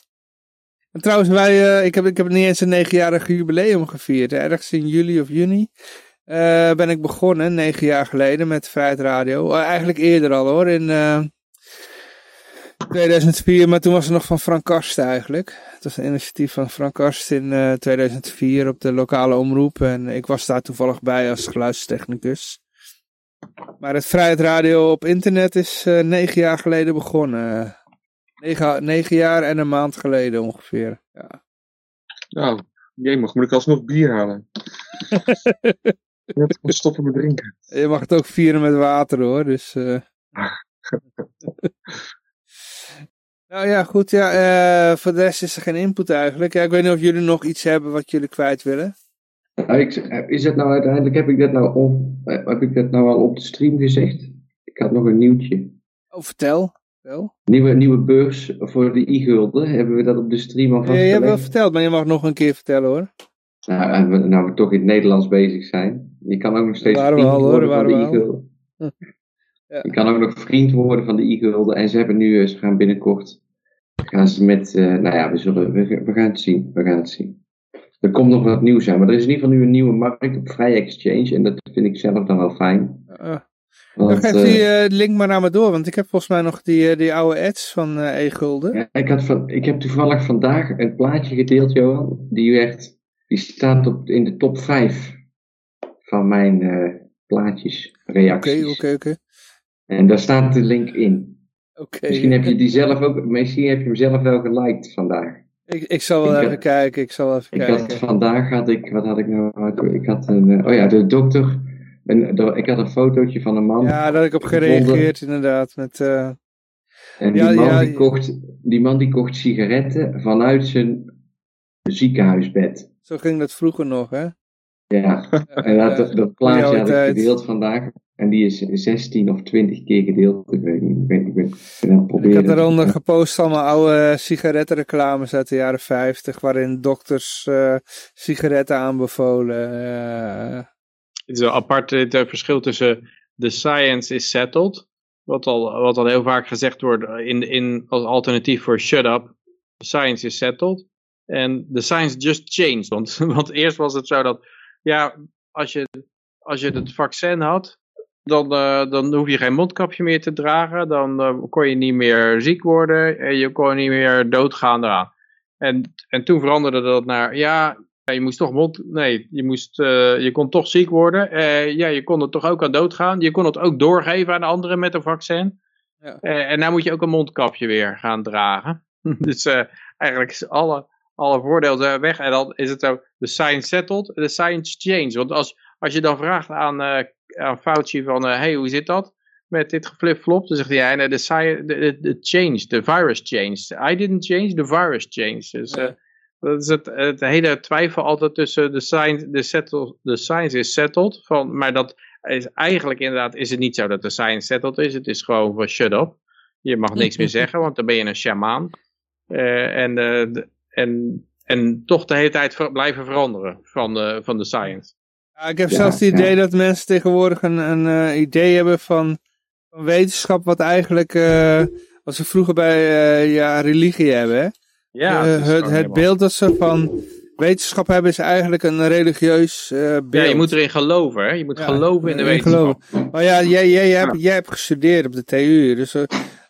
En trouwens, wij, uh, ik, heb, ik heb niet eens een negenjarige jubileum gevierd. Ergens in juli of juni uh, ben ik begonnen, negen jaar geleden, met Vrijheid Radio. Uh, eigenlijk eerder al hoor, in 2004, maar toen was het nog van Frank Karst eigenlijk. Het was een initiatief van Frank Karst in 2004 op de lokale omroep. En ik was daar toevallig bij als geluidstechnicus. Maar het Vrijheid Radio op internet is uh, negen jaar geleden begonnen. Negen, negen jaar en een maand geleden ongeveer. Ja. Nou, mag moet ik alsnog bier halen. Je moet stoppen met drinken. Je mag het ook vieren met water hoor, dus... Uh... nou ja, goed, ja, uh, voor de rest is er geen input eigenlijk. Ja, ik weet niet of jullie nog iets hebben wat jullie kwijt willen. Nou, ik, is het nou uiteindelijk, heb ik dat nou, om, heb ik dat nou al op de stream gezegd? Ik had nog een nieuwtje. Oh, vertel. vertel. Nieuwe, nieuwe beurs voor de e-gulden. Hebben we dat op de stream al vastgelegd? Ja, je hebt wel verteld, maar je mag nog een keer vertellen hoor. Nou, we, nou we toch in het Nederlands bezig zijn. Je kan ook nog steeds vriend al, worden van de e-gulden. Ja. Je kan ook nog vriend worden van de e-gulden. En ze hebben nu, eh, ze gaan binnenkort, gaan ze met, uh, nou ja, we, zullen, we, we gaan het zien. We gaan het zien. Er komt nog wat nieuws aan, maar er is in ieder geval nu een nieuwe markt op Vrij Exchange en dat vind ik zelf dan wel fijn. Uh, want, dan geef die uh, link maar naar me door, want ik heb volgens mij nog die, die oude ads van e-gulden. Ja, ik, had van, ik heb toevallig vandaag een plaatje gedeeld, Johan, die echt, die staat op, in de top 5 van mijn plaatjes, reacties. Oké, oké, oké. En daar staat de link in. Misschien heb je die zelf ook, misschien heb je hem zelf wel geliked vandaag. Ik, ik zal wel even kijken, ik zal even ik kijken. Had, vandaag had ik, wat had ik nou, ik had een, eh, oh ja, de dokter, en, ik had een fotootje van een man. Ja, daar had ik op gereageerd inderdaad, met... Uh... En die, man, ja, die, kocht, die man die kocht sigaretten vanuit zijn ziekenhuisbed. Zo ging dat vroeger nog, hè? Ja, en dat, dat plaatje had ik gedeeld vandaag. En die is 16 of 20 keer gedeeld. Ik weet niet. Ik, ben, ik, ben, ik, ik had daaronder gepost allemaal oude sigarettenreclames uit de jaren 50. Waarin dokters uh, sigaretten aanbevolen. Uh. Het is wel apart het verschil tussen the science is settled. Wat al, wat al heel vaak gezegd wordt in, in, als alternatief voor shut up. The science is settled. En the science just changed. Want, want eerst was het zo dat, ja, als je, als je het vaccin had, dan, uh, dan hoef je geen mondkapje meer te dragen. Dan uh, kon je niet meer ziek worden. En je kon niet meer doodgaan eraan. En, en toen veranderde dat naar, ja, je moest toch mond, nee, je, moest, uh, je kon toch ziek worden. ja, je kon er toch ook aan doodgaan. Je kon het ook doorgeven aan anderen met een vaccin. Ja. en nu moet je ook een mondkapje weer gaan dragen. dus eigenlijk is alle, alle voordelen weg. En dan is het zo, de science settled, de science changed. Want als, als je dan vraagt aan aan Fauci van, uh, hey, hoe zit dat met dit geflip-flop? Dan zegt hij, nee, de, de, de change, the virus changed. I didn't change, the virus changed. Dus uh, Dat is het, het hele twijfel altijd tussen de science, de, de science is settled, van, maar dat is eigenlijk inderdaad is het niet zo dat de science settled is. Het is gewoon van shut up. Je mag niks meer zeggen, want dan ben je een shamaan. Uh, en, uh, en, en toch de hele tijd ver, blijven veranderen van de, van de science. Ja, ik heb ja, zelfs het idee ja. dat mensen tegenwoordig een, een uh, idee hebben van, van, wetenschap wat eigenlijk, wat ze vroeger bij ja, religie hebben. Hè? Ja, het, het, het beeld dat ze van wetenschap hebben is eigenlijk een religieus uh, beeld. Ja, je moet erin geloven, hè? Je moet ja, geloven in de wetenschap. Geloven. Maar ja, jij, jij, jij, hebt, jij hebt gestudeerd op de TU, dus uh,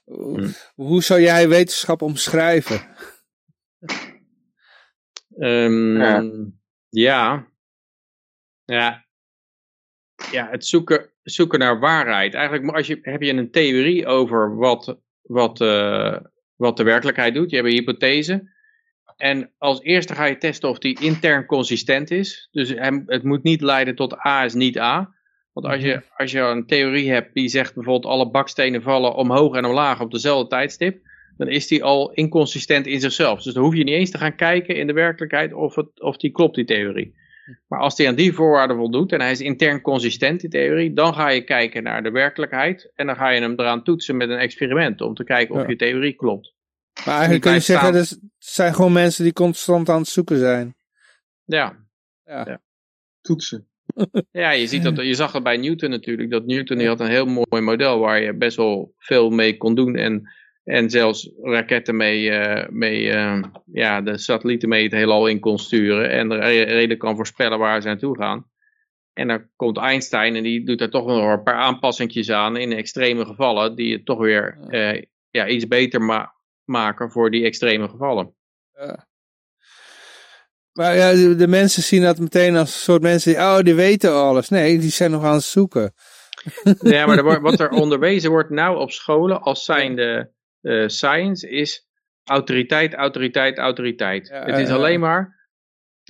hm. hoe zou jij wetenschap omschrijven? Um, ja. Ja. Ja. Het zoeken, zoeken naar waarheid. Eigenlijk als je, heb je een theorie over wat, wat, uh, wat de werkelijkheid doet. Je hebt een hypothese. En als eerste ga je testen of die intern consistent is. Dus het moet niet leiden tot A is niet A. Want als je, als je een theorie hebt die zegt bijvoorbeeld alle bakstenen vallen omhoog en omlaag op dezelfde tijdstip. Dan is die al inconsistent in zichzelf. Dus dan hoef je niet eens te gaan kijken in de werkelijkheid of, het, of die klopt, die theorie. Maar als die aan die voorwaarden voldoet en hij is intern consistent, die theorie, dan ga je kijken naar de werkelijkheid. En dan ga je hem eraan toetsen met een experiment om te kijken of ja. je theorie klopt. Maar eigenlijk kun je zeggen, het zijn gewoon mensen die constant aan het zoeken zijn. Ja. Ja. ja. Toetsen. ja, je, ziet dat, je zag het bij Newton natuurlijk. Dat Newton die had een heel mooi model waar je best wel veel mee kon doen. En, en zelfs raketten mee, uh, mee uh, ja, de satellieten mee het heelal in kon sturen. En reden kan voorspellen waar ze naartoe gaan. En dan komt Einstein en die doet daar toch nog een paar aanpassingjes aan in extreme gevallen. Die het toch weer uh, ja, iets beter ma maken voor die extreme gevallen. Ja. Maar ja, de, de, mensen zien dat meteen als een soort mensen die, oh, die weten alles. Nee, die zijn nog aan het zoeken. Ja, maar er wat er onderwezen wordt nou op scholen als zijnde uh, science is autoriteit, autoriteit, autoriteit. Ja, het is uh, alleen maar,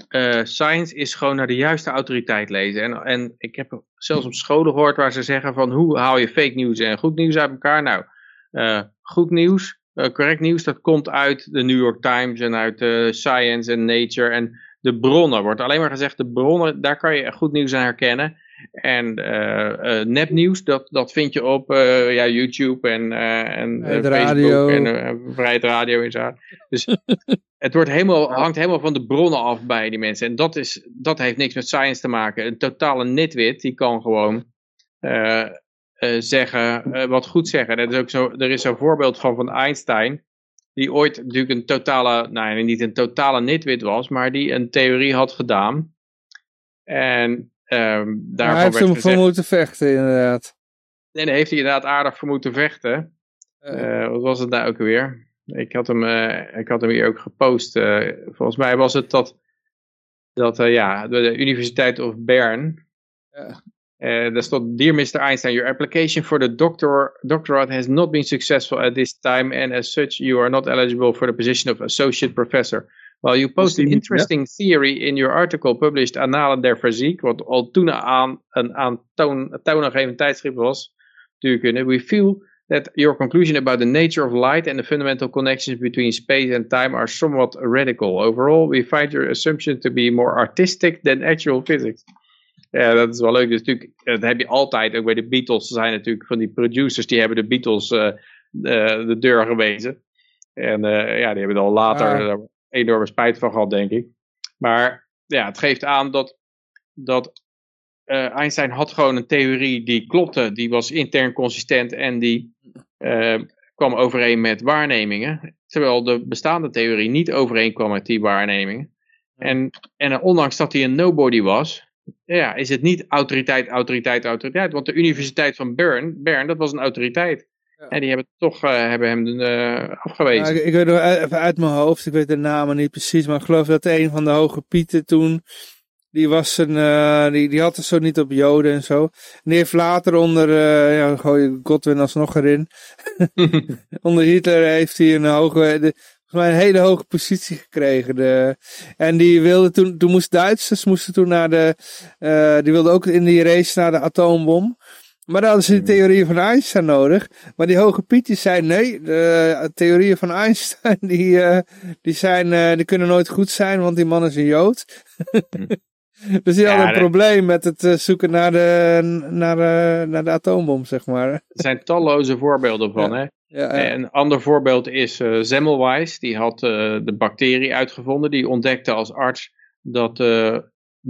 uh, science is gewoon naar de juiste autoriteit lezen. En, en ik heb zelfs op scholen gehoord waar ze zeggen van, hoe haal je fake nieuws en goed nieuws uit elkaar? Nou, goed nieuws uh, correct nieuws, dat komt uit de New York Times en uit Science en Nature. En de bronnen, wordt alleen maar gezegd, de bronnen, daar kan je goed nieuws aan herkennen. En uh, nepnieuws, dat, dat vind je op ja, YouTube en, en Facebook en Vrijheid Radio en zo. Dus het wordt helemaal, hangt helemaal van de bronnen af bij die mensen. En dat, is, dat heeft niks met science te maken. Een totale nitwit, die kan gewoon uh, zeggen, uh, wat goed zeggen. Dat is ook zo, er is zo'n voorbeeld van van Einstein, die ooit natuurlijk een totale, nou niet een totale nitwit was, maar die een theorie had gedaan. En um, daarvan hij heeft hem voor moeten vechten, inderdaad. En daar heeft hij inderdaad aardig voor moeten vechten. Uh, wat was het nou ook weer? Ik had hem, ik had hem hier ook gepost. volgens mij was het dat, dat ja, de Universiteit of Bern, daar stond, Dear Mr. Einstein, your application for the doctor, doctorate has not been successful at this time and as such you are not eligible for the position of associate professor. While you post an interesting theory in your article published Annalen der Fysiek, wat al toen aan een aantoon, toonaangevend tijdschrift was, natuurkunde, we feel that your conclusion about the nature of light and the fundamental connections between space and time are somewhat radical. Overall, we find your assumption to be more artistic than actual physics. Ja, dat is wel leuk. Dus natuurlijk, dat heb je altijd. Ook bij de Beatles zijn natuurlijk van die producers die hebben de Beatles uh, uh, de deur gewezen. En uh, ja, die hebben al later ah. Enorme spijt van gehad, denk ik. Maar ja, het geeft aan dat, dat Einstein had gewoon een theorie die klopte. Die was intern consistent en die kwam overeen met waarnemingen. Terwijl de bestaande theorie niet overeenkwam met die waarnemingen. En, en ondanks dat hij een nobody was, ja, is het niet autoriteit, autoriteit, autoriteit. Want de Universiteit van Bern, Bern dat was een autoriteit. Ja. En die hebben toch uh, hebben hem uh, afgewezen. Ja, ik, ik, weet nog even uit mijn hoofd, ik weet de namen niet precies, maar ik geloof dat een van de hoge pieten toen, die was een, uh, die, die had het zo niet op joden en zo. En die heeft later onder, ja, gooi Godwin alsnog erin. onder Hitler heeft hij een hoge, de, een hele hoge positie gekregen. De, en die wilde toen, toen moest Duitsers moesten toen naar de, uh, die wilden ook in die race naar de atoombom. Maar dan hadden ze die theorieën van Einstein nodig. Maar die hoge pietjes zei nee, de theorieën van Einstein die, uh, die, zijn, uh, die kunnen nooit goed zijn, want die man is een Jood. dus die ja, hadden een probleem met het uh, zoeken naar de, naar, naar de atoombom, zeg maar. Er zijn talloze voorbeelden van, ja. hè. Ja, Een ander voorbeeld is Semmelweis. Die had de bacterie uitgevonden. Die ontdekte als arts dat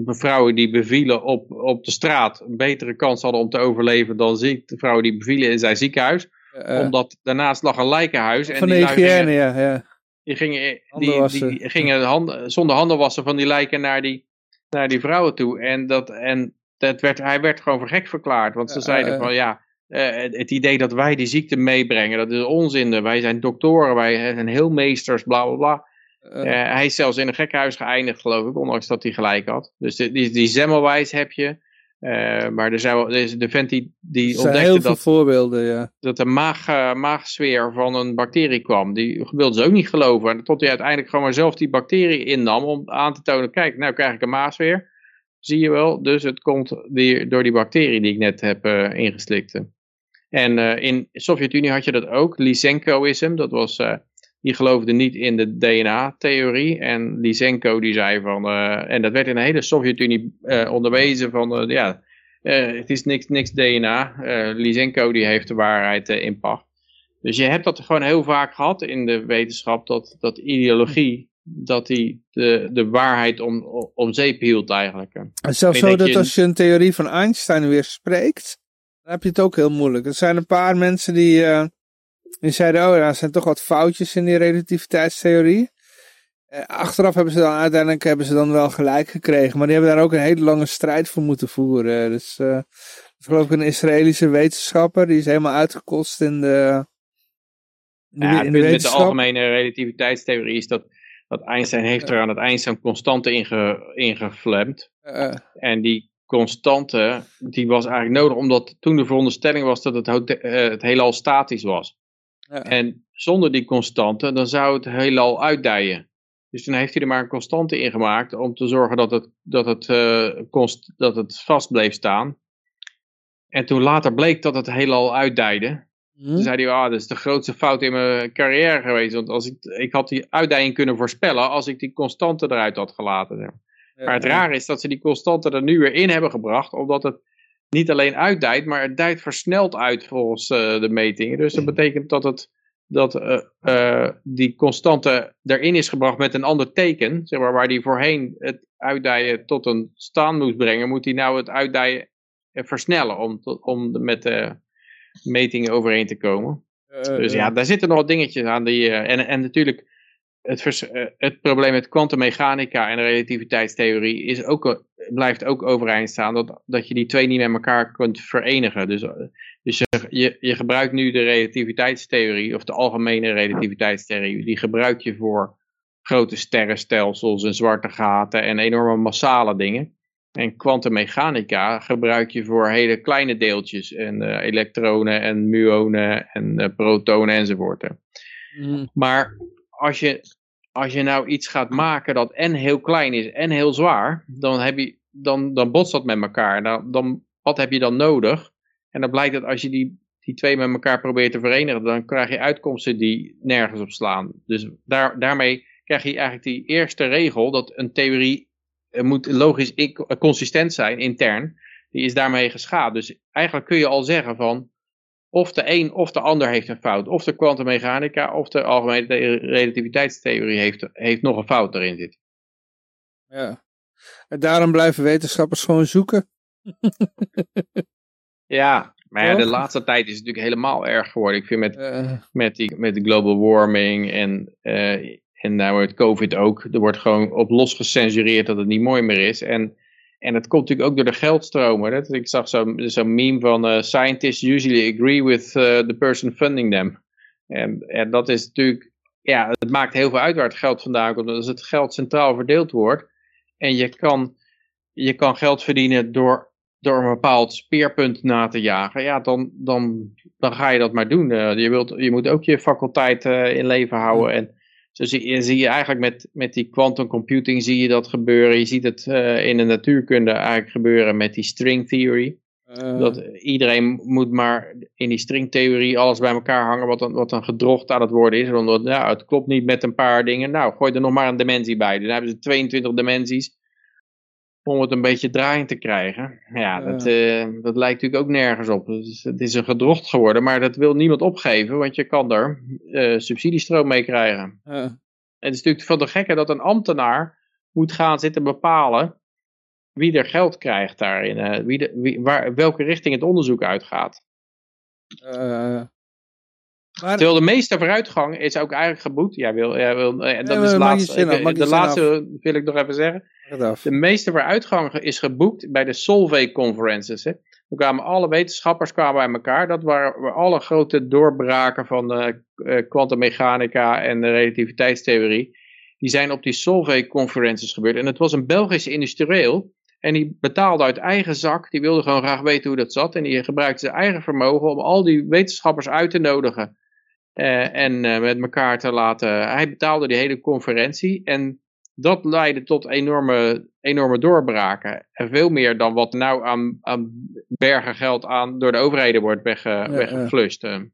vrouwen die bevielen op, op de straat een betere kans hadden om te overleven dan ziek, de vrouwen die bevielen in zijn ziekenhuis. Uh, omdat daarnaast lag een lijkenhuis. Van en die de hygiëne, ja, ja. Die gingen, die, die gingen hand, zonder handen wassen van die lijken naar die, naar die vrouwen toe. En, dat, en dat werd, hij werd gewoon voor gek verklaard. Want ze zeiden van ja, uh, het idee dat wij die ziekte meebrengen, dat is onzin. Wij zijn doktoren, wij zijn heel meesters, bla bla bla. Uh, hij is zelfs in een gekkenhuis geëindigd, geloof ik, ondanks dat hij gelijk had. Dus die, die, die Zemmelwijs heb je. Uh, maar er zijn deze, de vent die, die ontdekte heel dat, veel voorbeelden, ja. dat de maag, uh, maagsfeer van een bacterie kwam. Die wilde ze ook niet geloven. En tot hij uiteindelijk gewoon maar zelf die bacterie innam om aan te tonen, kijk, nou krijg ik een maagsfeer. Zie je wel, dus het komt weer door die bacterie die ik net heb ingeslikt. En in de Sovjet-Unie had je dat ook, Lysenkoïsme, dat was die geloofde niet in de DNA-theorie. En Lysenko die zei van, uh, en dat werd in de hele Sovjet-Unie uh, onderwezen van, uh, ja, het is niks, niks DNA. Lysenko die heeft de waarheid in pacht. Dus je hebt dat gewoon heel vaak gehad in de wetenschap, dat, dat ideologie, dat die de, de waarheid om, om zeep hield eigenlijk. Is zelfs zo dat je... als je een theorie van Einstein weer spreekt, dan heb je het ook heel moeilijk. Er zijn een paar mensen die die zeiden, oh, er zijn toch wat foutjes in die relativiteitstheorie. Eh, achteraf hebben ze dan uiteindelijk hebben ze dan wel gelijk gekregen. Maar die hebben daar ook een hele lange strijd voor moeten voeren. Dus uh, geloof ik een Israëlische wetenschapper. Die is helemaal uitgekost in de, in de, ja, in de met de algemene relativiteitstheorie is dat, dat Einstein heeft er aan het eind zo'n constante inge, ingeflemd. Uh, en die constante, die was eigenlijk nodig omdat toen de veronderstelling was dat het, het heelal statisch was. En zonder die constante, dan zou het heelal uitdijen. Dus toen heeft hij er maar een constante in gemaakt om te zorgen dat het, dat het, uh, const, dat het vast bleef staan. En toen later bleek dat het heelal uitdijde. Hm? Toen zei hij, ah, dat is de grootste fout in mijn carrière geweest. Want als ik, ik had die uitdijing kunnen voorspellen als ik die constante eruit had gelaten. Maar het rare is dat ze die constante er nu weer in hebben gebracht, omdat het niet alleen uitdijt, maar het dijt versneld uit volgens uh, de metingen. Dus dat betekent dat, het, dat uh, uh, die constante erin is gebracht met een ander teken. Zeg maar, waar die voorheen het uitdijen tot een staan moest brengen, moet hij nou het uitdijen versnellen om, om met de metingen overeen te komen. dus ja, daar zitten nog wat dingetjes aan. Die, en, en natuurlijk het, eh, het probleem met kwantummechanica en relativiteitstheorie is ook, blijft ook overeind staan. Dat, dat je die twee niet met elkaar kunt verenigen. Dus, eh, dus je, je, gebruikt nu de relativiteitstheorie, of de algemene relativiteitstheorie. Die gebruik je voor grote sterrenstelsels en zwarte gaten en enorme massale dingen. En kwantummechanica gebruik je voor hele kleine deeltjes. En uh, elektronen en muonen en uh, protonen enzovoort. Mm. Maar als je, als je nou iets gaat maken dat en heel klein is en heel zwaar, dan, heb je, dan, dan botst dat met elkaar. Dan, wat heb je dan nodig? En dan blijkt dat als je die, die twee met elkaar probeert te verenigen, dan krijg je uitkomsten die nergens op slaan. Dus daar, daarmee krijg je eigenlijk die eerste regel, dat een theorie moet logisch consistent zijn, intern, die is daarmee geschaad. Dus eigenlijk kun je al zeggen van, of de een of de ander heeft een fout. Of de kwantummechanica of de algemene relativiteitstheorie heeft, heeft nog een fout erin zitten. Ja. En daarom blijven wetenschappers gewoon zoeken. ja, maar ja, de laatste tijd is het natuurlijk helemaal erg geworden. Ik vind met, uh. met, die, met de global warming en, uh, en nou met COVID ook. Er wordt gewoon op los gecensureerd dat het niet mooi meer is. En en dat komt natuurlijk ook door de geldstromen. Dat, ik zag zo'n zo meme van uh, scientists usually agree with uh, the person funding them. En, en dat is natuurlijk, ja, het maakt heel veel uit waar het geld vandaan komt. Als het geld centraal verdeeld wordt en je kan, je kan geld verdienen door, door een bepaald speerpunt na te jagen, ja, dan, dan, dan ga je dat maar doen. Uh, je, wilt, je moet ook je faculteit in leven houden en zo zie je, zie je eigenlijk met, met die quantum computing zie je dat gebeuren. Je ziet het uh, in de natuurkunde eigenlijk gebeuren met die string theory. dat iedereen moet maar in die stringtheorie alles bij elkaar hangen wat een, wat een gedrocht aan het worden is. Omdat nou, het klopt niet met een paar dingen. Nou, gooi er nog maar een dimensie bij. Dan hebben ze 22 dimensies om het een beetje draaiend te krijgen. Ja, dat, uh, dat lijkt natuurlijk ook nergens op. Het is, het is, een gedrocht geworden, maar dat wil niemand opgeven, want je kan er uh, subsidiestroom mee krijgen. Uh. En het is natuurlijk van de gekke dat een ambtenaar moet gaan zitten bepalen wie er geld krijgt daarin, uh, wie de, wie, waar, welke richting het onderzoek uitgaat. Maar... Terwijl de meeste vooruitgang is ook eigenlijk geboekt. Ja, wil, ja, wil, dat is de laatste, de laatste wil ik nog even zeggen. De meeste vooruitgang is geboekt bij de Solvay conferences. Hè. Er kwamen alle wetenschappers kwamen bij elkaar. Dat waren alle grote doorbraken van de kwantummechanica en de relativiteitstheorie. Die zijn op die Solvay conferences gebeurd. En het was een Belgische industrieel. En die betaalde uit eigen zak. Die wilde gewoon graag weten hoe dat zat. En die gebruikte zijn eigen vermogen om al die wetenschappers uit te nodigen. Uh, en uh, met elkaar te laten. Hij betaalde die hele conferentie. En dat leidde tot enorme, enorme doorbraken. En veel meer dan wat nou aan, aan bergen geld aan door de overheden wordt wegge, ja, weggeflust. Ja.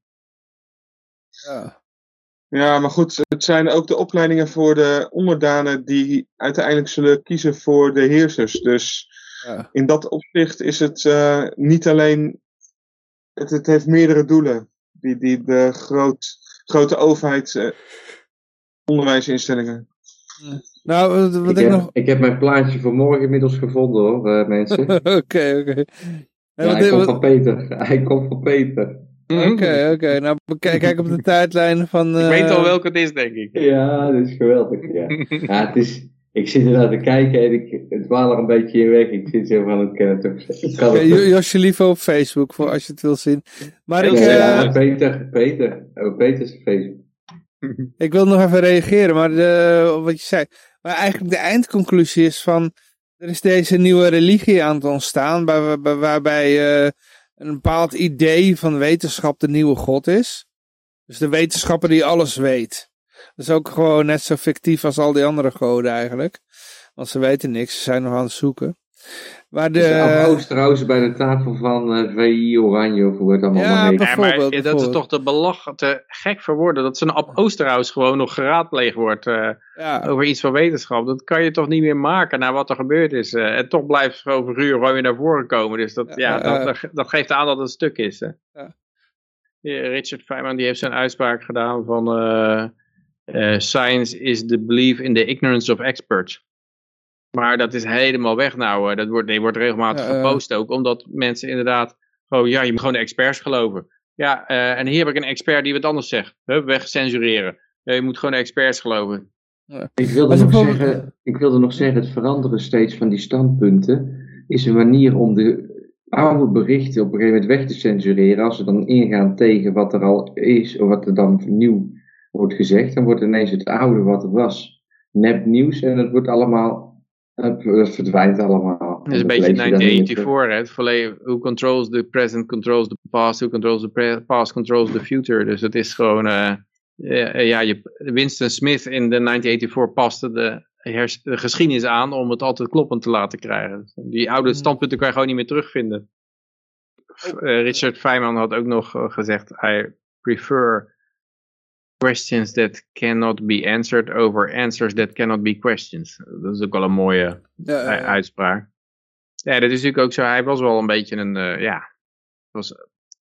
ja, maar goed, het zijn ook de opleidingen voor de onderdanen die uiteindelijk zullen kiezen voor de heersers. Dus ja. in dat opzicht is het uh, niet alleen, het, het heeft meerdere doelen die, die de groot, grote overheid, uh, onderwijsinstellingen. Nou, wat ik, ik, heb, nog... ik heb mijn plaatje voor morgen inmiddels gevonden hoor, uh, mensen. Oké, oké. Okay. Ja, hij komt van Peter. Hij komt van Peter. Oké, oké. Okay. Nou, kijk, kijk op de tijdlijn van... Uh... Ik weet al welke het is, denk ik. Ja, dat is geweldig, ja. ja het is... Ik zit er naar te kijken en ik, het waal er een beetje in weg. Ik zit zo van, ik kan het toch Josje Lieve op Facebook, voor als je het wil zien. Maar ik, ja, uh... Peter, Peter. Oh, Peter is Facebook. ik wil nog even reageren, maar de, wat je zei. Maar eigenlijk de eindconclusie is van, er is deze nieuwe religie aan het ontstaan, waar, waarbij uh, een bepaald idee van wetenschap de nieuwe god is. Dus de wetenschapper die alles weet. Dat is ook gewoon net zo fictief als al die andere goden eigenlijk. Want ze weten niks, ze zijn nog aan het zoeken. Maar de... Dus bij de tafel van uh, eh, VI Oranje of hoe het allemaal ja, heet. Ja, maar dat is toch te, belach, te gek voor woorden. Dat zo'n Ab Oosterhuis gewoon nog geraadpleegd wordt uh, ja. over iets van wetenschap. Dat kan je toch niet meer maken naar wat er gebeurd is. Uh, en toch blijft gewoon figuur gewoon weer naar voren komen. Dus dat, ja, ja dat, dat, geeft aan dat het een stuk is. Hè. Richard Feynman die heeft zijn uitspraak gedaan van... science is the belief in the ignorance of experts. Maar dat is helemaal weg nou. Dat wordt, die wordt regelmatig gepost ook. Omdat mensen inderdaad gewoon, ja, je moet gewoon de experts geloven. Ja, uh, en hier heb ik een expert die wat anders zegt. Hup, wegcensureren. Ja, je moet gewoon de experts geloven. Ja. Ik, wilde nog zeggen, ik wilde nog zeggen, het veranderen steeds van die standpunten is een manier om de oude berichten op een gegeven moment weg te censureren. Als ze dan ingaan tegen wat er al is, of wat er dan nieuw wordt gezegd, dan wordt ineens het oude wat er was nepnieuws en het wordt allemaal het verdwijnt allemaal. Het is een beetje 1984, hè? Het who controls the present controls the past, who controls the past controls the future. Dus het is gewoon, uh, ja, je, Winston Smith in de 1984 paste de, de geschiedenis aan om het altijd kloppend te laten krijgen. Die oude hmm. standpunten kan je gewoon niet meer terugvinden. Uh, Richard Feynman had ook nog gezegd, I prefer questions that cannot be answered over answers that cannot be questions. Dat is ook wel een mooie ja, uitspraak. Ja, dat is natuurlijk ook zo. Hij was wel een beetje een, uh, ja, het was,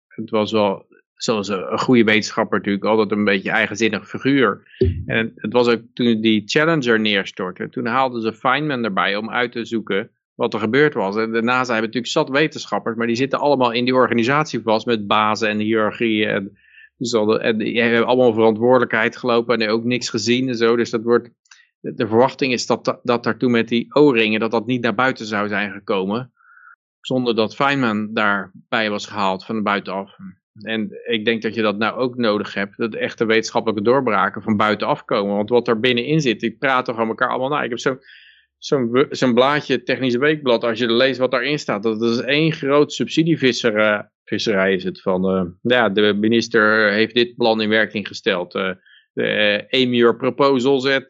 het was wel, zoals een, goede wetenschapper natuurlijk, altijd een beetje eigenzinnig figuur. En het was ook toen die Challenger neerstortte, toen haalden ze Feynman erbij om uit te zoeken wat er gebeurd was. En de NASA hebben natuurlijk zat wetenschappers, maar die zitten allemaal in die organisatie vast met bazen en hiërarchieën en dus al en die hebben allemaal verantwoordelijkheid gelopen en ook niks gezien en zo. Dus dat wordt, de, verwachting is dat, dat daartoe met die O-ringen, dat dat niet naar buiten zou zijn gekomen. Zonder dat Feynman daarbij was gehaald van buitenaf. En ik denk dat je dat nou ook nodig hebt. Dat echte wetenschappelijke doorbraken van buitenaf komen. Want wat er binnenin zit, die praten van elkaar allemaal na. Ik heb zo'n zo'n blaadje, technische weekblad, als je leest wat daarin staat. Dat, is één groot subsidievisser, uh, visserij is het van, uh, ja, de minister heeft dit plan in werking gesteld. Uh, de Emir proposal zet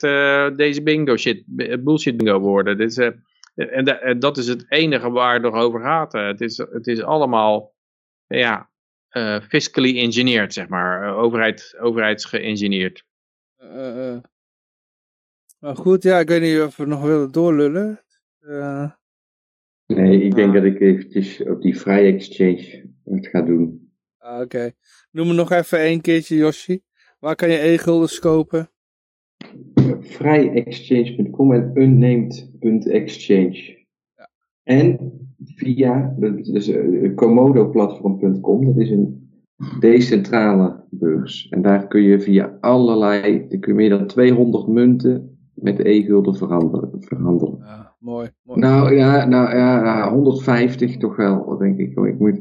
deze bingo shit, bullshit bingo worden. Dus En, en, dat is het enige waar het nog over gaat. Het is, het is allemaal ja, fiscally engineerd, zeg maar. overheid, overheidsgeïngineerd. Maar goed, ja, ik weet niet of we nog willen doorlullen. nee, ik denk dat ik eventjes op die vrije exchange het ga doen. Ah, oké. Noem me nog even één keertje, Yoshi. Waar kan je e-guldens kopen? Vrijexchange.com en unnamed.exchange. Ja. En via dus, uh, comodoplatform.com, dat is een decentrale beurs. En daar kun je via allerlei, daar kun je meer dan 200 munten met e-gulden verhandelen. Ja, mooi, mooi. Nou ja, nou ja, 150 toch wel, denk ik. Ik, moet,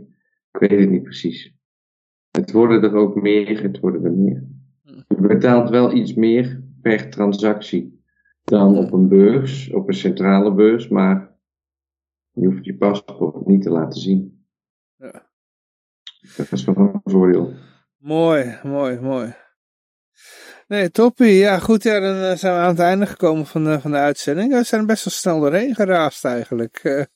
ik weet het niet precies. Het worden er ook meer, het worden er meer. Hm. Je betaalt wel iets meer per transactie dan op een beurs, op een centrale beurs, maar je hoeft je paspoort niet te laten zien. Ja. Dat is wel een voordeel. Mooi, mooi, mooi. Nee, toppie. Ja, goed. Ja, dan eh, zijn we aan het einde gekomen van de, van de uitzending. We zijn best wel snel doorheen geraast eigenlijk.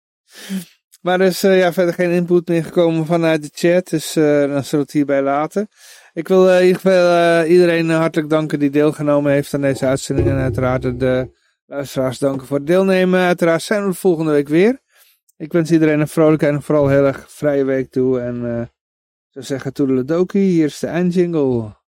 maar er is uh, ja, verder geen input meer gekomen vanuit de chat. Dus uh, dan zullen we het hierbij laten. Ik wil in ieder geval iedereen hartelijk danken die deelgenomen heeft aan deze uitzending. En uiteraard de luisteraars danken voor het deelnemen. Uiteraard zijn we de volgende week weer. Ik wens iedereen een vrolijke en vooral heel erg vrije week toe. En uh, zou zeggen, toedeledokie, hier is de eindjingle.